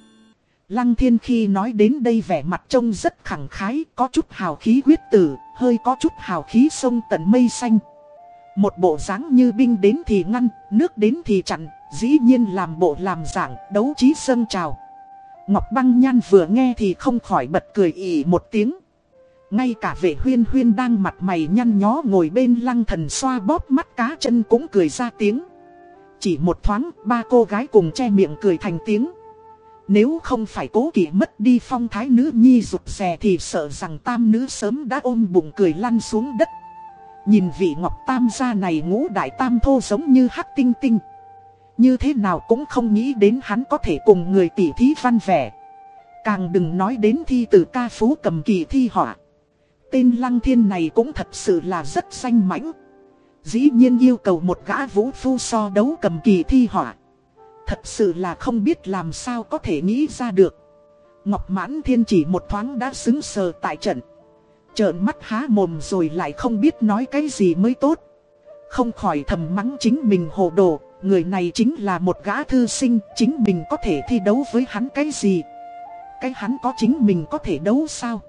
Lăng Thiên khi nói đến đây vẻ mặt trông rất khẳng khái, có chút hào khí quyết tử, hơi có chút hào khí sông tận mây xanh. Một bộ dáng như binh đến thì ngăn, nước đến thì chặn, dĩ nhiên làm bộ làm dạng, đấu trí sân trào. Ngọc Băng Nhan vừa nghe thì không khỏi bật cười ỉ một tiếng. Ngay cả vệ huyên huyên đang mặt mày nhăn nhó ngồi bên lăng thần xoa bóp mắt cá chân cũng cười ra tiếng. Chỉ một thoáng, ba cô gái cùng che miệng cười thành tiếng. Nếu không phải cố kỵ mất đi phong thái nữ nhi rụt rè thì sợ rằng tam nữ sớm đã ôm bụng cười lăn xuống đất. Nhìn vị ngọc tam gia này ngũ đại tam thô giống như hắc tinh tinh. Như thế nào cũng không nghĩ đến hắn có thể cùng người tỷ thí văn vẻ. Càng đừng nói đến thi từ ca phú cầm kỳ thi họa. Tên lăng thiên này cũng thật sự là rất xanh mãnh. Dĩ nhiên yêu cầu một gã vũ phu so đấu cầm kỳ thi họa. Thật sự là không biết làm sao có thể nghĩ ra được. Ngọc Mãn Thiên chỉ một thoáng đã xứng sờ tại trận. Trợn mắt há mồm rồi lại không biết nói cái gì mới tốt. Không khỏi thầm mắng chính mình hồ đồ, người này chính là một gã thư sinh, chính mình có thể thi đấu với hắn cái gì. Cái hắn có chính mình có thể đấu sao?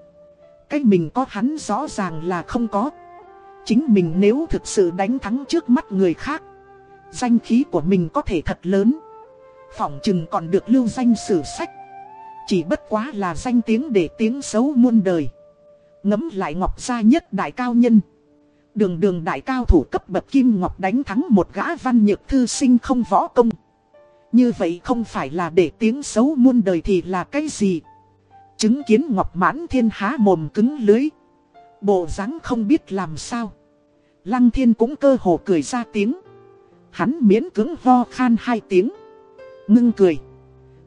Cái mình có hắn rõ ràng là không có. Chính mình nếu thực sự đánh thắng trước mắt người khác, danh khí của mình có thể thật lớn. Phỏng chừng còn được lưu danh sử sách. Chỉ bất quá là danh tiếng để tiếng xấu muôn đời. Ngấm lại ngọc gia nhất đại cao nhân. Đường đường đại cao thủ cấp bậc kim ngọc đánh thắng một gã văn nhược thư sinh không võ công. Như vậy không phải là để tiếng xấu muôn đời thì là cái gì? Chứng kiến ngọc mãn thiên há mồm cứng lưới. Bộ dáng không biết làm sao. Lăng thiên cũng cơ hồ cười ra tiếng. Hắn miễn cứng ho khan hai tiếng ngưng cười.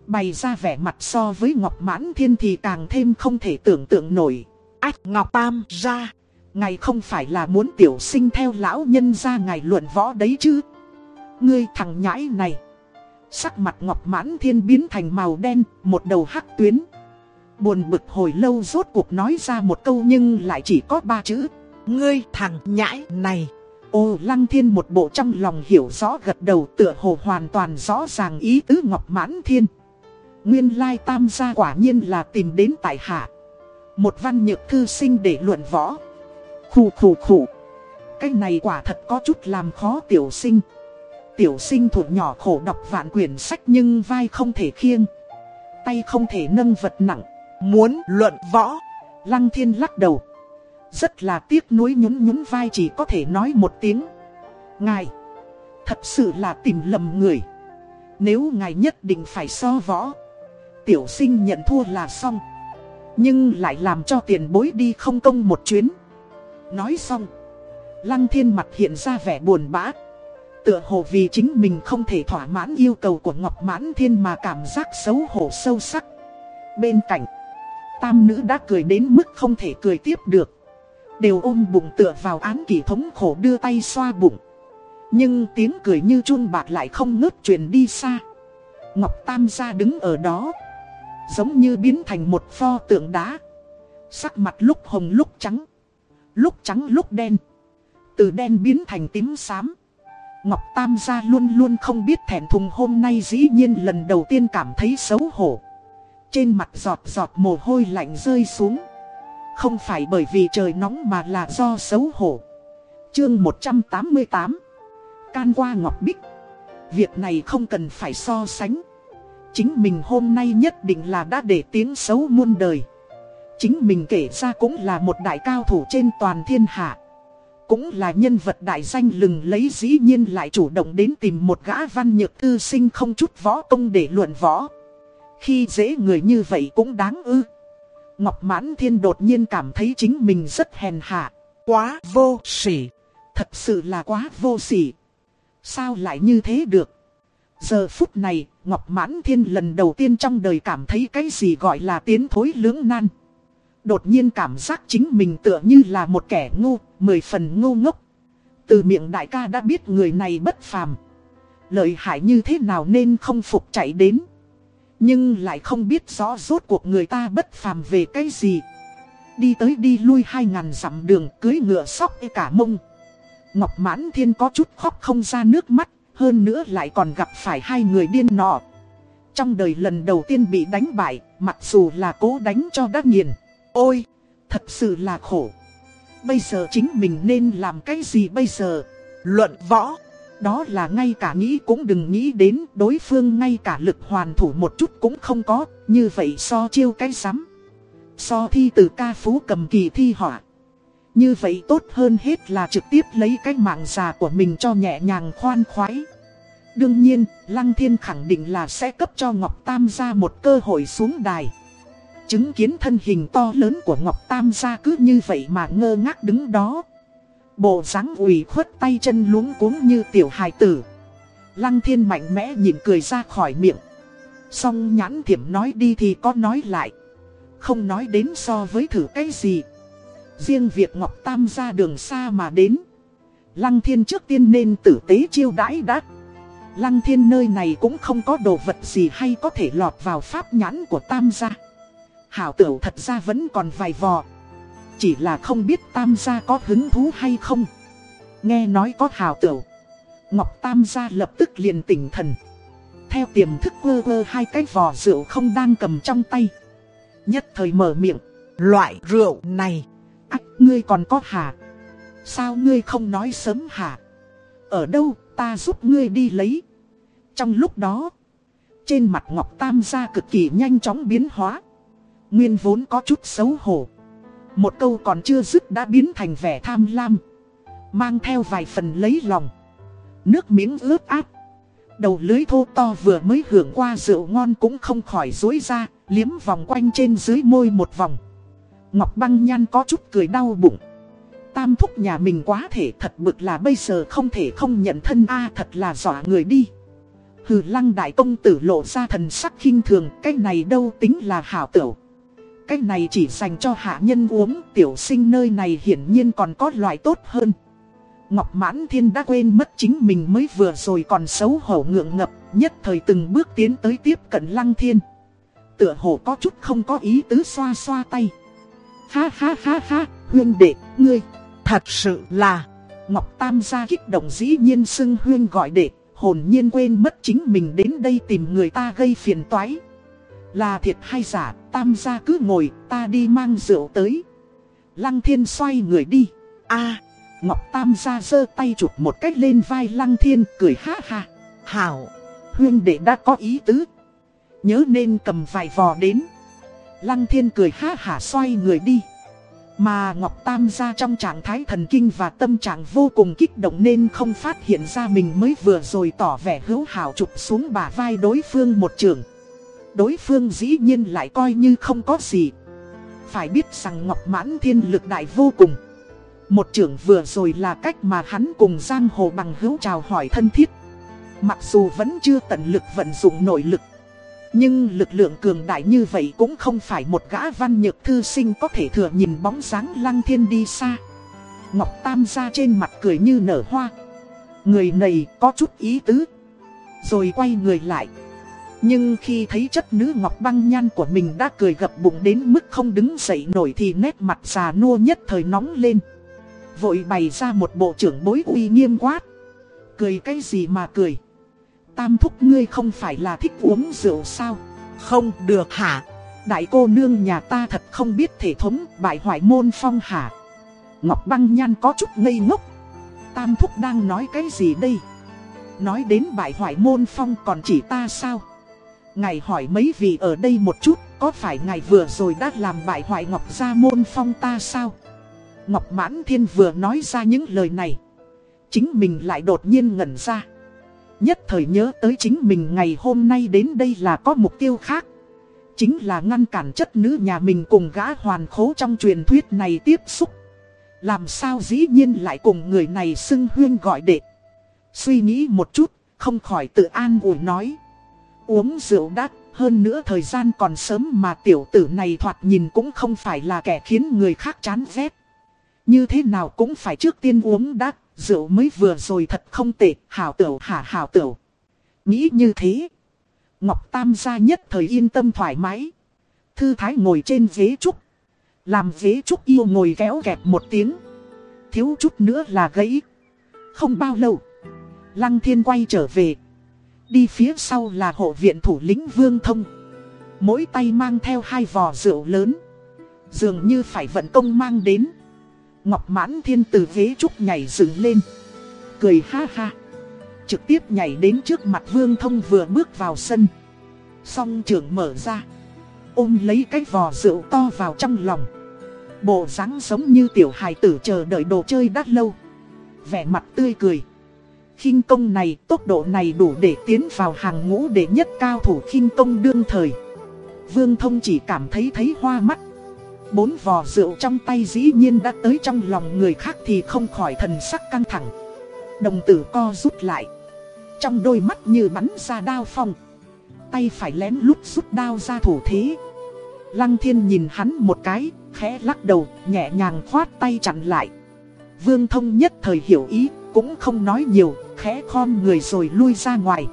Bày ra vẻ mặt so với Ngọc Mãn Thiên thì càng thêm không thể tưởng tượng nổi. Ách Ngọc Tam ra. Ngài không phải là muốn tiểu sinh theo lão nhân ra ngài luận võ đấy chứ. Ngươi thằng nhãi này. Sắc mặt ngọc mãn thiên biến thành màu đen, một đầu hắc tuyến. Buồn bực hồi lâu rốt cuộc nói ra một câu nhưng lại chỉ có ba chữ. Ngươi thằng nhãi này. Ô lăng thiên một bộ trong lòng hiểu rõ gật đầu tựa hồ hoàn toàn rõ ràng ý tứ ngọc mãn thiên. Nguyên lai tam gia quả nhiên là tìm đến tại hạ. Một văn nhược thư sinh để luận võ. Khủ khủ khủ. Cái này quả thật có chút làm khó tiểu sinh. Tiểu sinh thuộc nhỏ khổ đọc vạn quyển sách nhưng vai không thể khiêng. Tay không thể nâng vật nặng. Muốn luận võ. Lăng thiên lắc đầu. Rất là tiếc nuối nhún nhún vai chỉ có thể nói một tiếng. Ngài. Thật sự là tìm lầm người. Nếu ngài nhất định phải so võ. Tiểu sinh nhận thua là xong. Nhưng lại làm cho tiền bối đi không công một chuyến. Nói xong. Lăng thiên mặt hiện ra vẻ buồn bã. Tựa hồ vì chính mình không thể thỏa mãn yêu cầu của Ngọc Mãn Thiên mà cảm giác xấu hổ sâu sắc. Bên cạnh, tam nữ đã cười đến mức không thể cười tiếp được. Đều ôm bụng tựa vào án kỷ thống khổ đưa tay xoa bụng. Nhưng tiếng cười như chun bạc lại không ngớt truyền đi xa. Ngọc Tam gia đứng ở đó. Giống như biến thành một pho tượng đá. Sắc mặt lúc hồng lúc trắng. Lúc trắng lúc đen. Từ đen biến thành tím xám. Ngọc Tam gia luôn luôn không biết thẹn thùng hôm nay dĩ nhiên lần đầu tiên cảm thấy xấu hổ. Trên mặt giọt giọt mồ hôi lạnh rơi xuống. Không phải bởi vì trời nóng mà là do xấu hổ. Chương 188 Can qua Ngọc Bích Việc này không cần phải so sánh. Chính mình hôm nay nhất định là đã để tiếng xấu muôn đời. Chính mình kể ra cũng là một đại cao thủ trên toàn thiên hạ. Cũng là nhân vật đại danh lừng lấy dĩ nhiên lại chủ động đến tìm một gã văn nhược thư sinh không chút võ công để luận võ. Khi dễ người như vậy cũng đáng ư. Ngọc Mãn Thiên đột nhiên cảm thấy chính mình rất hèn hạ. Quá vô sỉ. Thật sự là quá vô sỉ. Sao lại như thế được? Giờ phút này, Ngọc Mãn Thiên lần đầu tiên trong đời cảm thấy cái gì gọi là tiến thối lưỡng nan. Đột nhiên cảm giác chính mình tựa như là một kẻ ngu, mười phần ngu ngốc. Từ miệng đại ca đã biết người này bất phàm. Lợi hại như thế nào nên không phục chạy đến. Nhưng lại không biết rõ rốt cuộc người ta bất phàm về cái gì. Đi tới đi lui hai ngàn dặm đường cưới ngựa sóc cả mông. Ngọc Mãn Thiên có chút khóc không ra nước mắt, hơn nữa lại còn gặp phải hai người điên nọ. Trong đời lần đầu tiên bị đánh bại, mặc dù là cố đánh cho đắc nghiền. Ôi, thật sự là khổ. Bây giờ chính mình nên làm cái gì bây giờ? Luận võ. Đó là ngay cả nghĩ cũng đừng nghĩ đến đối phương ngay cả lực hoàn thủ một chút cũng không có, như vậy so chiêu cái rắm. So thi từ ca phú cầm kỳ thi họa. Như vậy tốt hơn hết là trực tiếp lấy cái mạng già của mình cho nhẹ nhàng khoan khoái. Đương nhiên, Lăng Thiên khẳng định là sẽ cấp cho Ngọc Tam gia một cơ hội xuống đài. Chứng kiến thân hình to lớn của Ngọc Tam gia cứ như vậy mà ngơ ngác đứng đó. Bộ dáng ủy khuất tay chân luống cuống như tiểu hài tử. Lăng thiên mạnh mẽ nhìn cười ra khỏi miệng. Xong nhãn thiểm nói đi thì có nói lại. Không nói đến so với thử cái gì. Riêng việc Ngọc Tam ra đường xa mà đến. Lăng thiên trước tiên nên tử tế chiêu đãi đắt. Lăng thiên nơi này cũng không có đồ vật gì hay có thể lọt vào pháp nhãn của Tam gia. Hảo tửu thật ra vẫn còn vài vò. Chỉ là không biết Tam gia có hứng thú hay không. Nghe nói có hào tửu. Ngọc Tam gia lập tức liền tỉnh thần. Theo tiềm thức quơ quơ hai cái vò rượu không đang cầm trong tay. Nhất thời mở miệng. Loại rượu này. Ách, ngươi còn có hả? Sao ngươi không nói sớm hả? Ở đâu, ta giúp ngươi đi lấy. Trong lúc đó, trên mặt Ngọc Tam gia cực kỳ nhanh chóng biến hóa. Nguyên vốn có chút xấu hổ. Một câu còn chưa dứt đã biến thành vẻ tham lam. Mang theo vài phần lấy lòng. Nước miếng ướt át. Đầu lưới thô to vừa mới hưởng qua rượu ngon cũng không khỏi dối ra, liếm vòng quanh trên dưới môi một vòng. Ngọc băng nhan có chút cười đau bụng. Tam thúc nhà mình quá thể thật bực là bây giờ không thể không nhận thân a thật là dọa người đi. Hừ lăng đại công tử lộ ra thần sắc khinh thường, cái này đâu tính là hảo tửu. Cái này chỉ dành cho hạ nhân uống, tiểu sinh nơi này hiển nhiên còn có loại tốt hơn. Ngọc Mãn Thiên đã quên mất chính mình mới vừa rồi còn xấu hổ ngượng ngập, nhất thời từng bước tiến tới tiếp cận Lăng Thiên. Tựa hồ có chút không có ý tứ xoa xoa tay. Ha ha ha ha, huyên đệ, ngươi, Thật sự là Ngọc Tam gia kích động dĩ nhiên xưng huyên gọi đệ, hồn nhiên quên mất chính mình đến đây tìm người ta gây phiền toái. Là thiệt hay giả, Tam gia cứ ngồi, ta đi mang rượu tới. Lăng Thiên xoay người đi. a Ngọc Tam gia giơ tay chụp một cách lên vai Lăng Thiên cười ha ha. hảo. Huyên đệ đã có ý tứ. Nhớ nên cầm vài vò đến. Lăng Thiên cười ha hả xoay người đi. Mà Ngọc Tam gia trong trạng thái thần kinh và tâm trạng vô cùng kích động nên không phát hiện ra mình mới vừa rồi tỏ vẻ hữu hảo chụp xuống bả vai đối phương một trường. Đối phương dĩ nhiên lại coi như không có gì. Phải biết rằng Ngọc Mãn Thiên lực đại vô cùng. Một trưởng vừa rồi là cách mà hắn cùng Giang Hồ bằng hữu chào hỏi thân thiết. Mặc dù vẫn chưa tận lực vận dụng nội lực. Nhưng lực lượng cường đại như vậy cũng không phải một gã văn nhược thư sinh có thể thừa nhìn bóng dáng lăng thiên đi xa. Ngọc Tam ra trên mặt cười như nở hoa. Người này có chút ý tứ. Rồi quay người lại. Nhưng khi thấy chất nữ Ngọc Băng Nhan của mình đã cười gập bụng đến mức không đứng dậy nổi thì nét mặt già nua nhất thời nóng lên. Vội bày ra một bộ trưởng bối uy nghiêm quát. Cười cái gì mà cười. Tam thúc ngươi không phải là thích uống rượu sao? Không được hả? Đại cô nương nhà ta thật không biết thể thống bại hoại môn phong hả? Ngọc băng nhan có chút ngây ngốc. Tam thúc đang nói cái gì đây? Nói đến bại hoại môn phong còn chỉ ta sao? Ngài hỏi mấy vị ở đây một chút, có phải ngài vừa rồi đã làm bại hoại Ngọc gia môn phong ta sao? Ngọc mãn thiên vừa nói ra những lời này. Chính mình lại đột nhiên ngẩn ra. Nhất thời nhớ tới chính mình ngày hôm nay đến đây là có mục tiêu khác. Chính là ngăn cản chất nữ nhà mình cùng gã hoàn khố trong truyền thuyết này tiếp xúc. Làm sao dĩ nhiên lại cùng người này xưng huyên gọi đệ. Suy nghĩ một chút, không khỏi tự an ủi nói. Uống rượu đắt, hơn nữa thời gian còn sớm mà tiểu tử này thoạt nhìn cũng không phải là kẻ khiến người khác chán ghét. Như thế nào cũng phải trước tiên uống đắt, rượu mới vừa rồi thật không tệ, hảo tửu hả hảo tửu. Nghĩ như thế, Ngọc Tam gia nhất thời yên tâm thoải mái. Thư thái ngồi trên ghế trúc. Làm ghế trúc yêu ngồi kéo kẹp một tiếng. Thiếu chút nữa là gãy. Không bao lâu, Lăng Thiên quay trở về. Đi phía sau là hộ viện thủ lĩnh Vương Thông. Mỗi tay mang theo hai vò rượu lớn. Dường như phải vận công mang đến. Ngọc Mãn Thiên từ ghế trúc nhảy dựng lên. Cười ha ha. Trực tiếp nhảy đến trước mặt Vương Thông vừa bước vào sân. Song trưởng mở ra. Ôm lấy cái vò rượu to vào trong lòng. Bộ dáng giống như tiểu hài tử chờ đợi đồ chơi đắt lâu. Vẻ mặt tươi cười khinh công này, tốc độ này đủ để tiến vào hàng ngũ đệ nhất cao thủ khinh công đương thời. Vương Thông chỉ cảm thấy thấy hoa mắt. Bốn vò rượu trong tay dĩ nhiên đã tới trong lòng người khác thì không khỏi thần sắc căng thẳng. Đồng tử co rút lại. Trong đôi mắt như bắn ra đao phong. Tay phải lén lút rút đao ra thủ thế. Lăng thiên nhìn hắn một cái, khẽ lắc đầu, nhẹ nhàng khoát tay chặn lại. Vương thông nhất thời hiểu ý, cũng không nói nhiều, khẽ khom người rồi lui ra ngoài.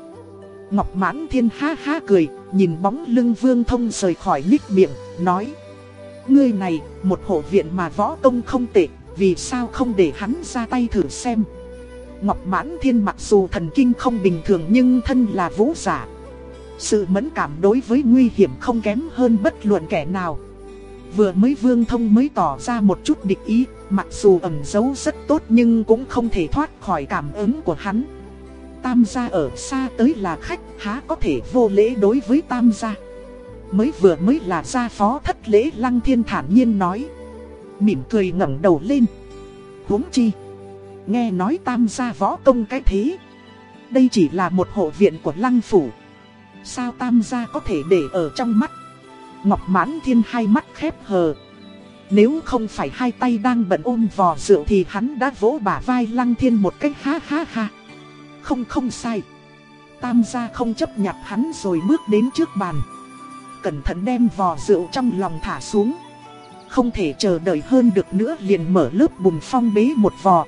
Ngọc mãn thiên ha ha cười, nhìn bóng lưng vương thông rời khỏi nhích miệng, nói. Ngươi này, một hộ viện mà võ công không tệ, vì sao không để hắn ra tay thử xem. Ngọc Mãn Thiên mặc dù thần kinh không bình thường nhưng thân là vũ giả. Sự mẫn cảm đối với nguy hiểm không kém hơn bất luận kẻ nào. Vừa mới vương thông mới tỏ ra một chút địch ý, mặc dù ẩn giấu rất tốt nhưng cũng không thể thoát khỏi cảm ứng của hắn. Tam gia ở xa tới là khách, há có thể vô lễ đối với tam gia. Mới vừa mới là gia phó thất lễ lăng thiên thản nhiên nói. Mỉm cười ngẩng đầu lên. huống chi. Nghe nói tam gia võ công cái thế. Đây chỉ là một hộ viện của lăng phủ. Sao tam gia có thể để ở trong mắt. Ngọc mãn thiên hai mắt khép hờ. Nếu không phải hai tay đang bận ôm vò rượu thì hắn đã vỗ bả vai lăng thiên một cách ha ha ha. Không không sai. Tam gia không chấp nhặt hắn rồi bước đến trước bàn cẩn thận đem vò rượu trong lòng thả xuống. Không thể chờ đợi hơn được nữa liền mở lớp bùn phong bế một vò.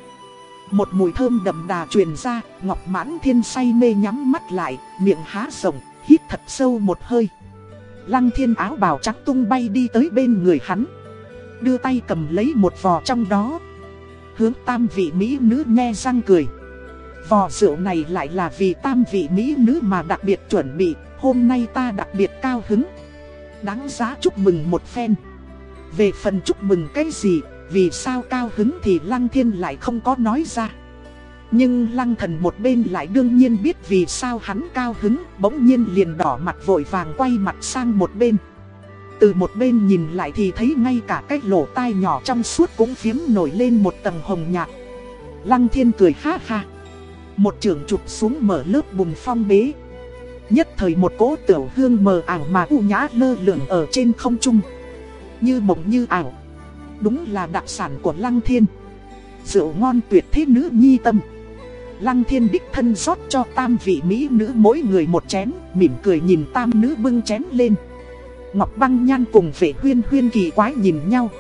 Một mùi thơm đậm đà truyền ra, Ngọc Mãn Thiên say mê nhắm mắt lại, miệng há rộng, hít thật sâu một hơi. Lăng Thiên áo bào trắng tung bay đi tới bên người hắn. Đưa tay cầm lấy một vò trong đó. Hướng tam vị Mỹ nữ nghe răng cười. Vò rượu này lại là vì tam vị Mỹ nữ mà đặc biệt chuẩn bị, hôm nay ta đặc biệt cao hứng. Đáng giá chúc mừng một phen. Về phần chúc mừng cái gì, vì sao cao hứng thì Lăng Thiên lại không có nói ra. Nhưng Lăng Thần một bên lại đương nhiên biết vì sao hắn cao hứng, bỗng nhiên liền đỏ mặt vội vàng quay mặt sang một bên. Từ một bên nhìn lại thì thấy ngay cả cái lỗ tai nhỏ trong suốt cũng phiếm nổi lên một tầng hồng nhạt. Lăng Thiên cười ha ha. Một trường chụp xuống mở lớp bùn phong bế. Nhất thời một cỗ tiểu hương mờ ảo mà u nhã lơ lửng ở trên không trung. Như mộng như ảo. Đúng là đặc sản của Lăng Thiên. Rượu ngon tuyệt thế nữ nhi tâm. Lăng Thiên đích thân rót cho tam vị mỹ nữ mỗi người một chén, mỉm cười nhìn tam nữ bưng chén lên. Ngọc Băng Nhan cùng vệ huyên huyên kỳ quái nhìn nhau.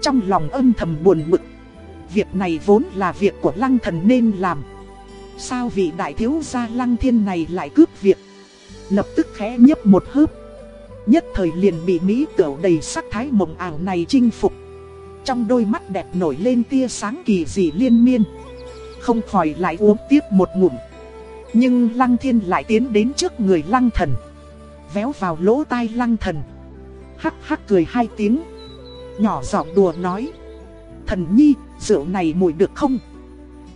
Trong lòng âm thầm buồn bực. Việc này vốn là việc của Lăng Thần nên làm. Sao vị đại thiếu gia Lăng Thiên này lại cướp việc? Lập tức khẽ nhấp một hớp. Nhất thời liền bị Mỹ tửu đầy sắc thái mộng ảo này chinh phục. Trong đôi mắt đẹp nổi lên tia sáng kỳ dị liên miên. Không khỏi lại uống tiếp một ngụm. Nhưng Lăng Thiên lại tiến đến trước người Lăng Thần. Véo vào lỗ tai Lăng Thần. Hắc hắc cười hai tiếng. Nhỏ giọng đùa nói. Thần nhi, rượu này mùi được không?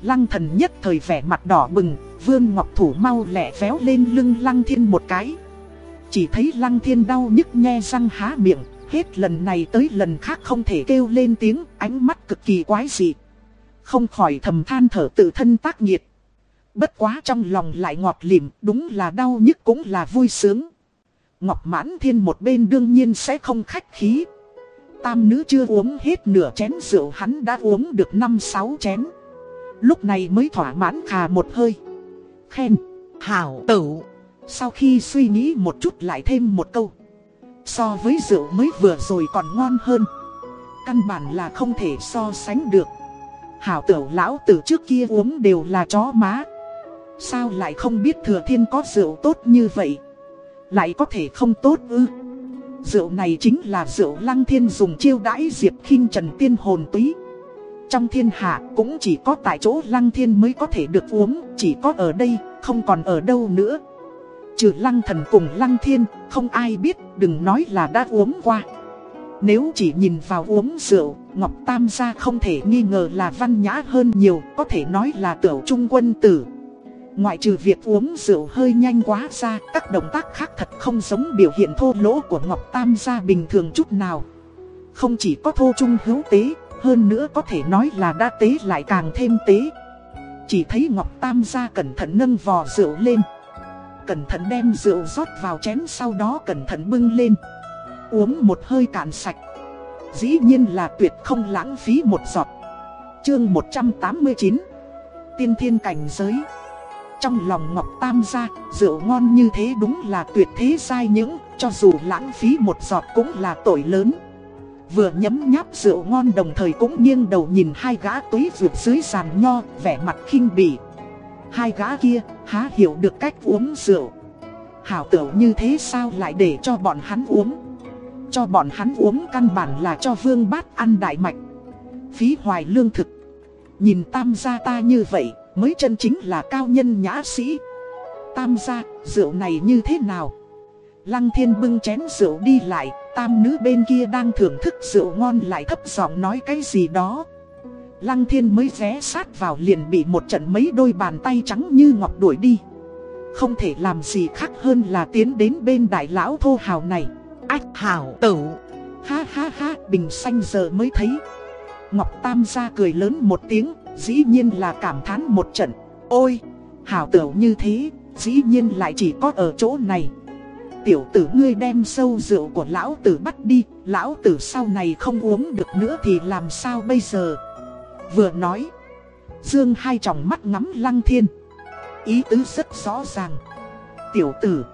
Lăng thần nhất thời vẻ mặt đỏ bừng, vương ngọc thủ mau lẹ véo lên lưng lăng thiên một cái. Chỉ thấy lăng thiên đau nhức nhe răng há miệng, hết lần này tới lần khác không thể kêu lên tiếng, ánh mắt cực kỳ quái dị. Không khỏi thầm than thở tự thân tác nghiệt. Bất quá trong lòng lại ngọt lịm, đúng là đau nhức cũng là vui sướng. Ngọc mãn thiên một bên đương nhiên sẽ không khách khí. Tam nữ chưa uống hết nửa chén rượu hắn đã uống được 5-6 chén. Lúc này mới thỏa mãn khà một hơi. Khen, hảo tử. Sau khi suy nghĩ một chút lại thêm một câu. So với rượu mới vừa rồi còn ngon hơn. Căn bản là không thể so sánh được. Hảo tửu lão tử trước kia uống đều là chó má. Sao lại không biết thừa thiên có rượu tốt như vậy? Lại có thể không tốt ư? Rượu này chính là rượu lăng thiên dùng chiêu đãi diệp khinh trần tiên hồn túy. Trong thiên hạ cũng chỉ có tại chỗ lăng thiên mới có thể được uống, chỉ có ở đây, không còn ở đâu nữa. Trừ lăng thần cùng lăng thiên, không ai biết, đừng nói là đã uống qua. Nếu chỉ nhìn vào uống rượu, Ngọc Tam gia không thể nghi ngờ là văn nhã hơn nhiều, có thể nói là tiểu trung quân tử. Ngoại trừ việc uống rượu hơi nhanh quá ra, các động tác khác thật không giống biểu hiện thô lỗ của Ngọc Tam gia bình thường chút nào. Không chỉ có thô trung hữu tế, hơn nữa có thể nói là đã tế lại càng thêm tế. Chỉ thấy Ngọc Tam gia cẩn thận nâng vò rượu lên. Cẩn thận đem rượu rót vào chén sau đó cẩn thận bưng lên. Uống một hơi cạn sạch. Dĩ nhiên là tuyệt không lãng phí một giọt. Chương 189 Tiên thiên cảnh giới Trong lòng Ngọc Tam gia, rượu ngon như thế đúng là tuyệt thế sai những, cho dù lãng phí một giọt cũng là tội lớn. Vừa nhấm nháp rượu ngon đồng thời cũng nghiêng đầu nhìn hai gã túi vượt dưới sàn nho, vẻ mặt khinh bỉ. Hai gã kia, há hiểu được cách uống rượu. Hảo tưởng như thế sao lại để cho bọn hắn uống. Cho bọn hắn uống căn bản là cho vương bát ăn đại mạch. Phí hoài lương thực. Nhìn tam gia ta như vậy, mới chân chính là cao nhân nhã sĩ. Tam gia, rượu này như thế nào? Lăng thiên bưng chén rượu đi lại, tam nữ bên kia đang thưởng thức rượu ngon lại thấp giọng nói cái gì đó. Lăng thiên mới ghé sát vào liền bị một trận mấy đôi bàn tay trắng như ngọc đuổi đi. Không thể làm gì khác hơn là tiến đến bên đại lão thô hào này. Ách hảo tử. Ha ha ha, bình xanh giờ mới thấy. Ngọc Tam gia cười lớn một tiếng, dĩ nhiên là cảm thán một trận. Ôi, hảo tử như thế, dĩ nhiên lại chỉ có ở chỗ này tiểu tử ngươi đem sâu rượu của lão tử bắt đi, lão tử sau này không uống được nữa thì làm sao bây giờ? Vừa nói, Dương hai tròng mắt ngắm lăng thiên. Ý tứ rất rõ ràng. Tiểu tử,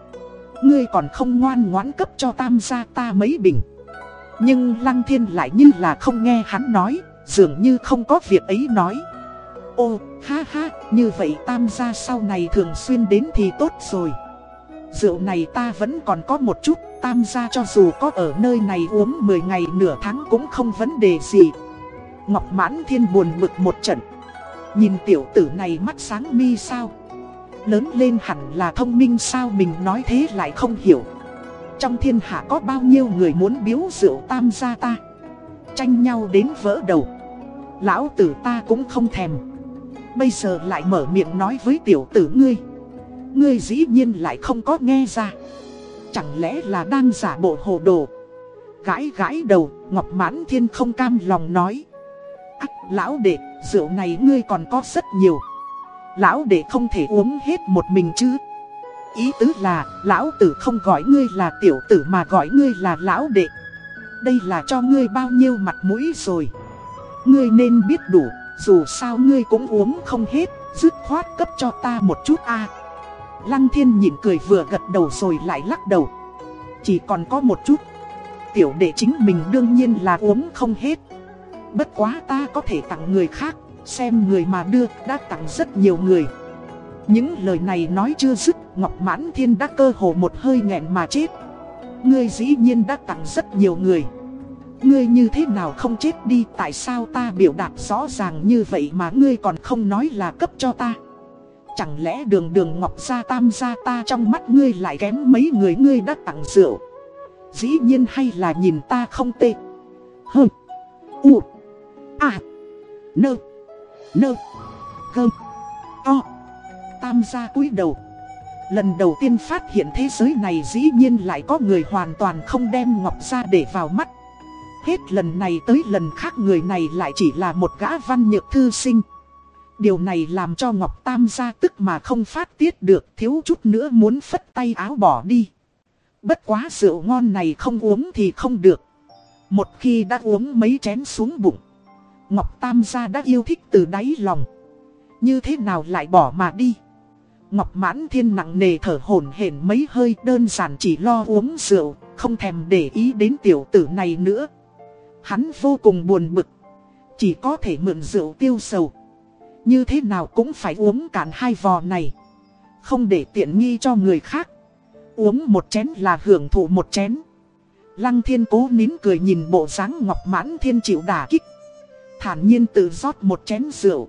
ngươi còn không ngoan ngoãn cấp cho tam gia ta mấy bình. Nhưng lăng thiên lại như là không nghe hắn nói, dường như không có việc ấy nói. Ô, ha ha, như vậy tam gia sau này thường xuyên đến thì tốt rồi. Rượu này ta vẫn còn có một chút, tam gia cho dù có ở nơi này uống 10 ngày nửa tháng cũng không vấn đề gì. Ngọc mãn thiên buồn bực một trận. Nhìn tiểu tử này mắt sáng mi sao. Lớn lên hẳn là thông minh sao mình nói thế lại không hiểu. Trong thiên hạ có bao nhiêu người muốn biếu rượu tam gia ta. Tranh nhau đến vỡ đầu. Lão tử ta cũng không thèm. Bây giờ lại mở miệng nói với tiểu tử ngươi. Ngươi dĩ nhiên lại không có nghe ra. Chẳng lẽ là đang giả bộ hồ đồ. Gãi gãi đầu, Ngọc Mãn Thiên không cam lòng nói. Ác, lão đệ, rượu này ngươi còn có rất nhiều. Lão đệ không thể uống hết một mình chứ. Ý tứ là, lão tử không gọi ngươi là tiểu tử mà gọi ngươi là lão đệ. Đây là cho ngươi bao nhiêu mặt mũi rồi. Ngươi nên biết đủ, dù sao ngươi cũng uống không hết, dứt khoát cấp cho ta một chút a. Lăng thiên nhịn cười vừa gật đầu rồi lại lắc đầu. Chỉ còn có một chút. Tiểu đệ chính mình đương nhiên là uống không hết. Bất quá ta có thể tặng người khác, xem người mà đưa đã tặng rất nhiều người. Những lời này nói chưa dứt, Ngọc Mãn Thiên đã cơ hồ một hơi nghẹn mà chết. Ngươi dĩ nhiên đã tặng rất nhiều người. Ngươi như thế nào không chết đi, tại sao ta biểu đạt rõ ràng như vậy mà ngươi còn không nói là cấp cho ta? Chẳng lẽ đường đường Ngọc Gia Tam Gia ta trong mắt ngươi lại kém mấy người ngươi đã tặng rượu? Dĩ nhiên hay là nhìn ta không tệ? Hừ u, a, nơ, nơ, gơm, to. Tam gia cúi đầu. Lần đầu tiên phát hiện thế giới này dĩ nhiên lại có người hoàn toàn không đem Ngọc ra để vào mắt. Hết lần này tới lần khác người này lại chỉ là một gã văn nhược thư sinh. Điều này làm cho Ngọc Tam gia tức mà không phát tiết được thiếu chút nữa muốn phất tay áo bỏ đi. Bất quá rượu ngon này không uống thì không được. Một khi đã uống mấy chén xuống bụng. Ngọc Tam gia đã yêu thích từ đáy lòng. Như thế nào lại bỏ mà đi. Ngọc Mãn Thiên nặng nề thở hổn hển mấy hơi đơn giản chỉ lo uống rượu, không thèm để ý đến tiểu tử này nữa. Hắn vô cùng buồn bực, chỉ có thể mượn rượu tiêu sầu. Như thế nào cũng phải uống cạn hai vò này, không để tiện nghi cho người khác. Uống một chén là hưởng thụ một chén. Lăng Thiên cố nín cười nhìn bộ dáng Ngọc Mãn Thiên chịu đả kích. Thản nhiên tự rót một chén rượu.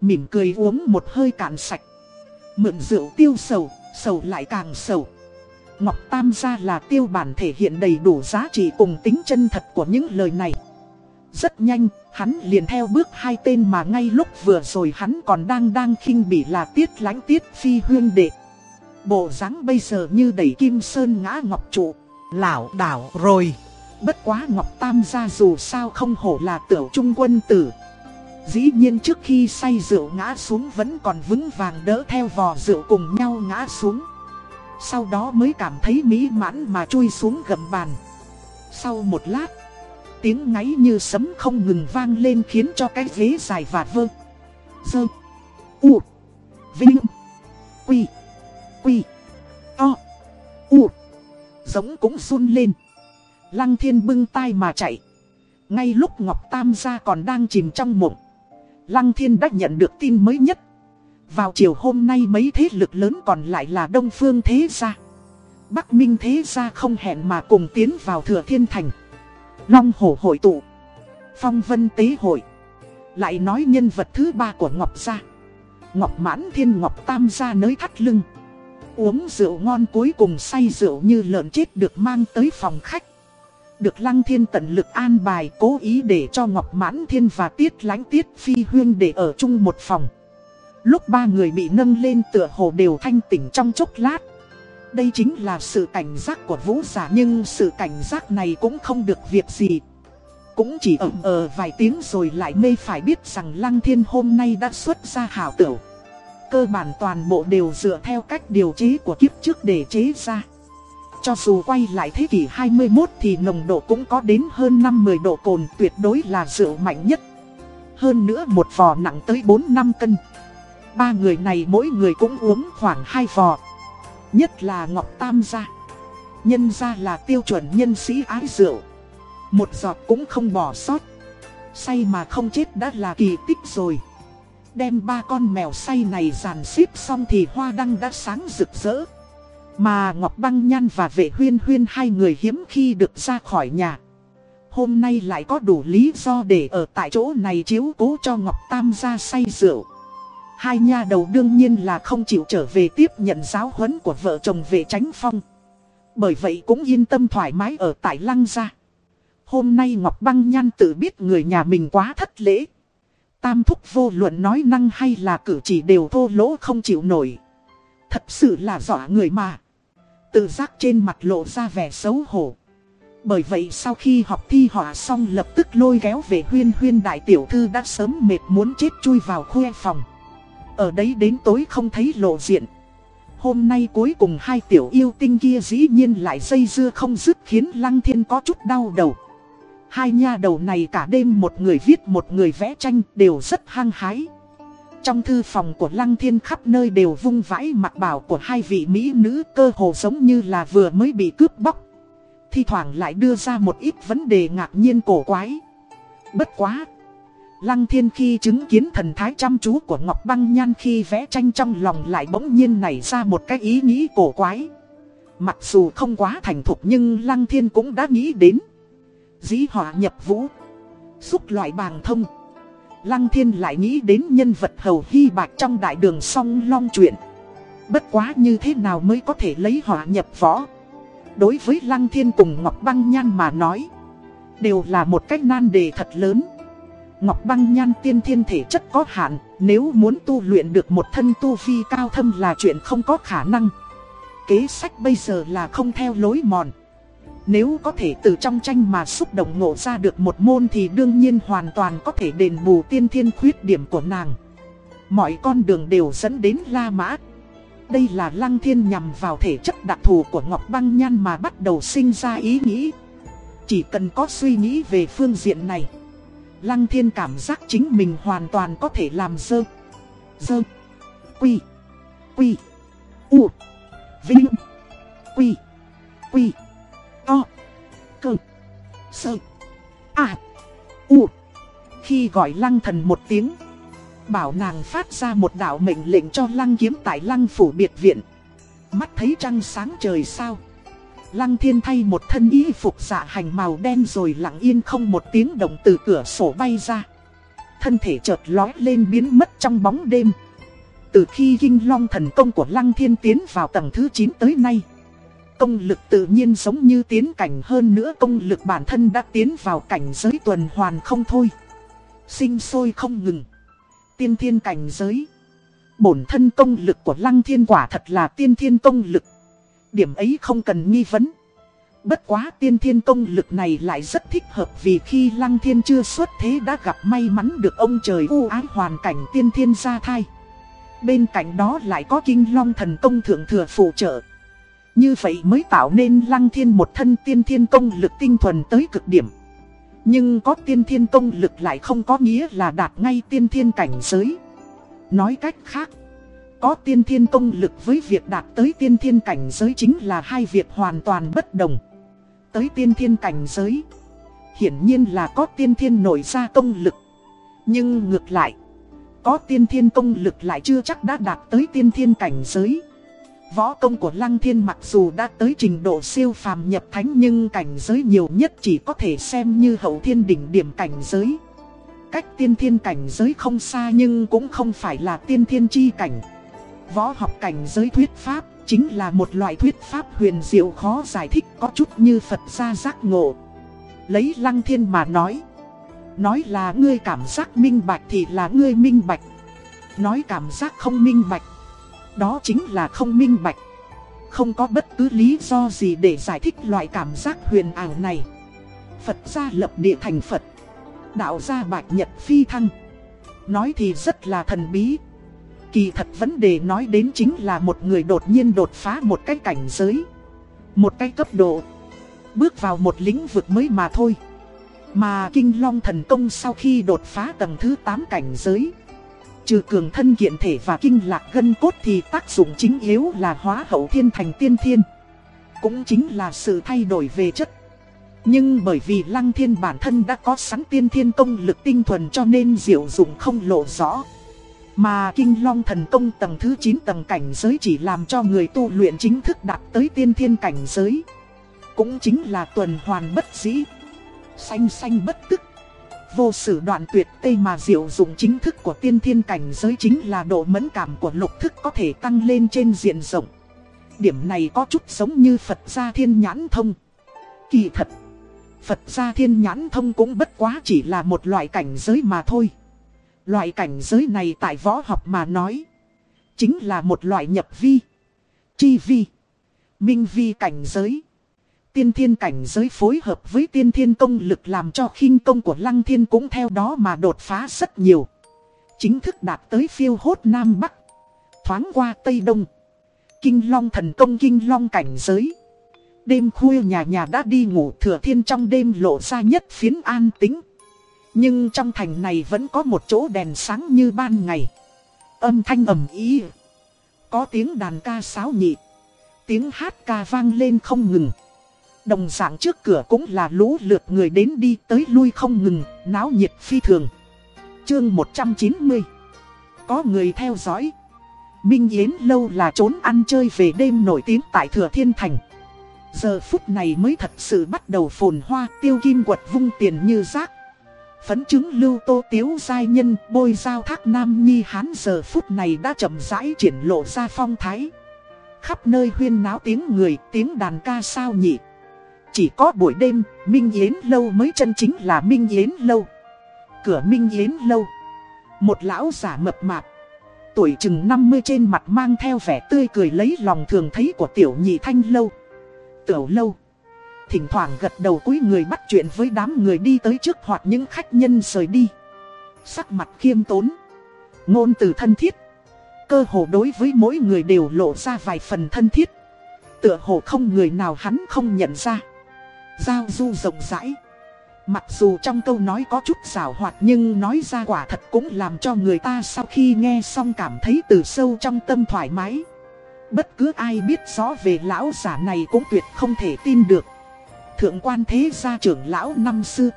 Mỉm cười uống một hơi cạn sạch. Mượn rượu tiêu sầu, sầu lại càng sầu. Ngọc Tam gia là tiêu bản thể hiện đầy đủ giá trị cùng tính chân thật của những lời này. Rất nhanh, hắn liền theo bước hai tên mà ngay lúc vừa rồi hắn còn đang đang khinh bỉ là tiết lánh tiết phi huyên đệ. Bộ dáng bây giờ như đẩy kim sơn ngã ngọc trụ, lảo đảo rồi. Bất quá Ngọc Tam gia dù sao không hổ là tiểu trung quân tử. Dĩ nhiên trước khi say rượu ngã xuống vẫn còn vững vàng đỡ theo vò rượu cùng nhau ngã xuống. Sau đó mới cảm thấy mỹ mãn mà chui xuống gầm bàn. Sau một lát, tiếng ngáy như sấm không ngừng vang lên khiến cho cái ghế dài và vơ. Dơ. U. Vinh. Quy. Quy. To. U. Giống cũng run lên. Lăng thiên bưng tay mà chạy. Ngay lúc Ngọc Tam gia còn đang chìm trong mộng. Lăng Thiên đã nhận được tin mới nhất. Vào chiều hôm nay mấy thế lực lớn còn lại là Đông Phương Thế Gia. Bắc Minh Thế Gia không hẹn mà cùng tiến vào Thừa Thiên Thành. Long Hổ hội tụ. Phong Vân Tế hội. Lại nói nhân vật thứ ba của Ngọc Gia. Ngọc Mãn Thiên, Ngọc Tam Gia nới thắt lưng. Uống rượu ngon cuối cùng say rượu như lợn chết được mang tới phòng khách được Lăng Thiên tận lực an bài, cố ý để cho Ngọc Mãn Thiên và Tiết Lánh Tiết Phi Huyên để ở chung một phòng. Lúc ba người bị nâng lên tựa hồ đều thanh tỉnh trong chốc lát. Đây chính là sự cảnh giác của vũ giả, nhưng sự cảnh giác này cũng không được việc gì. Cũng chỉ ẩm ờ vài tiếng rồi lại mê phải biết rằng Lăng Thiên hôm nay đã xuất ra hảo tửu. Cơ bản toàn bộ đều dựa theo cách điều chế của kiếp trước để chế ra. Cho dù quay lại thế kỷ 21 thì nồng độ cũng có đến hơn 5-10 độ cồn tuyệt đối là rượu mạnh nhất. Hơn nữa một vò nặng tới 4-5 cân. Ba người này mỗi người cũng uống khoảng 2 vò. Nhất là Ngọc Tam gia. Nhân gia là tiêu chuẩn nhân sĩ ái rượu. Một giọt cũng không bỏ sót. Say mà không chết đã là kỳ tích rồi. Đem ba con mèo say này dàn xếp xong thì hoa đăng đã sáng rực rỡ. Mà Ngọc Băng Nhan và vệ huyên huyên hai người hiếm khi được ra khỏi nhà. Hôm nay lại có đủ lý do để ở tại chỗ này chiếu cố cho Ngọc Tam ra say rượu. Hai nha đầu đương nhiên là không chịu trở về tiếp nhận giáo huấn của vợ chồng vệ tránh phong. Bởi vậy cũng yên tâm thoải mái ở tại lăng gia. Hôm nay Ngọc Băng Nhan tự biết người nhà mình quá thất lễ. Tam thúc vô luận nói năng hay là cử chỉ đều thô lỗ không chịu nổi. Thật sự là dọa người mà. Tự giác trên mặt lộ ra vẻ xấu hổ. Bởi vậy sau khi học thi họa xong lập tức lôi kéo về huyên huyên đại tiểu thư đã sớm mệt muốn chết chui vào khuê phòng. Ở đấy đến tối không thấy lộ diện. Hôm nay cuối cùng hai tiểu yêu tinh kia dĩ nhiên lại dây dưa không dứt khiến Lăng Thiên có chút đau đầu. Hai nha đầu này cả đêm một người viết một người vẽ tranh đều rất hăng hái. Trong thư phòng của Lăng Thiên khắp nơi đều vung vãi mặt bảo của hai vị mỹ nữ cơ hồ giống như là vừa mới bị cướp bóc. Thi thoảng lại đưa ra một ít vấn đề ngạc nhiên cổ quái. Bất quá! Lăng thiên khi chứng kiến thần thái chăm chú của Ngọc Băng Nhan khi vẽ tranh trong lòng lại bỗng nhiên nảy ra một cái ý nghĩ cổ quái. Mặc dù không quá thành thục nhưng Lăng thiên cũng đã nghĩ đến. Dĩ họa nhập vũ. Xúc loại bàng thông. Lăng thiên lại nghĩ đến nhân vật hầu hy bạch trong đại đường song long chuyện. Bất quá như thế nào mới có thể lấy họa nhập võ. Đối với Lăng thiên cùng Ngọc Băng Nhan mà nói. Đều là một cách nan đề thật lớn. Ngọc băng nhan tiên thiên thể chất có hạn, nếu muốn tu luyện được một thân tu vi cao thâm là chuyện không có khả năng. Kế sách bây giờ là không theo lối mòn. Nếu có thể từ trong tranh mà xúc động ngộ ra được một môn thì đương nhiên hoàn toàn có thể đền bù tiên thiên khuyết điểm của nàng. Mọi con đường đều dẫn đến La Mã. Đây là lăng thiên nhằm vào thể chất đặc thù của Ngọc Băng Nhan mà bắt đầu sinh ra ý nghĩ. Chỉ cần có suy nghĩ về phương diện này, Lăng thiên cảm giác chính mình hoàn toàn có thể làm dơ. Dơ. Quy. Quy. U. Vinh. Quy. Quy. O. Cơ Sơ À U Khi gọi lăng thần một tiếng, Bảo nàng phát ra một đạo mệnh lệnh cho lăng kiếm tại lăng phủ biệt viện Mắt thấy trăng sáng trời sao Lăng thiên thay một thân y phục dạ hành màu đen rồi lặng yên không một tiếng động từ cửa sổ bay ra. Thân thể chợt lói lên biến mất trong bóng đêm. Từ khi kinh long thần công của Lăng thiên tiến vào tầng thứ 9 tới nay. Công lực tự nhiên giống như tiến cảnh hơn nữa, công lực bản thân đã tiến vào cảnh giới tuần hoàn không thôi. Sinh sôi không ngừng. Tiên thiên cảnh giới. Bổn thân công lực của Lăng thiên quả thật là tiên thiên công lực. Điểm ấy không cần nghi vấn. Bất quá tiên thiên công lực này lại rất thích hợp vì khi lăng thiên chưa xuất thế đã gặp may mắn được ông trời u ái hoàn cảnh tiên thiên gia thai. Bên cạnh đó lại có kinh long thần công thượng thừa phụ trợ. Như vậy mới tạo nên lăng thiên một thân tiên thiên công lực tinh thuần tới cực điểm. Nhưng có tiên thiên công lực lại không có nghĩa là đạt ngay tiên thiên cảnh giới. Nói cách khác, có tiên thiên công lực với việc đạt tới tiên thiên cảnh giới chính là hai việc hoàn toàn bất đồng. Tới tiên thiên cảnh giới, hiển nhiên là có tiên thiên nổi ra công lực. Nhưng ngược lại, có tiên thiên công lực lại chưa chắc đã đạt tới tiên thiên cảnh giới. Võ công của Lăng Thiên mặc dù đã tới trình độ siêu phàm nhập thánh nhưng cảnh giới nhiều nhất chỉ có thể xem như hậu thiên đỉnh điểm cảnh giới. Cách tiên thiên cảnh giới không xa nhưng cũng không phải là tiên thiên chi cảnh. Võ học cảnh giới thuyết pháp chính là một loại thuyết pháp huyền diệu khó giải thích, có chút như Phật gia giác ngộ. Lấy lăng thiên mà nói. Nói là ngươi cảm giác minh bạch thì là ngươi minh bạch. Nói cảm giác không minh bạch. Đó chính là không minh bạch. Không có bất cứ lý do gì để giải thích loại cảm giác huyền ảo này. Phật gia lập địa thành Phật. Đạo gia bạch nhật phi thăng. Nói thì rất là thần bí. Kỳ thật vấn đề nói đến chính là một người đột nhiên đột phá một cái cảnh giới Một cái cấp độ Bước vào một lĩnh vực mới mà thôi Mà Kinh Long thần công sau khi đột phá tầng thứ 8 cảnh giới Trừ cường thân kiện thể và kinh lạc gân cốt thì tác dụng chính yếu là hóa hậu thiên thành tiên thiên Cũng chính là sự thay đổi về chất Nhưng bởi vì lăng thiên bản thân đã có sẵn tiên thiên công lực tinh thuần cho nên diệu dụng không lộ rõ Mà Kinh Long thần công tầng thứ 9 tầng cảnh giới chỉ làm cho người tu luyện chính thức đạt tới tiên thiên cảnh giới. Cũng chính là tuần hoàn bất dĩ. Xanh xanh bất tức. Vô sử đoạn tuyệt tây mà diệu dụng chính thức của tiên thiên cảnh giới chính là độ mẫn cảm của lục thức có thể tăng lên trên diện rộng. Điểm này có chút giống như Phật gia thiên nhãn thông. Kỳ thật, Phật gia thiên nhãn thông cũng bất quá chỉ là một loại cảnh giới mà thôi. Loại cảnh giới này tại võ học mà nói, chính là một loại nhập vi, chi vi, minh vi cảnh giới. Tiên thiên cảnh giới phối hợp với tiên thiên công lực làm cho khinh công của lăng thiên cũng theo đó mà đột phá rất nhiều. Chính thức đạt tới phiêu hốt Nam Bắc, thoáng qua Tây Đông. Kinh Long thần công Kinh Long cảnh giới. Đêm khuya nhà nhà đã đi ngủ thừa thiên trong đêm lộ ra nhất phiến an tính. Nhưng trong thành này vẫn có một chỗ đèn sáng như ban ngày. Âm thanh ầm ý. Có tiếng đàn ca sáo nhị. Tiếng hát ca vang lên không ngừng. Đồng dạng trước cửa cũng là lũ lượt người đến đi tới lui không ngừng, náo nhiệt phi thường. Chương 190 Có người theo dõi. Minh Yến lâu là trốn ăn chơi về đêm nổi tiếng tại Thừa Thiên Thành. Giờ phút này mới thật sự bắt đầu phồn hoa tiêu kim quật vung tiền như rác. Phấn chứng lưu tô tiếu giai nhân bôi giao thác nam nhi hán giờ phút này đã chậm rãi triển lộ ra phong thái. Khắp nơi huyên náo tiếng người tiếng đàn ca sao nhị. Chỉ có buổi đêm, Minh Yến Lâu mới chân chính là Minh Yến Lâu. Cửa Minh Yến Lâu. Một lão giả mập mạp. Tuổi chừng 50 trên mặt mang theo vẻ tươi cười lấy lòng thường thấy của tiểu nhị thanh lâu. Tiểu lâu. Thỉnh thoảng gật đầu cúi người bắt chuyện với đám người đi tới trước hoặc những khách nhân rời đi. Sắc mặt khiêm tốn. Ngôn từ thân thiết. Cơ hồ đối với mỗi người đều lộ ra vài phần thân thiết. Tựa hồ không người nào hắn không nhận ra. Giao du rộng rãi. Mặc dù trong câu nói có chút xảo hoạt nhưng nói ra quả thật cũng làm cho người ta sau khi nghe xong cảm thấy từ sâu trong tâm thoải mái. Bất cứ ai biết rõ về lão giả này cũng tuyệt không thể tin được. Thượng quan thế gia trưởng lão năm xưa.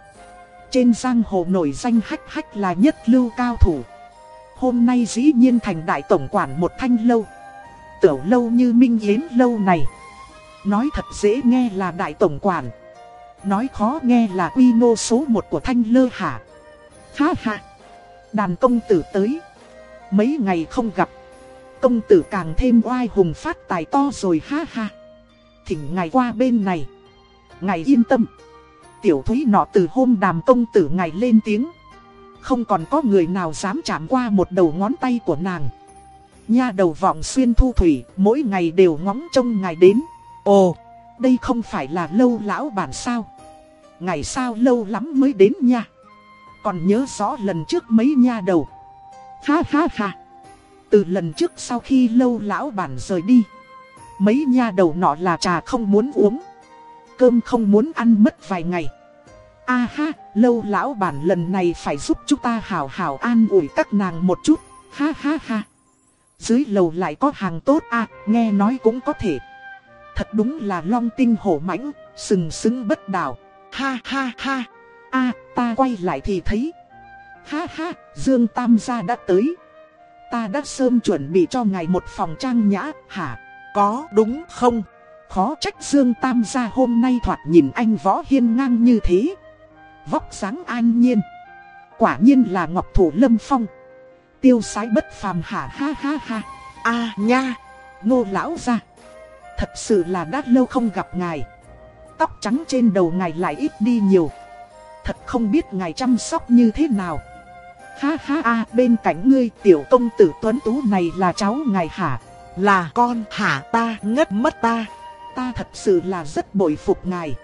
Trên giang hồ nổi danh hách hách là nhất lưu cao thủ. Hôm nay dĩ nhiên thành đại tổng quản một thanh lâu. Tiểu lâu như Minh Yến lâu này. Nói thật dễ nghe là đại tổng quản. Nói khó nghe là quy nô số một của thanh lơ hả. Ha ha. Đàn công tử tới. Mấy ngày không gặp. Công tử càng thêm oai hùng phát tài to rồi ha ha. Thỉnh ngày qua bên này. Ngày yên tâm. Tiểu thúy nọ từ hôm đàm công tử ngày lên tiếng. Không còn có người nào dám chạm qua một đầu ngón tay của nàng. Nha đầu vọng xuyên thu thủy, mỗi ngày đều ngóng trông ngài đến. Ồ, đây không phải là lâu lão bản sao. Ngày sao lâu lắm mới đến nha. Còn nhớ rõ lần trước mấy nha đầu. Ha ha ha. Từ lần trước sau khi lâu lão bản rời đi. Mấy nha đầu nọ là trà không muốn uống. Cơm không muốn ăn mất vài ngày. A ha, lâu lão bản lần này phải giúp chúng ta hào hào an ủi các nàng một chút. Ha ha ha. Dưới lầu lại có hàng tốt à, nghe nói cũng có thể. Thật đúng là long tinh hổ mãnh, sừng sững bất đảo. Ha ha ha. a ta quay lại thì thấy. Ha ha, Dương Tam gia đã tới. Ta đã sớm chuẩn bị cho ngài một phòng trang nhã, hả? Có đúng không? Khó trách Dương Tam gia hôm nay thoạt nhìn anh võ hiên ngang như thế. Vóc sáng an nhiên. Quả nhiên là Ngọc Thủ Lâm Phong. Tiêu sái bất phàm hả ha ha ha. a nha, ngô lão gia, Thật sự là đã lâu không gặp ngài. Tóc trắng trên đầu ngài lại ít đi nhiều. Thật không biết ngài chăm sóc như thế nào. Ha ha a bên cạnh ngươi tiểu công tử tuấn tú này là cháu ngài hả? Là con hả ta ngất mất ta. Ta thật sự là rất bội phục ngài.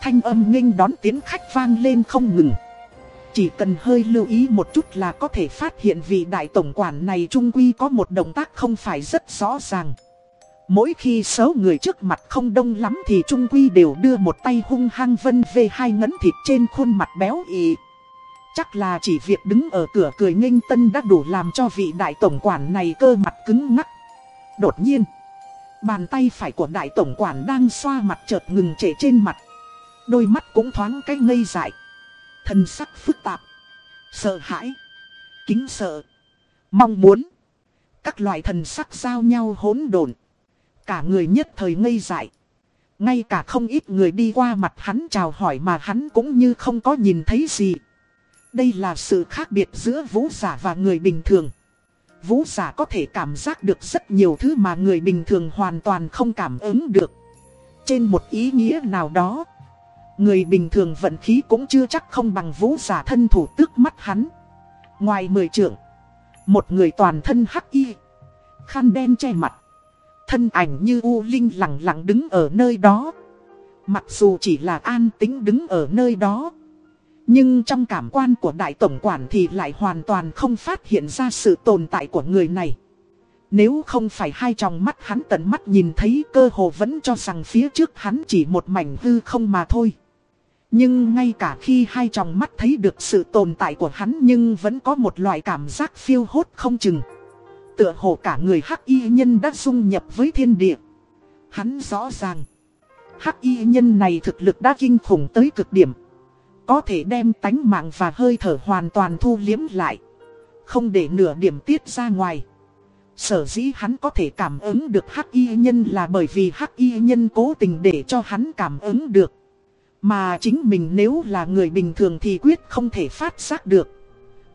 Thanh âm nghênh đón tiếng khách vang lên không ngừng. Chỉ cần hơi lưu ý một chút là có thể phát hiện vị đại tổng quản này trung quy có một động tác không phải rất rõ ràng. Mỗi khi số người trước mặt không đông lắm thì Trung Quy đều đưa một tay hung hăng vân về hai ngấn thịt trên khuôn mặt béo ị. Chắc là chỉ việc đứng ở cửa cười nghênh tân đã đủ làm cho vị đại tổng quản này cơ mặt cứng ngắc. Đột nhiên, bàn tay phải của đại tổng quản đang xoa mặt chợt ngừng trễ trên mặt. Đôi mắt cũng thoáng cái ngây dại. Thần sắc phức tạp, sợ hãi, kính sợ, Mong muốn. Các loại thần sắc giao nhau hỗn độn. Cả người nhất thời ngây dại. Ngay cả không ít người đi qua mặt hắn chào hỏi mà hắn cũng như không có nhìn thấy gì. Đây là sự khác biệt giữa vũ giả và người bình thường. Vũ giả có thể cảm giác được rất nhiều thứ mà người bình thường hoàn toàn không cảm ứng được. Trên một ý nghĩa nào đó, người bình thường vận khí cũng chưa chắc không bằng vũ giả thân thủ tước mắt hắn. Ngoài mười trưởng, một người toàn thân hắc y, khăn đen che mặt, thân ảnh như u linh lặng lặng đứng ở nơi đó. Mặc dù chỉ là an tính đứng ở nơi đó. Nhưng trong cảm quan của đại tổng quản thì lại hoàn toàn không phát hiện ra sự tồn tại của người này. Nếu không phải hai tròng mắt hắn tận mắt nhìn thấy, cơ hồ vẫn cho rằng phía trước hắn chỉ một mảnh hư không mà thôi. Nhưng ngay cả khi hai tròng mắt thấy được sự tồn tại của hắn nhưng vẫn có một loại cảm giác phiêu hốt không chừng. Tựa hồ cả người hắc y nhân đã dung nhập với thiên địa. Hắn rõ ràng. Hắc y nhân này thực lực đã kinh khủng tới cực điểm. Có thể đem tánh mạng và hơi thở hoàn toàn thu liếm lại. Không để nửa điểm tiết ra ngoài. Sở dĩ hắn có thể cảm ứng được hắc y nhân là bởi vì hắc y nhân cố tình để cho hắn cảm ứng được. Mà chính mình nếu là người bình thường thì quyết không thể phát giác được.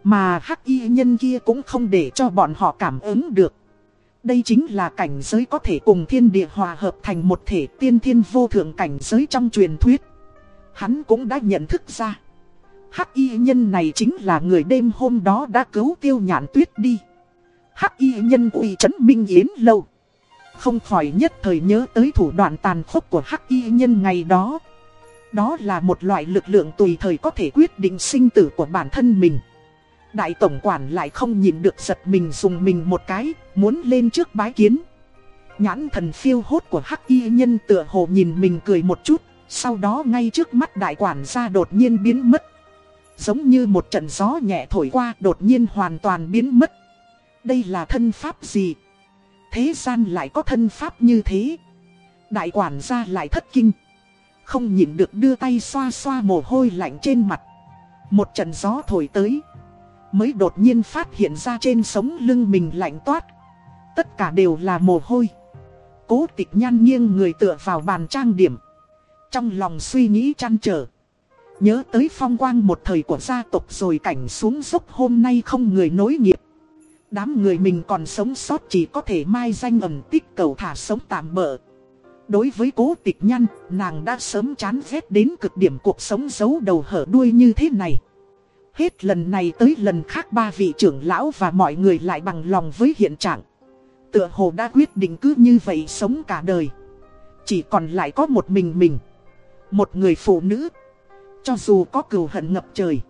Mà hắc y nhân kia cũng không để cho bọn họ cảm ứng được. Đây chính là cảnh giới có thể cùng thiên địa hòa hợp thành một thể tiên thiên vô thượng cảnh giới trong truyền thuyết. Hắn cũng đã nhận thức ra. Hắc y nhân này chính là người đêm hôm đó đã cứu tiêu nhãn tuyết đi. Hắc y nhân uy trấn minh yến lâu. Không khỏi nhất thời nhớ tới thủ đoạn tàn khốc của hắc y nhân ngày đó. Đó là một loại lực lượng tùy thời có thể quyết định sinh tử của bản thân mình. Đại tổng quản lại không nhìn được giật mình dùng mình một cái, muốn lên trước bái kiến. Nhãn thần phiêu hốt của hắc y nhân tựa hồ nhìn mình cười một chút, sau đó ngay trước mắt đại quản gia đột nhiên biến mất. Giống như một trận gió nhẹ thổi qua đột nhiên hoàn toàn biến mất. Đây là thân pháp gì? Thế gian lại có thân pháp như thế. Đại quản gia lại thất kinh. Không nhìn được đưa tay xoa xoa mồ hôi lạnh trên mặt. Một trận gió thổi tới. Mới đột nhiên phát hiện ra trên sống lưng mình lạnh toát. Tất cả đều là mồ hôi. Cố tịch Nhan nghiêng người tựa vào bàn trang điểm. Trong lòng suy nghĩ chăn trở. Nhớ tới phong quang một thời của gia tộc rồi cảnh xuống dốc hôm nay không người nối nghiệp. Đám người mình còn sống sót chỉ có thể mai danh ẩn tích cầu thả sống tạm bỡ. Đối với cố tịch nhăn, nàng đã sớm chán ghét đến cực điểm cuộc sống giấu đầu hở đuôi như thế này. Hết lần này tới lần khác ba vị trưởng lão và mọi người lại bằng lòng với hiện trạng. Tựa hồ đã quyết định cứ như vậy sống cả đời. Chỉ còn lại có một mình mình. Một người phụ nữ. Cho dù có cừu hận ngập trời.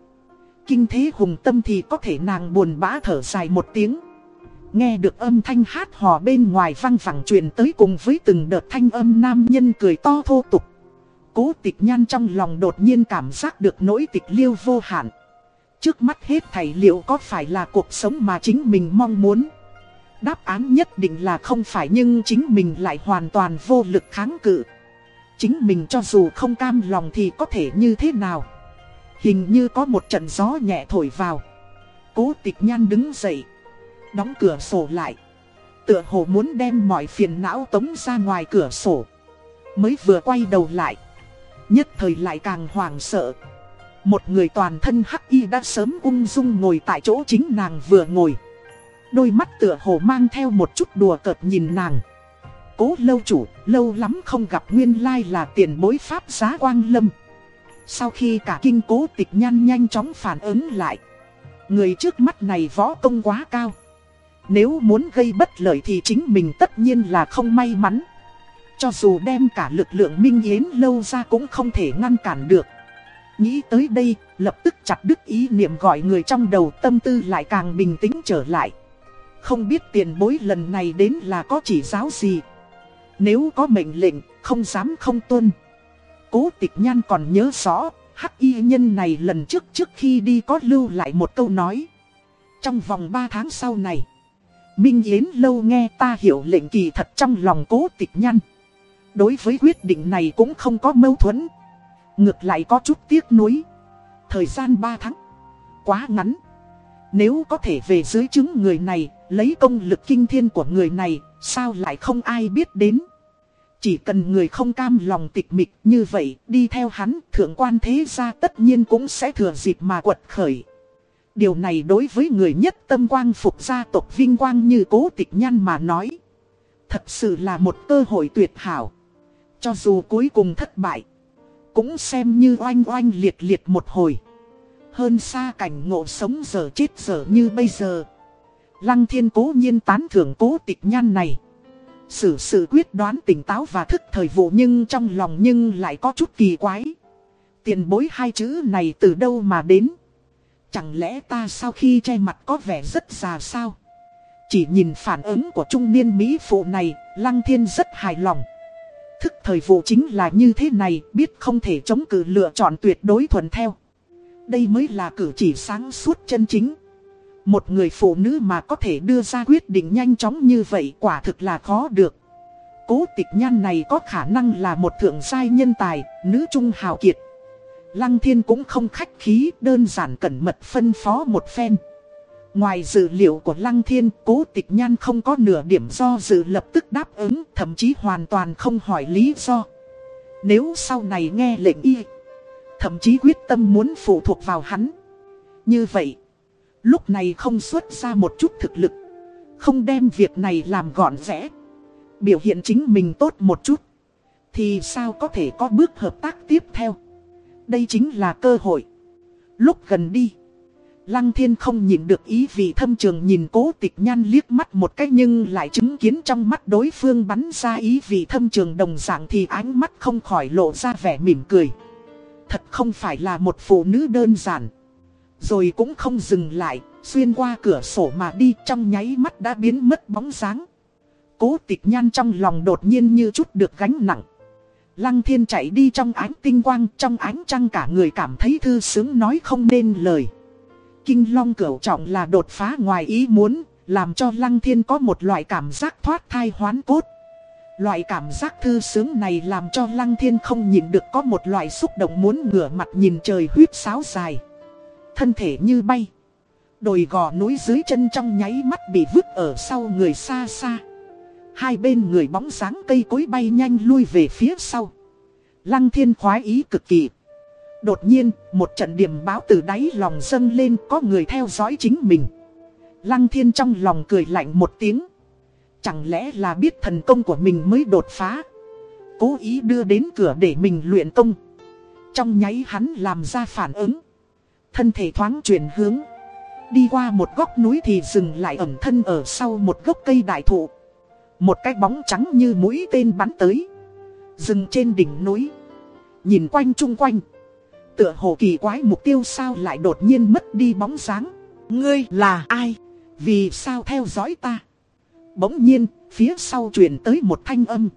Kinh thế hùng tâm thì có thể nàng buồn bã thở dài một tiếng. Nghe được âm thanh hát hò bên ngoài văng vẳng truyền tới cùng với từng đợt thanh âm nam nhân cười to thô tục. Cố tịch nhan trong lòng đột nhiên cảm giác được nỗi tịch liêu vô hạn. Trước mắt hết thảy liệu có phải là cuộc sống mà chính mình mong muốn? Đáp án nhất định là không phải nhưng chính mình lại hoàn toàn vô lực kháng cự. Chính mình cho dù không cam lòng thì có thể như thế nào? Hình như có một trận gió nhẹ thổi vào. Cố tịch nhan đứng dậy. Đóng cửa sổ lại. Tựa hồ muốn đem mọi phiền não tống ra ngoài cửa sổ. Mới vừa quay đầu lại. Nhất thời lại càng hoảng sợ. Một người toàn thân hắc y đã sớm ung dung ngồi tại chỗ chính nàng vừa ngồi. Đôi mắt tựa hồ mang theo một chút đùa cợt nhìn nàng. Cố lâu chủ, lâu lắm không gặp nguyên lai là tiền bối pháp giá quang lâm. Sau khi cả kinh cố tịch nhan nhanh chóng phản ứng lại. Người trước mắt này võ công quá cao. Nếu muốn gây bất lợi thì chính mình tất nhiên là không may mắn. Cho dù đem cả lực lượng minh yến lâu ra cũng không thể ngăn cản được. Nghĩ tới đây, lập tức chặt đứt ý niệm gọi người trong đầu tâm tư lại càng bình tĩnh trở lại. Không biết tiền bối lần này đến là có chỉ giáo gì. Nếu có mệnh lệnh, không dám không tuân. Cố tịch nhan còn nhớ rõ, hắc y nhân này lần trước trước khi đi có lưu lại một câu nói. Trong vòng 3 tháng sau này, Minh Yến lâu nghe ta hiểu lệnh kỳ thật trong lòng cố tịch nhan. Đối với quyết định này cũng không có mâu thuẫn. Ngược lại có chút tiếc nuối. Thời gian 3 tháng. Quá ngắn. Nếu có thể về dưới chứng người này, lấy công lực kinh thiên của người này, sao lại không ai biết đến. Chỉ cần người không cam lòng tịch mịch như vậy, đi theo hắn, thượng quan thế gia tất nhiên cũng sẽ thừa dịp mà quật khởi. Điều này đối với người nhất tâm quang phục gia tộc vinh quang như cố tịch nhăn mà nói. Thật sự là một cơ hội tuyệt hảo. Cho dù cuối cùng thất bại, cũng xem như oanh oanh liệt liệt một hồi. Hơn xa cảnh ngộ sống giờ chết giờ như bây giờ. Lăng thiên cố nhiên tán thưởng cố tịch nhan này. Sự sự quyết đoán tỉnh táo và thức thời vụ nhưng trong lòng nhưng lại có chút kỳ quái. Tiền bối hai chữ này từ đâu mà đến? Chẳng lẽ ta sau khi che mặt có vẻ rất già sao? Chỉ nhìn phản ứng của trung niên Mỹ phụ này, Lăng Thiên rất hài lòng. Thức thời vụ chính là như thế này, biết không thể chống cử lựa chọn tuyệt đối thuần theo. Đây mới là cử chỉ sáng suốt chân chính. Một người phụ nữ mà có thể đưa ra quyết định nhanh chóng như vậy quả thực là khó được. Cố tịch nhan này có khả năng là một thượng giai nhân tài, nữ trung hào kiệt. Lăng thiên cũng không khách khí, đơn giản cẩn mật phân phó một phen. Ngoài dự liệu của Lăng Thiên, cố tịch nhan không có nửa điểm do dự lập tức đáp ứng, thậm chí hoàn toàn không hỏi lý do. Nếu sau này nghe lệnh y, thậm chí quyết tâm muốn phụ thuộc vào hắn. Như vậy, lúc này không xuất ra một chút thực lực, không đem việc này làm gọn rẽ, biểu hiện chính mình tốt một chút, thì sao có thể có bước hợp tác tiếp theo. Đây chính là cơ hội. Lúc gần đi. Lăng thiên không nhìn được ý vị thâm trường nhìn cố tịch nhan liếc mắt một cách nhưng lại chứng kiến trong mắt đối phương bắn ra ý vị thâm trường đồng dạng thì ánh mắt không khỏi lộ ra vẻ mỉm cười. Thật không phải là một phụ nữ đơn giản. Rồi cũng không dừng lại, xuyên qua cửa sổ mà đi trong nháy mắt đã biến mất bóng dáng. Cố tịch nhan trong lòng đột nhiên như chút được gánh nặng. Lăng thiên chạy đi trong ánh tinh quang, trong ánh trăng cả người cảm thấy thư sướng nói không nên lời. Kinh long cửu trọng là đột phá ngoài ý muốn, làm cho lăng thiên có một loại cảm giác thoát thai hoán cốt. Loại cảm giác thư sướng này làm cho lăng thiên không nhìn được có một loại xúc động muốn ngửa mặt nhìn trời huyết sáo dài. Thân thể như bay. Đồi gò núi dưới chân trong nháy mắt bị vứt ở sau người xa xa. Hai bên người bóng dáng cây cối bay nhanh lui về phía sau. Lăng thiên khoái ý cực kỳ. Đột nhiên, một trận điểm báo từ đáy lòng dâng lên có người theo dõi chính mình. Lăng thiên trong lòng cười lạnh một tiếng. Chẳng lẽ là biết thần công của mình mới đột phá. Cố ý đưa đến cửa để mình luyện công. Trong nháy hắn làm ra phản ứng. Thân thể thoáng chuyển hướng. Đi qua một góc núi thì dừng lại ẩn thân ở sau một gốc cây đại thụ. Một cái bóng trắng như mũi tên bắn tới. Dừng trên đỉnh núi. Nhìn quanh chung quanh. Tựa hồ kỳ quái mục tiêu sao lại đột nhiên mất đi bóng dáng. Ngươi là ai? Vì sao theo dõi ta? Bỗng nhiên, phía sau truyền tới một thanh âm.